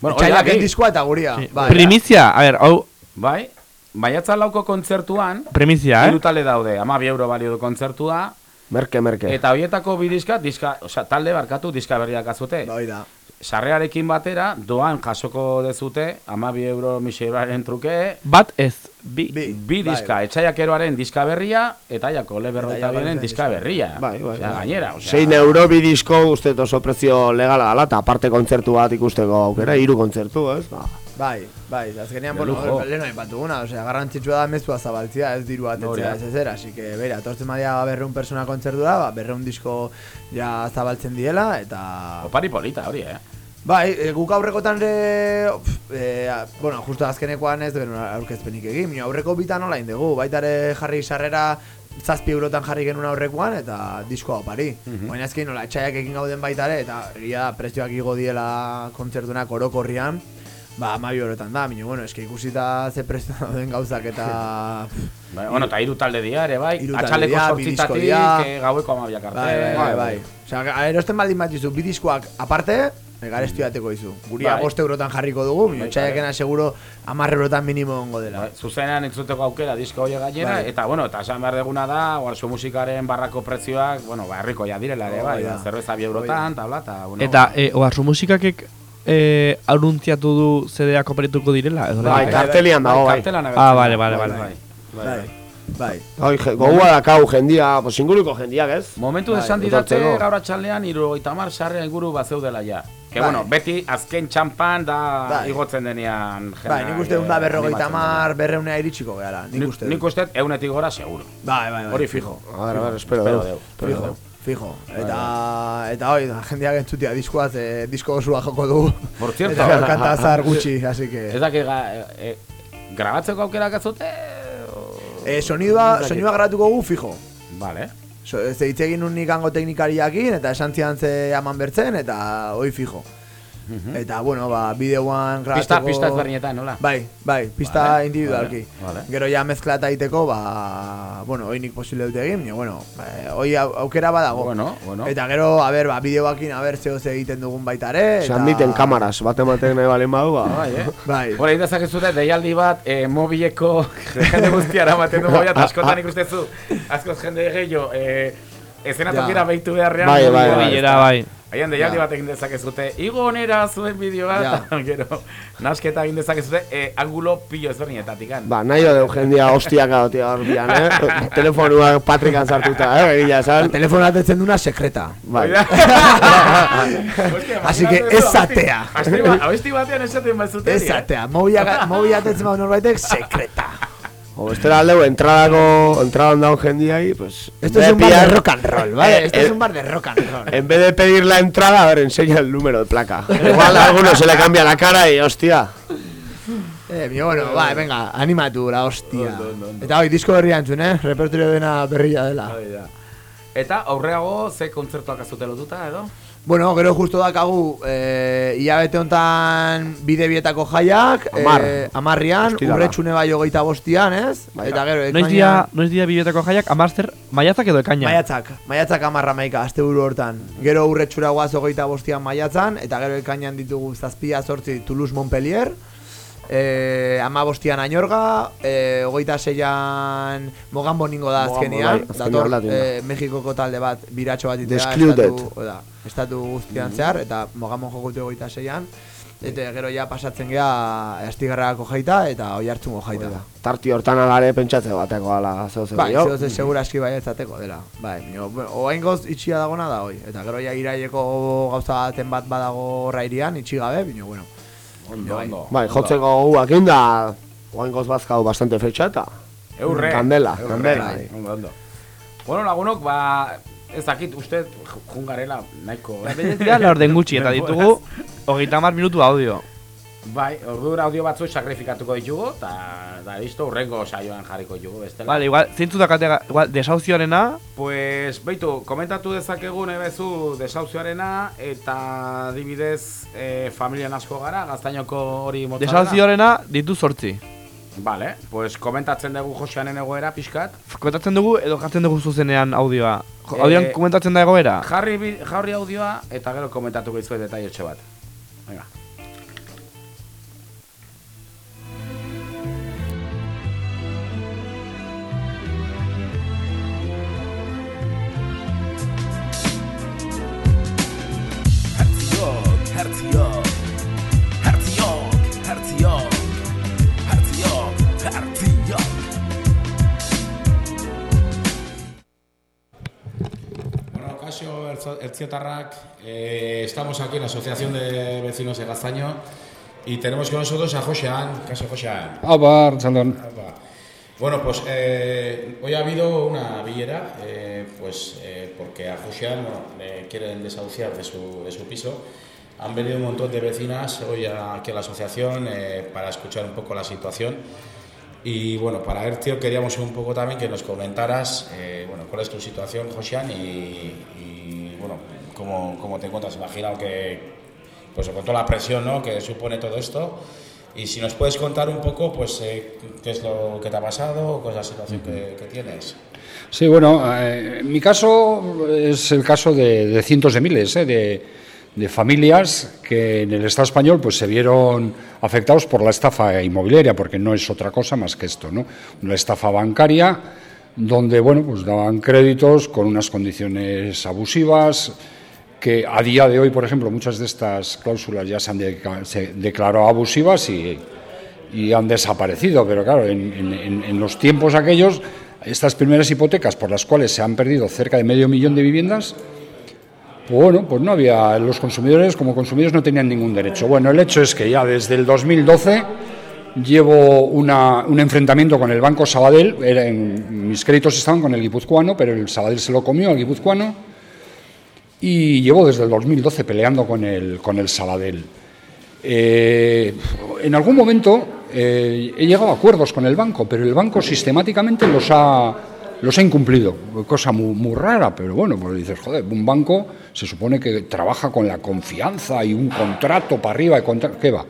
Bueno, Etxaiak bi. diskoa eta guria. Bai. Primizia, a ver, hau, Bai, maiatza lauko kontzertuan, primizia, eh? talde daude, ama bi euro balio du kontzertua, merke, merke. eta horietako bi diska, diska, osea, talde barkatu diska berriak azute. Bai da. Sarrearekin batera, doan jasoko dezute, ama bi euro miseraren truke, Bat ez, bi. Bi. bi Bai, diska, etxaiak eroaren diska berria, eta jako leberroita biren diska berria. Bai, bai, Osea, bai. gainera, osea, 6 euro bi disko uste oso prezio legala dela, eta aparte kontzertu bat ikusteko aukera, hiru kontzertu, ez? Ba, Bai, bai, azkenean, bueno, leheno aipatuguna, osea, garrantzitsua da mezua zabaltzia, ez diru atetzea, ez ezer, así que, bera, tortzen badia berreun persona kontzertu da, ba, berreun disko ja zabaltzen diela, eta... opari polita hori, eh? Bai, e, guk aurrekotan ere, e, bueno, justo azkenekoan ez genuen aurkezpenik egin, baina aurreko bitan olain dugu, baita ere jarri sarrera zazpi eurotan jarri genuen aurrekoan eta diskoa opari. Mhm. Baina ezkin nola, etxaiak egin gauden baita ere, eta egia da, prezioak igo diela kontzertunak orokorrian, ba, amabi eurotan da, baina, bueno, eske ikusita ze prezio dauden gauzak eta... Bai, bueno, eta hiru talde dira ere, bai. Atxaleko sortzitatik, eh, gaueko amabiak arte. Bai, bai, bai, bai. Osea, erosten baldin bat dizu, bi diskoak aparte, garestu jateko dizu. Guria Bai. bost eurotan jarriko dugu, Bai, txaiakena seguro amar eurotan minimo ongo dela. Bai, zuzenean entzuteko aukera disko hori gainera, Bai. eta bueno, eta esan behar deguna da, oarzo musikaren barrako prezioak, bueno, ba, herriko ja direla ere, bai, Hoi da. zerbeza bi eurotan, tabla, eta, bueno. Eta, e, oarzu musikakek e, anuntziatu du CD-ak operituko direla? edo Bai, bai? kartelian dago, bai. Ah, vale, da, vale, bai, vale. bai, bai, Bai, bai. bai. Oi, je- gogoa dakau jendia, pues inguruko jendiak, ez? Momentu Bai, esan didate gaur atxaldean irurogeita mar sarre inguru bat zeudela ja. Que Bai. bueno, beti azken txampan da Bai. igotzen denean Bai, jendeak, nik uste dut da eh, berrogeita mar, berreunea iritsiko gehala, nik Nik, uste nik dut. uste eunetik gora seguro. Bai, bai, bai. Hori fijo. A ver, a ver, espero, Espero deu. deu, Fijo, espero deu. Fijo. Eta, eta hoi, jendeak entzutia diskoaz, eh, disko osua joko du. Por cierto. Eta kanta zahar gutxi, así que... Ez dakit, ga, e, grabatzeko aukerak azute? Eh, sonidua, sonidua grabatuko gu, fijo. Vale. So, ez egin nun nik hango teknikariakin, eta esan zian ze aman bertzen, eta hoi fijo. Eta, bueno, ba, bideoan Pista, grabatuko... pista ezberdinetan, nola? Bai, bai, pista Vale, individualki. vale, vale. Gero ja mezklata egiteko, ba, bueno, hoi nik posible dute egin, baina, bueno, eh, hoi au- aukera badago. Bueno, bueno. Eta gero, a ber, ba, bideoakin, a ber, zeo ze egiten dugun baita ere. Se admiten kamaras, bat ematen nahi balen badu, ba. Bai, eh? Bai. Hora, egin dezakezute, deialdi bat, eh, mobileko jende guztiara maten du mobiat, askotan ikustezu, askoz jende gehiago, eh, ezenatokira Ja. behitu beharrean. Bai, bai, bai. Bai. Haien deialdi Ja. bat egin dezakezute, igo onera zuen bideoa, Ja. gero, nasketa egin dezakezute, eh, angulo pilo ezberdinetatik? Ba, nahi deu jendia hostiak adotia horbian, eh? Telefonua patrikan sartuta, eh? Egia esan. Telefono atetzen duna sekreta. Bai. Así que ez zatea. Abesti batean esaten bazuten, Ez zatea. Mobila atetzen badu norbaitek sekreta. O bestera aldeu, entradako, entradan daun jendiai, pues... Esto es un de bar de rock and roll, ¿vale? Esto Eh, es un bar de rock and roll. En vez de pedir la entrada, a ver, enseña el número de placa. Igual a alguno se le cambia la cara y, hostia. Eh, mi bueno, va, venga, animatu la hostia. Eta hoi, disko berria entzun, eh? Repertorio dena berria dela. Eta aurreago ze kontzertuak azute lotuta, edo? Bueno, gero justo dakagu, eh, hilabete hontan bide bietako jaiak, Amar. eh, amarrian, Ostirala. urretxune bai hogeita bostian, ez? Bai. Eta gero, Noiz dia, noiz dia biblioteko jaiak, amazter, maiatzak edo ekaina? Maiatzak, maiatzak amarra maika, aste buru hortan. Gero urretxura guaz hogeita bostian maiatzan, eta gero ekainan ditugu zazpia sortzi Toulouse Montpellier, eh, ama bostian Añorga, eh, hogeita seian Mogambo ningo da azkenian, bai, dator da. eh, Mexikoko talde bat, biratxo bat itea, estatu, oda, estatu guztian zehar, eta Mogambo jokotu hogeita seian, eta gero ja pasatzen gea astigarrako jaita, eta oi hartzungo jaita. Tarti hortan alare pentsatze bateko ala zeu zeu. Bai, jo. zeo ze segura eski bai etzateko dela. Bai, mio, oain goz itxia dagona da hoi. Eta gero ja iraileko gauza baten bat badago rairian, itxi gabe, bino, bueno. Ondo, ondo. Bai, jotzeko guak inda, oain goz bazkau bastante fecha eta... Eurre. Kandela, Eurre, kandela. bai, Ondo, ondo. Bueno, lagunok, ba, ez dakit, uste jungarela nahiko. Bedezia la orden gutxi, eta ditugu hogeita hamar minutu audio. Bai, ordura audio batzu sakrifikatuko ditugu, eta da listo, urrengo saioan jarriko ditugu, bestela. Vale, igual, zeintzu dakate, igual, desauzioarena, Pues, beitu, komentatu dezakegu nahi bezu desauzioarena, eta adibidez eh, familian asko gara, gaztainoko hori motzarena. desauzioarena ditu sortzi. Vale, pues komentatzen dugu Joseanen egoera pixkat. Komentatzen dugu edo jartzen dugu zuzenean audioa. Audioan komentatzen da egoera? Jarri, jarri audioa, eta gero komentatuko izuet detaiotxe bat. Bueno, Casio Erciotarrac, eh, estamos aquí en la Asociación de Vecinos de Gaztaño y tenemos con nosotros a Josean. Casio Josean. Arratsaldeon. Apa. Bueno, pues eh, hoy ha habido una villera, eh, pues eh, porque a Josean bueno, le quieren desahuciar de su, de su piso. Han venido un montón de vecinas hoy aquí a la asociación para escuchar un poco la situación. Y bueno, para Ercio queríamos un poco también que nos comentaras eh, bueno, cuál es tu situación, Josian, y, y, bueno, cómo, cómo te encuentras. Imagino que, pues con toda la presión ¿no? que supone todo esto. Y si nos puedes contar un poco, pues, eh, qué es lo que te ha pasado, cuál es la situación que, que tienes. Sí, bueno, eh, mi caso es el caso de, de cientos de miles eh, de, de familias que en el Estado español pues, se vieron afectados por la estafa inmobiliaria, porque no es otra cosa más que esto, ¿no? Una estafa bancaria donde bueno, pues daban créditos con unas condiciones abusivas, que a día de hoy, por ejemplo, muchas de estas cláusulas ya se han declarado abusivas y, y han desaparecido, pero claro, en, en- en- los tiempos aquellos, estas primeras hipotecas por las cuales se han perdido cerca de medio millón de viviendas, bueno, pues no había, los consumidores como consumidores no tenían ningún derecho. Bueno, el hecho es que ya desde el 2012 llevo un enfrentamiento con el Banco Sabadell, mis créditos estaban con el guipuzcoano, pero el Sabadell se lo comió al guipuzcoano, y llevo desde el 2012 peleando con el, con el Sabadell. Eh, en algún momento eh, he llegado a acuerdos con el banco, pero el banco sistemáticamente los ha, los ha incumplido. Cosa muy, rara, pero bueno, pues dices, joder, un banco se supone que trabaja con la confianza y un contrato para arriba, y contra... ¿qué va?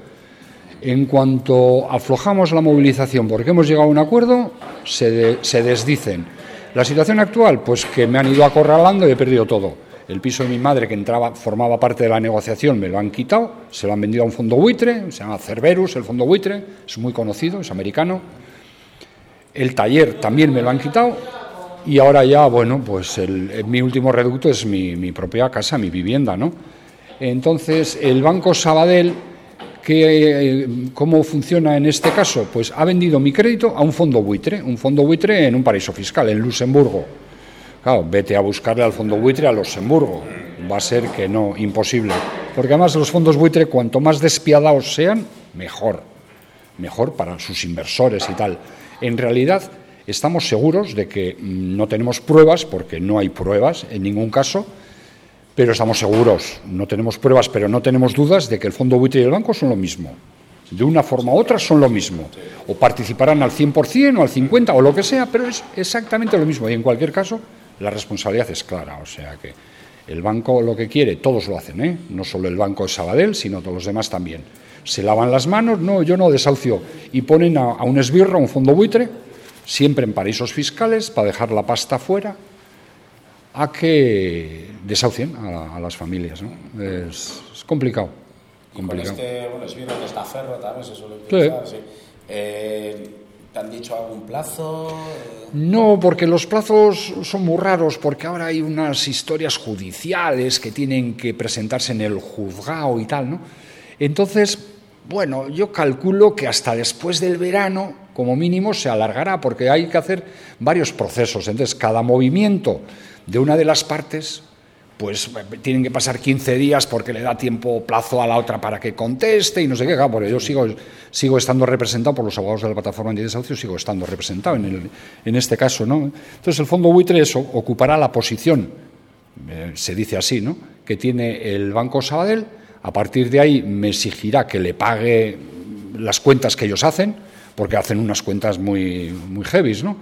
En cuanto aflojamos la movilización porque hemos llegado a un acuerdo, se, se desdicen. La situación actual, pues que me han ido acorralando y he perdido todo. El piso de mi madre, que entraba, formaba parte de la negociación, me lo han quitado, se lo han vendido a un fondo buitre, se llama Cerberus, el fondo buitre, es muy conocido, es americano. El taller también me lo han quitado y ahora ya, bueno, pues el- mi último reducto es mi, propia casa, mi vivienda, ¿no? Entonces, el Banco Sabadell, que, ¿cómo funciona en este caso? Pues ha vendido mi crédito a un fondo buitre, un fondo buitre en un paraíso fiscal, en Luxemburgo. Claro, vete a buscarle al fondo buitre a Luxemburgo. Va a ser que no, imposible. Porque además los fondos buitre, cuanto más despiadados sean, mejor. Mejor para sus inversores y tal. En realidad, estamos seguros de que no tenemos pruebas, porque no hay pruebas en ningún caso, pero estamos seguros, no tenemos pruebas, pero no tenemos dudas de que el fondo buitre y el banco son lo mismo. De una forma u otra son lo mismo. O participarán al 100% o al 50% o lo que sea, pero es exactamente lo mismo. Y en cualquier caso, la responsabilidad es clara. O sea que el banco lo que quiere, todos lo hacen, ¿eh? no solo el banco de Sabadell, sino todos los demás también. Se lavan las manos, no, yo no desahucio, y ponen a, a un esbirro, a un fondo buitre, siempre en paraísos fiscales, para dejar la pasta fuera, a que desahucien a, la- a las familias. ¿no? Es, es complicado. Y con complicado. este, bueno, es bien el estaferro también se suele Sí. utilizar, sí. Eh, ¿Te han dicho algún plazo? No, porque los plazos son muy raros, porque ahora hay unas historias judiciales que tienen que presentarse en el juzgado y tal, ¿no? Entonces, bueno, yo calculo que hasta después del verano, como mínimo, se alargará, porque hay que hacer varios procesos. Entonces, cada movimiento de una de las partes, pues tienen que pasar 15 días porque le da tiempo plazo a la otra para que conteste y no sé qué. Claro, porque yo sigo, sigo estando representado por los abogados de la plataforma antidesahucio, sigo estando representado en, el- en este caso. ¿no? Entonces el fondo buitre eso, ocupará la posición, eh, se dice así, ¿no? que tiene el Banco Sabadell. A partir de ahí me exigirá que le pague las cuentas que ellos hacen, porque hacen unas cuentas muy, muy heavies, ¿no?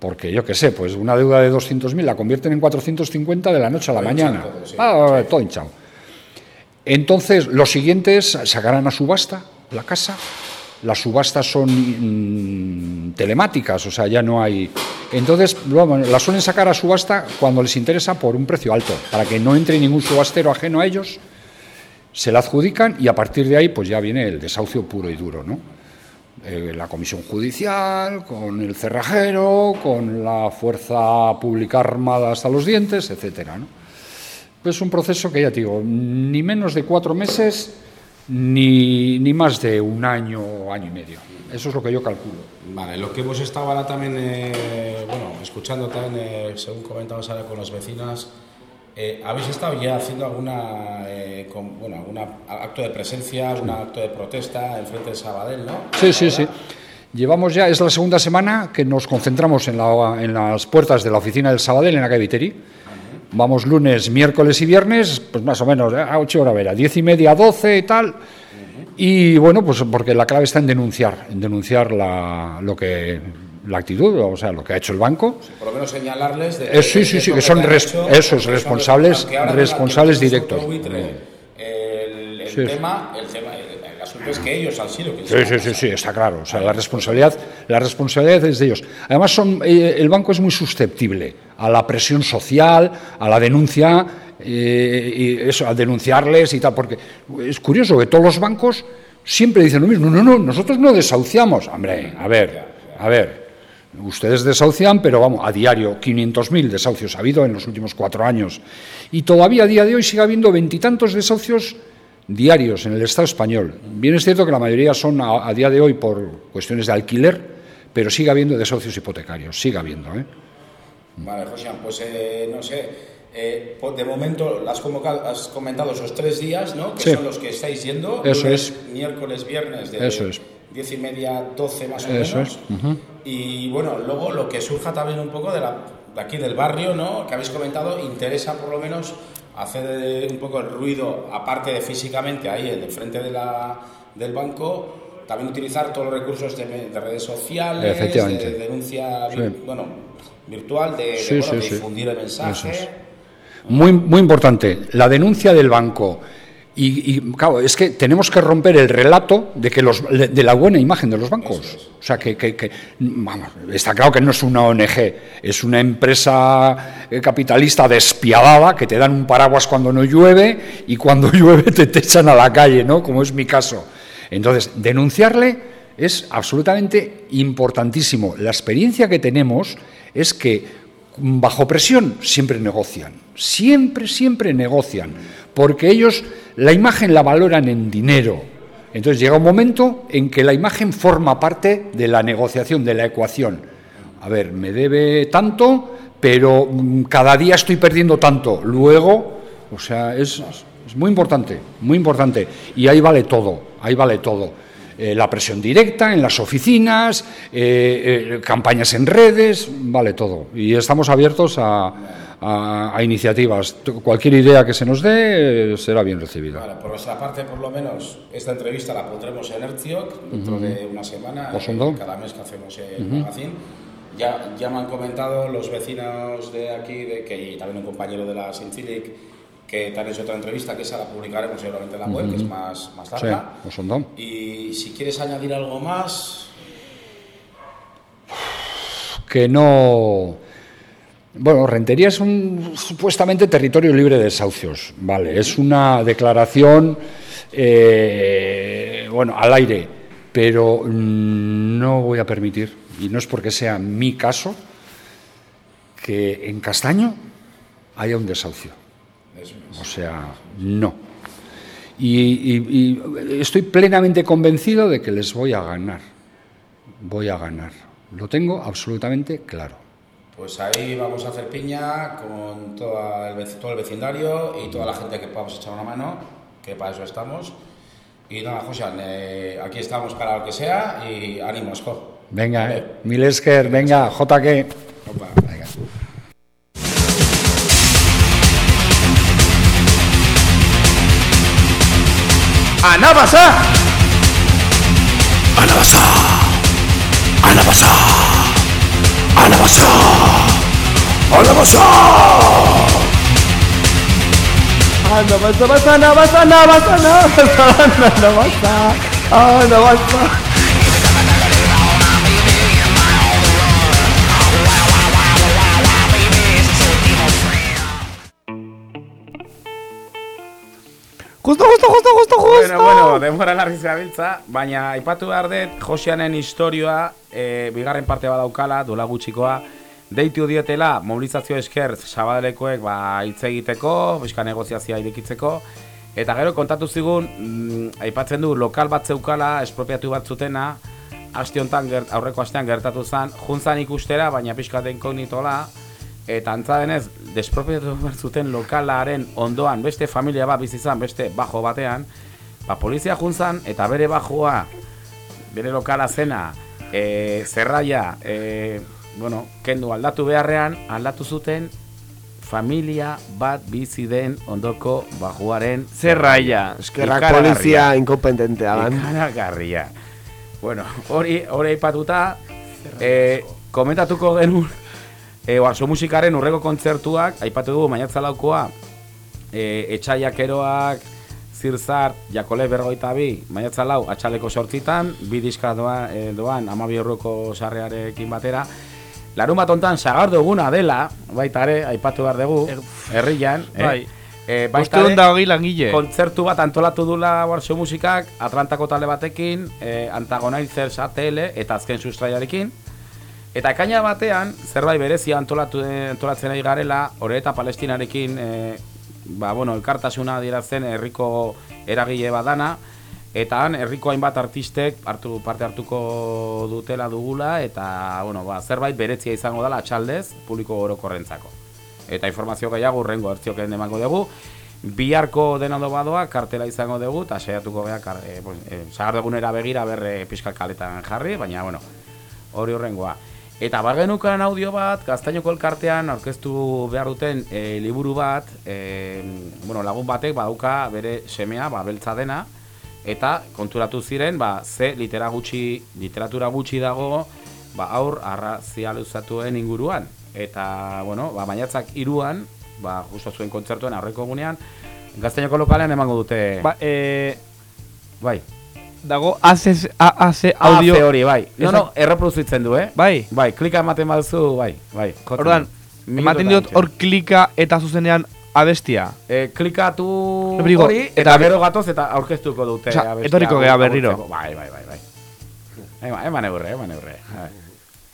Porque yo qué sé, pues una deuda de 200.000 la convierten en 450 de la noche a la mañana. hinchado todo, sí. Ah, todo hinchado. Entonces, los siguientes sacarán a subasta la casa. Las subastas son mm, telemáticas, o sea, ya no hay. Entonces, las suelen sacar a subasta cuando les interesa por un precio alto, para que no entre ningún subastero ajeno a ellos. Se la adjudican y a partir de ahí, pues ya viene el desahucio puro y duro, ¿no? Eh, la comisión judicial, con el cerrajero, con la fuerza pública armada hasta los dientes, etcétera, ¿no? Es un proceso que ya te digo, ni menos de cuatro meses, ni, ni más de un año año y medio. Eso es lo que yo calculo. Vale, lo que hemos estado ahora también, eh, bueno, escuchando también, eh, según comentabas ahora con las vecinas, eh, ¿habéis estado ya haciendo alguna, eh, con- bueno, algún acto de presencia, algún acto de protesta en frente de Sabadell, no? Sí, sí, sí. Llevamos ya, es la segunda semana que nos concentramos en, la- en las puertas de la oficina del Sabadell en la calle Viteri. Vamos lunes, miércoles y viernes, pues más o menos, a 8 horas, vera, 10 y media, 12 y tal. Y bueno, pues porque la clave está en denunciar, en denunciar la, lo que, la actitud, o sea, lo que ha hecho el banco. Por lo menos señalarles de, Eh, sí, sí, sí, que son res- hecho, esos, responsables- responsables que directos. El, el Sí. tema, el tema, el, asunto es que ellos han sido quienes Sí, sí, sí, sí, está claro. O sea, la responsabilidad, la responsabilidad es de ellos. Además, son, eh, el banco es muy susceptible a la presión social, a la denuncia, eh, y eso, a denunciarles y tal, porque es curioso que todos los bancos siempre dicen lo mismo. No, no, nosotros no desahuciamos. Hombre, a ver, a ver. Ustedes desahucian, pero vamos, a diario, 500.000 desahucios ha habido en los últimos cuatro años. Y todavía a día de hoy sigue habiendo veintitantos desahucios diarios en el Estado español. Bien es cierto que la mayoría son a, a día de hoy por cuestiones de alquiler, pero sigue habiendo desahucios hipotecarios, sigue habiendo. ¿eh? Vale, José, pues eh, no sé, eh, po- de momento has, convocado, has comentado esos tres días, ¿no? Que Sí. son los que estáis yendo. Eso lunes, es. Miércoles, viernes, de Eso es. diez y media, 12 más o Eso menos. es. ujú. Y bueno, luego lo que surja también un poco de, la, de aquí del barrio, ¿no? Que habéis comentado, interesa por lo menos hacer un poco el ruido, aparte de físicamente ahí, en el frente de la, del banco, también utilizar todos los recursos de, de redes sociales, de denuncia Sí. bueno, virtual, de, de, Sí, bueno, difundir el mensaje. Es. Muy, muy importante, la denuncia del banco. Y, y, claro, es que tenemos que romper el relato de que los de la buena imagen de los bancos. O sea, que, que- que- vamos, está claro que no es una ONG, es una empresa eh, capitalista despiadada que te dan un paraguas cuando no llueve y cuando llueve te, te echan a la calle, ¿no? Como es mi caso. Entonces, denunciarle es absolutamente importantísimo. La experiencia que tenemos es que bajo presión siempre negocian, siempre, siempre negocian, porque ellos la imagen la valoran en dinero. Entonces llega un momento en que la imagen forma parte de la negociación, de la ecuación. A ver, me debe tanto, pero mm, cada día estoy perdiendo tanto. Luego, o sea, es, muy importante, muy importante. Y ahí vale todo, ahí vale todo. Eh, la presión directa en las oficinas, eh, eh, campañas en redes, vale todo. Y estamos abiertos a, a- a iniciativas. Cualquier idea que se nos dé eh, será bien recibida. Vale, por nuestra parte, por lo menos, esta entrevista la pondremos en Erziok dentro Ujú. de una semana, eh, cada mes que hacemos el Ujú. magazine. Ya, ya me han comentado los vecinos de aquí, de, que, y también un compañero de la Sintilic, que te han hecho otra entrevista, que esa la publicaremos seguramente en la web, que es más, más Sí, larga. ondo. Y si quieres añadir algo más, que no... Bueno, Rentería es un supuestamente territorio libre de desahucios, vale, es una declaración, eh, bueno, al aire, pero mm, no voy a permitir, y no es porque sea mi caso, que en Castaño haya un desahucio. O sea, no. Y, estoy plenamente convencido de que les voy a ganar. Voy a ganar. Lo tengo absolutamente claro. Pues ahí vamos a hacer piña con toda el, vec- todo el vecindario y toda la gente que podamos echar una mano, que para eso estamos. Y nada, José, eh, aquí estamos para lo que sea y ánimo, Esco. Venga, eh. mil esker, venga, JK. Venga. ¡Anabasa! Anabasa. Anabasa. 表した表したあなばさばさなばさなばさなばさなばさ Justo, justo, justo, justo, justo. Bueno, bueno, denbora larri zabiltza, baina aipatu behar dut Josianen historioa, e, bigarren parte badaukala, dola gutxikoa, deitu dietela mobilizazio esker Sabadelekoek ba hitz egiteko, bizka negoziazioa irekitzeko, eta gero kontatu zigun, mm, aipatzen du lokal bat zeukala, espropiatu bat zutena, aste honetan gert, aurreko astean gertatu zen, juntzan ikustera, baina pixka de inkognitola, eta antza denez, despropiatu bat zuten lokalaren ondoan beste familia bat bizi izan, beste bajo batean, ba, polizia juntzan eta bere bajoa, bere lokala zena, e, zerraia, e, bueno, kendu aldatu beharrean, aldatu zuten familia bat bizi den ondoko bajuaren Zerraia. Eskerrak polizia inkompetentea dan. Ikaragarria. Bueno, hori hori aipatuta, eh, komentatuko genuen eh, oaso musikaren urreko kontzertuak, aipatu dugu maiatza laukoa, eh, etxaiak eroak, zirzar, jakole berrogeita bi, maiatza lau, atxaleko sortzitan, bi diska doan, eh, doan amabi eurroko sarrearekin batera, Larun bat ontan sagardo eguna dela, baita ere, aipatu behar dugu, herrian, eh? bai. Eh, Bostehun eta hogei langile. Kontzertu bat antolatu dula Warsaw Musikak, Atlantako talde batekin, eh, Antagonizers ATL eta azken sustraiarekin. Eta ekaina batean, zerbait berezia antolatu, eh, antolatzen ari garela, hori eta Palestinarekin, eh, ba, bueno, elkartasuna adierazten herriko eragile badana, eta han herriko hainbat artistek hartu parte hartuko dutela dugula, eta bueno, ba, zerbait berezia izango dela atxaldez, publiko orokorrentzako. Eta informazio gehiago urrengo ertzioken emango dugu. Biharko dena ondo badoa, kartela izango dugu, eta saiatuko kar, e, pues, e, sagardegunera begira berre pixka kaletan jarri, baina, bueno, hori horrengoa. Eta bargenukan audio bat, gaztainoko elkartean aurkeztu behar duten e, liburu bat, e, bueno, lagun batek badauka bere semea, ba, beltza dena, eta konturatu ziren, ba, ze litera gutxi, literatura gutxi dago, ba, aur arrazializatuen inguruan. Eta, bueno, ba, maiatzak iruan, ba, justo zuen kontzertuen aurreko egunean, gaztainoko lokalean emango dute... Ba, e... Bai. Dago AC, AC audio... Hori, bai. No, no, erreproduzitzen du, eh? Bai. Bai, klika ematen baduzu, bai, bai. Ordan, ematen diot hor klika eta zuzenean abestia. E, klikatu hori, eta, eta gero gatoz eta aurkeztuko dute. Osea, abestia etorriko gea berriro. Bai, bai, bai, bai. Eman, eman eurre, eman eurre. Bai.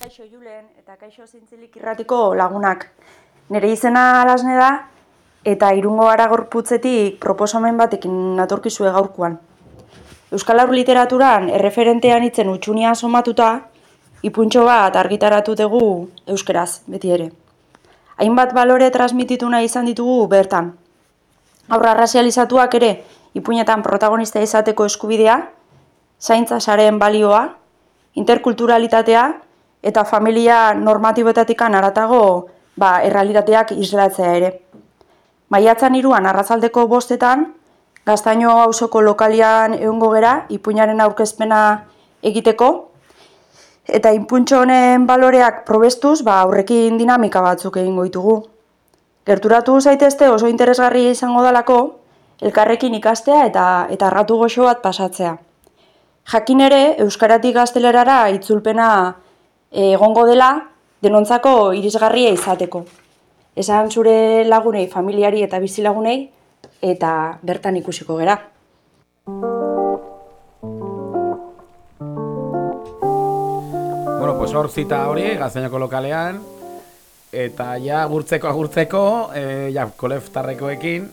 Kaixo Julen eta Kaixo Zintzilik irratiko lagunak. Nire izena alasne da eta irungo gara gorputzetik proposamen batekin natorkizue gaurkoan. Euskal Aur literaturan erreferentean itzen utxunia somatuta, ipuntxo bat argitaratu dugu euskeraz, beti ere. Hainbat balore transmititu nahi izan ditugu bertan. Aurra razializatuak ere, ipuinetan protagonista izateko eskubidea, zaintza sareen balioa, interkulturalitatea eta familia normatiboetatikan aratago ba, errealitateak islatzea ere. Maiatzan iruan arrazaldeko bostetan, gaztaino auzoko lokalian egongo gera, ipuinaren aurkezpena egiteko, eta inpuntxo honen baloreak probestuz, ba, aurrekin dinamika batzuk egingo ditugu. Gerturatu zaitezte oso interesgarria izango dalako, elkarrekin ikastea eta eta arratu goxo bat pasatzea. Jakin ere, Euskaratik gaztelerara itzulpena eh, egongo dela, denontzako irisgarria izateko. Esan zure lagunei, familiari eta bizilagunei, eta bertan ikusiko gera. Bueno, pues hor zita hori, gaztainoko lokalean, eta ja agurtzeko agurtzeko, e, ja koleftarrekoekin,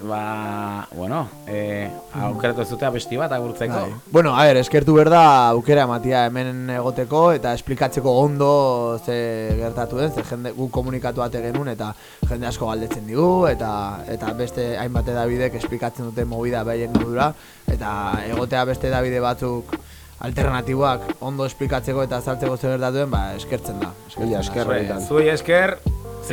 ba, bueno, e, aukeratu ez dute abesti bat agurtzeko. Bai. Bueno, a ver, eskertu berda aukera ematia hemen egoteko eta esplikatzeko ondo ze gertatu den, ze jende gu komunikatu ate genuen eta jende asko galdetzen digu eta eta beste hainbat edabidek esplikatzen dute movida behien modura eta egotea beste edabide batzuk alternatiboak ondo esplikatzeko eta azaltzeko zer gertatu den, ba, eskertzen da. Eskertzen da. Zue- Zuei esker,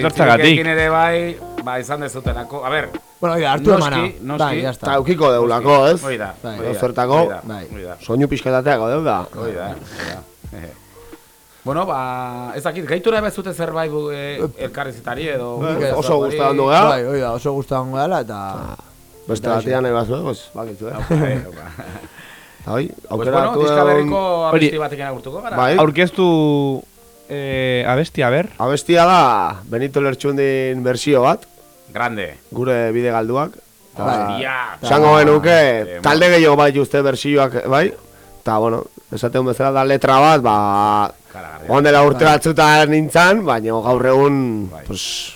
Zintzilikekin ere bai, ba, izan dezutenako. A ber, Bueno, oida, hartu noski, emana. noski. Bai, ya está. Eta eukiko deulako, ez? Hoi da, Bai. hoi da, Zertako, bai. soinu pixkatateako deuda. Hoi da, hoi da. Bueno, ba, ez dakit, gaitura bezute zerbait bu, e, elkarrizitari edo... Eh, oso gustada ondo gara. Bai, oida, oso ondo gara eta... Beste Eta batean nahi bazu, pues, bakitzu, eh? Bai, bai. Eta hoi, Pues aukeratu bueno, diska berriko abesti batekin agurtuko gara. Bai. Aurkeztu eh, abestia, ber? Abestia da Benito Lertxundin bersio bat, Grande. gure bide galduak. Hostia. Zango genuke, Eh, talde gehiago bai uste bersioak, bai? Eta, bueno, esaten bezala da letra bat, ba... Ondela urte batzutan nintzan, baina gaur egun, pues...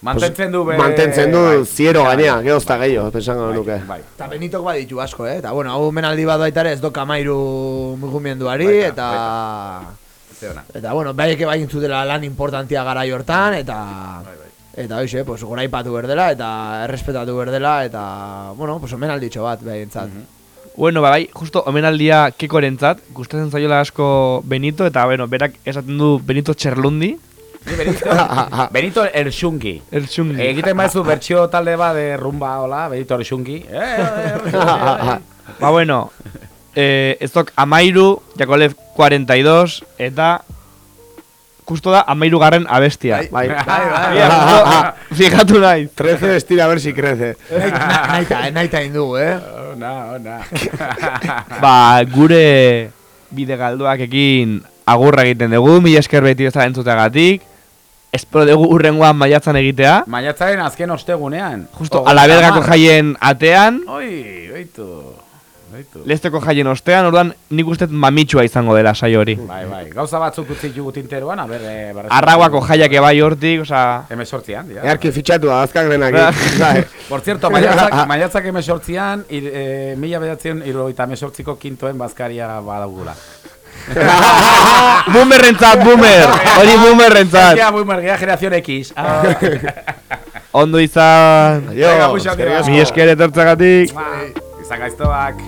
Mantentzen du be... Mantentzen du bai. ziero Bai, gainea, bai. geozta gehiago, pensango genuke. Bai. Eta Benitok baditu asko, eh? Eta, bueno, hau menaldi bat baita ere ez doka mairu mugumenduari, eta... Zeona. Eta, bueno, bai eke bai dela lan importantia gara hortan, eta... Eta hoxe, pues, goraipatu berdela, eta errespetatu berdela, eta, bueno, pues, omenalditxo bat, behintzat. Bueno, ba, bai, justo omenaldia kekorentzat, gustatzen zaiola asko Benito, eta, bueno, berak esaten du Benito Txerlundi. Ni Benito, Benito Erxungi. Erxungi. Egiten baizu bertsio talde bat de rumba, hola, Benito Erxungi. Eh, eh, Erxungi. ba, bueno, eh, ez dok amairu, Jakolev 42, eta justo da amairu garren abestia. Bai, bai, bai. Justo, Fijatu nahi. 13 estira a ver si crece. Naita, naita indugu, eh? Ona, ona. ba, gure bide galduak ekin agurra egiten dugu, mila esker beti ez da entzuteagatik. Espero dugu urrengoan maiatzan egitea. Maiatzaren azken ostegunean. Justo, alabergako jaien atean, Oi, oitu. Oitu. lesteko jaien ostean, orduan nik uste dut mamitxua izango dela saio hori. Bai, bai. Gauza batzuk utzi jugu tinteruan, a ber... Eh, berrezko- Arraguako jaiak ebai hortik, osea... Hemesortzian, dia. Earki fitxatu da, azkak denak. bai. Por cierto, maiatzak, maiatzak emesortzian, ir, eh, mila bedatzen, irurogeita emesortziko kintoen bazkaria badaugula. Boomerrentzat, boomer! Hori boomerrentzat! Gea boomer, gea generación X. Ah. Ondo izan... Muxo, Mi esker etortzagatik. Izan gaiztoak.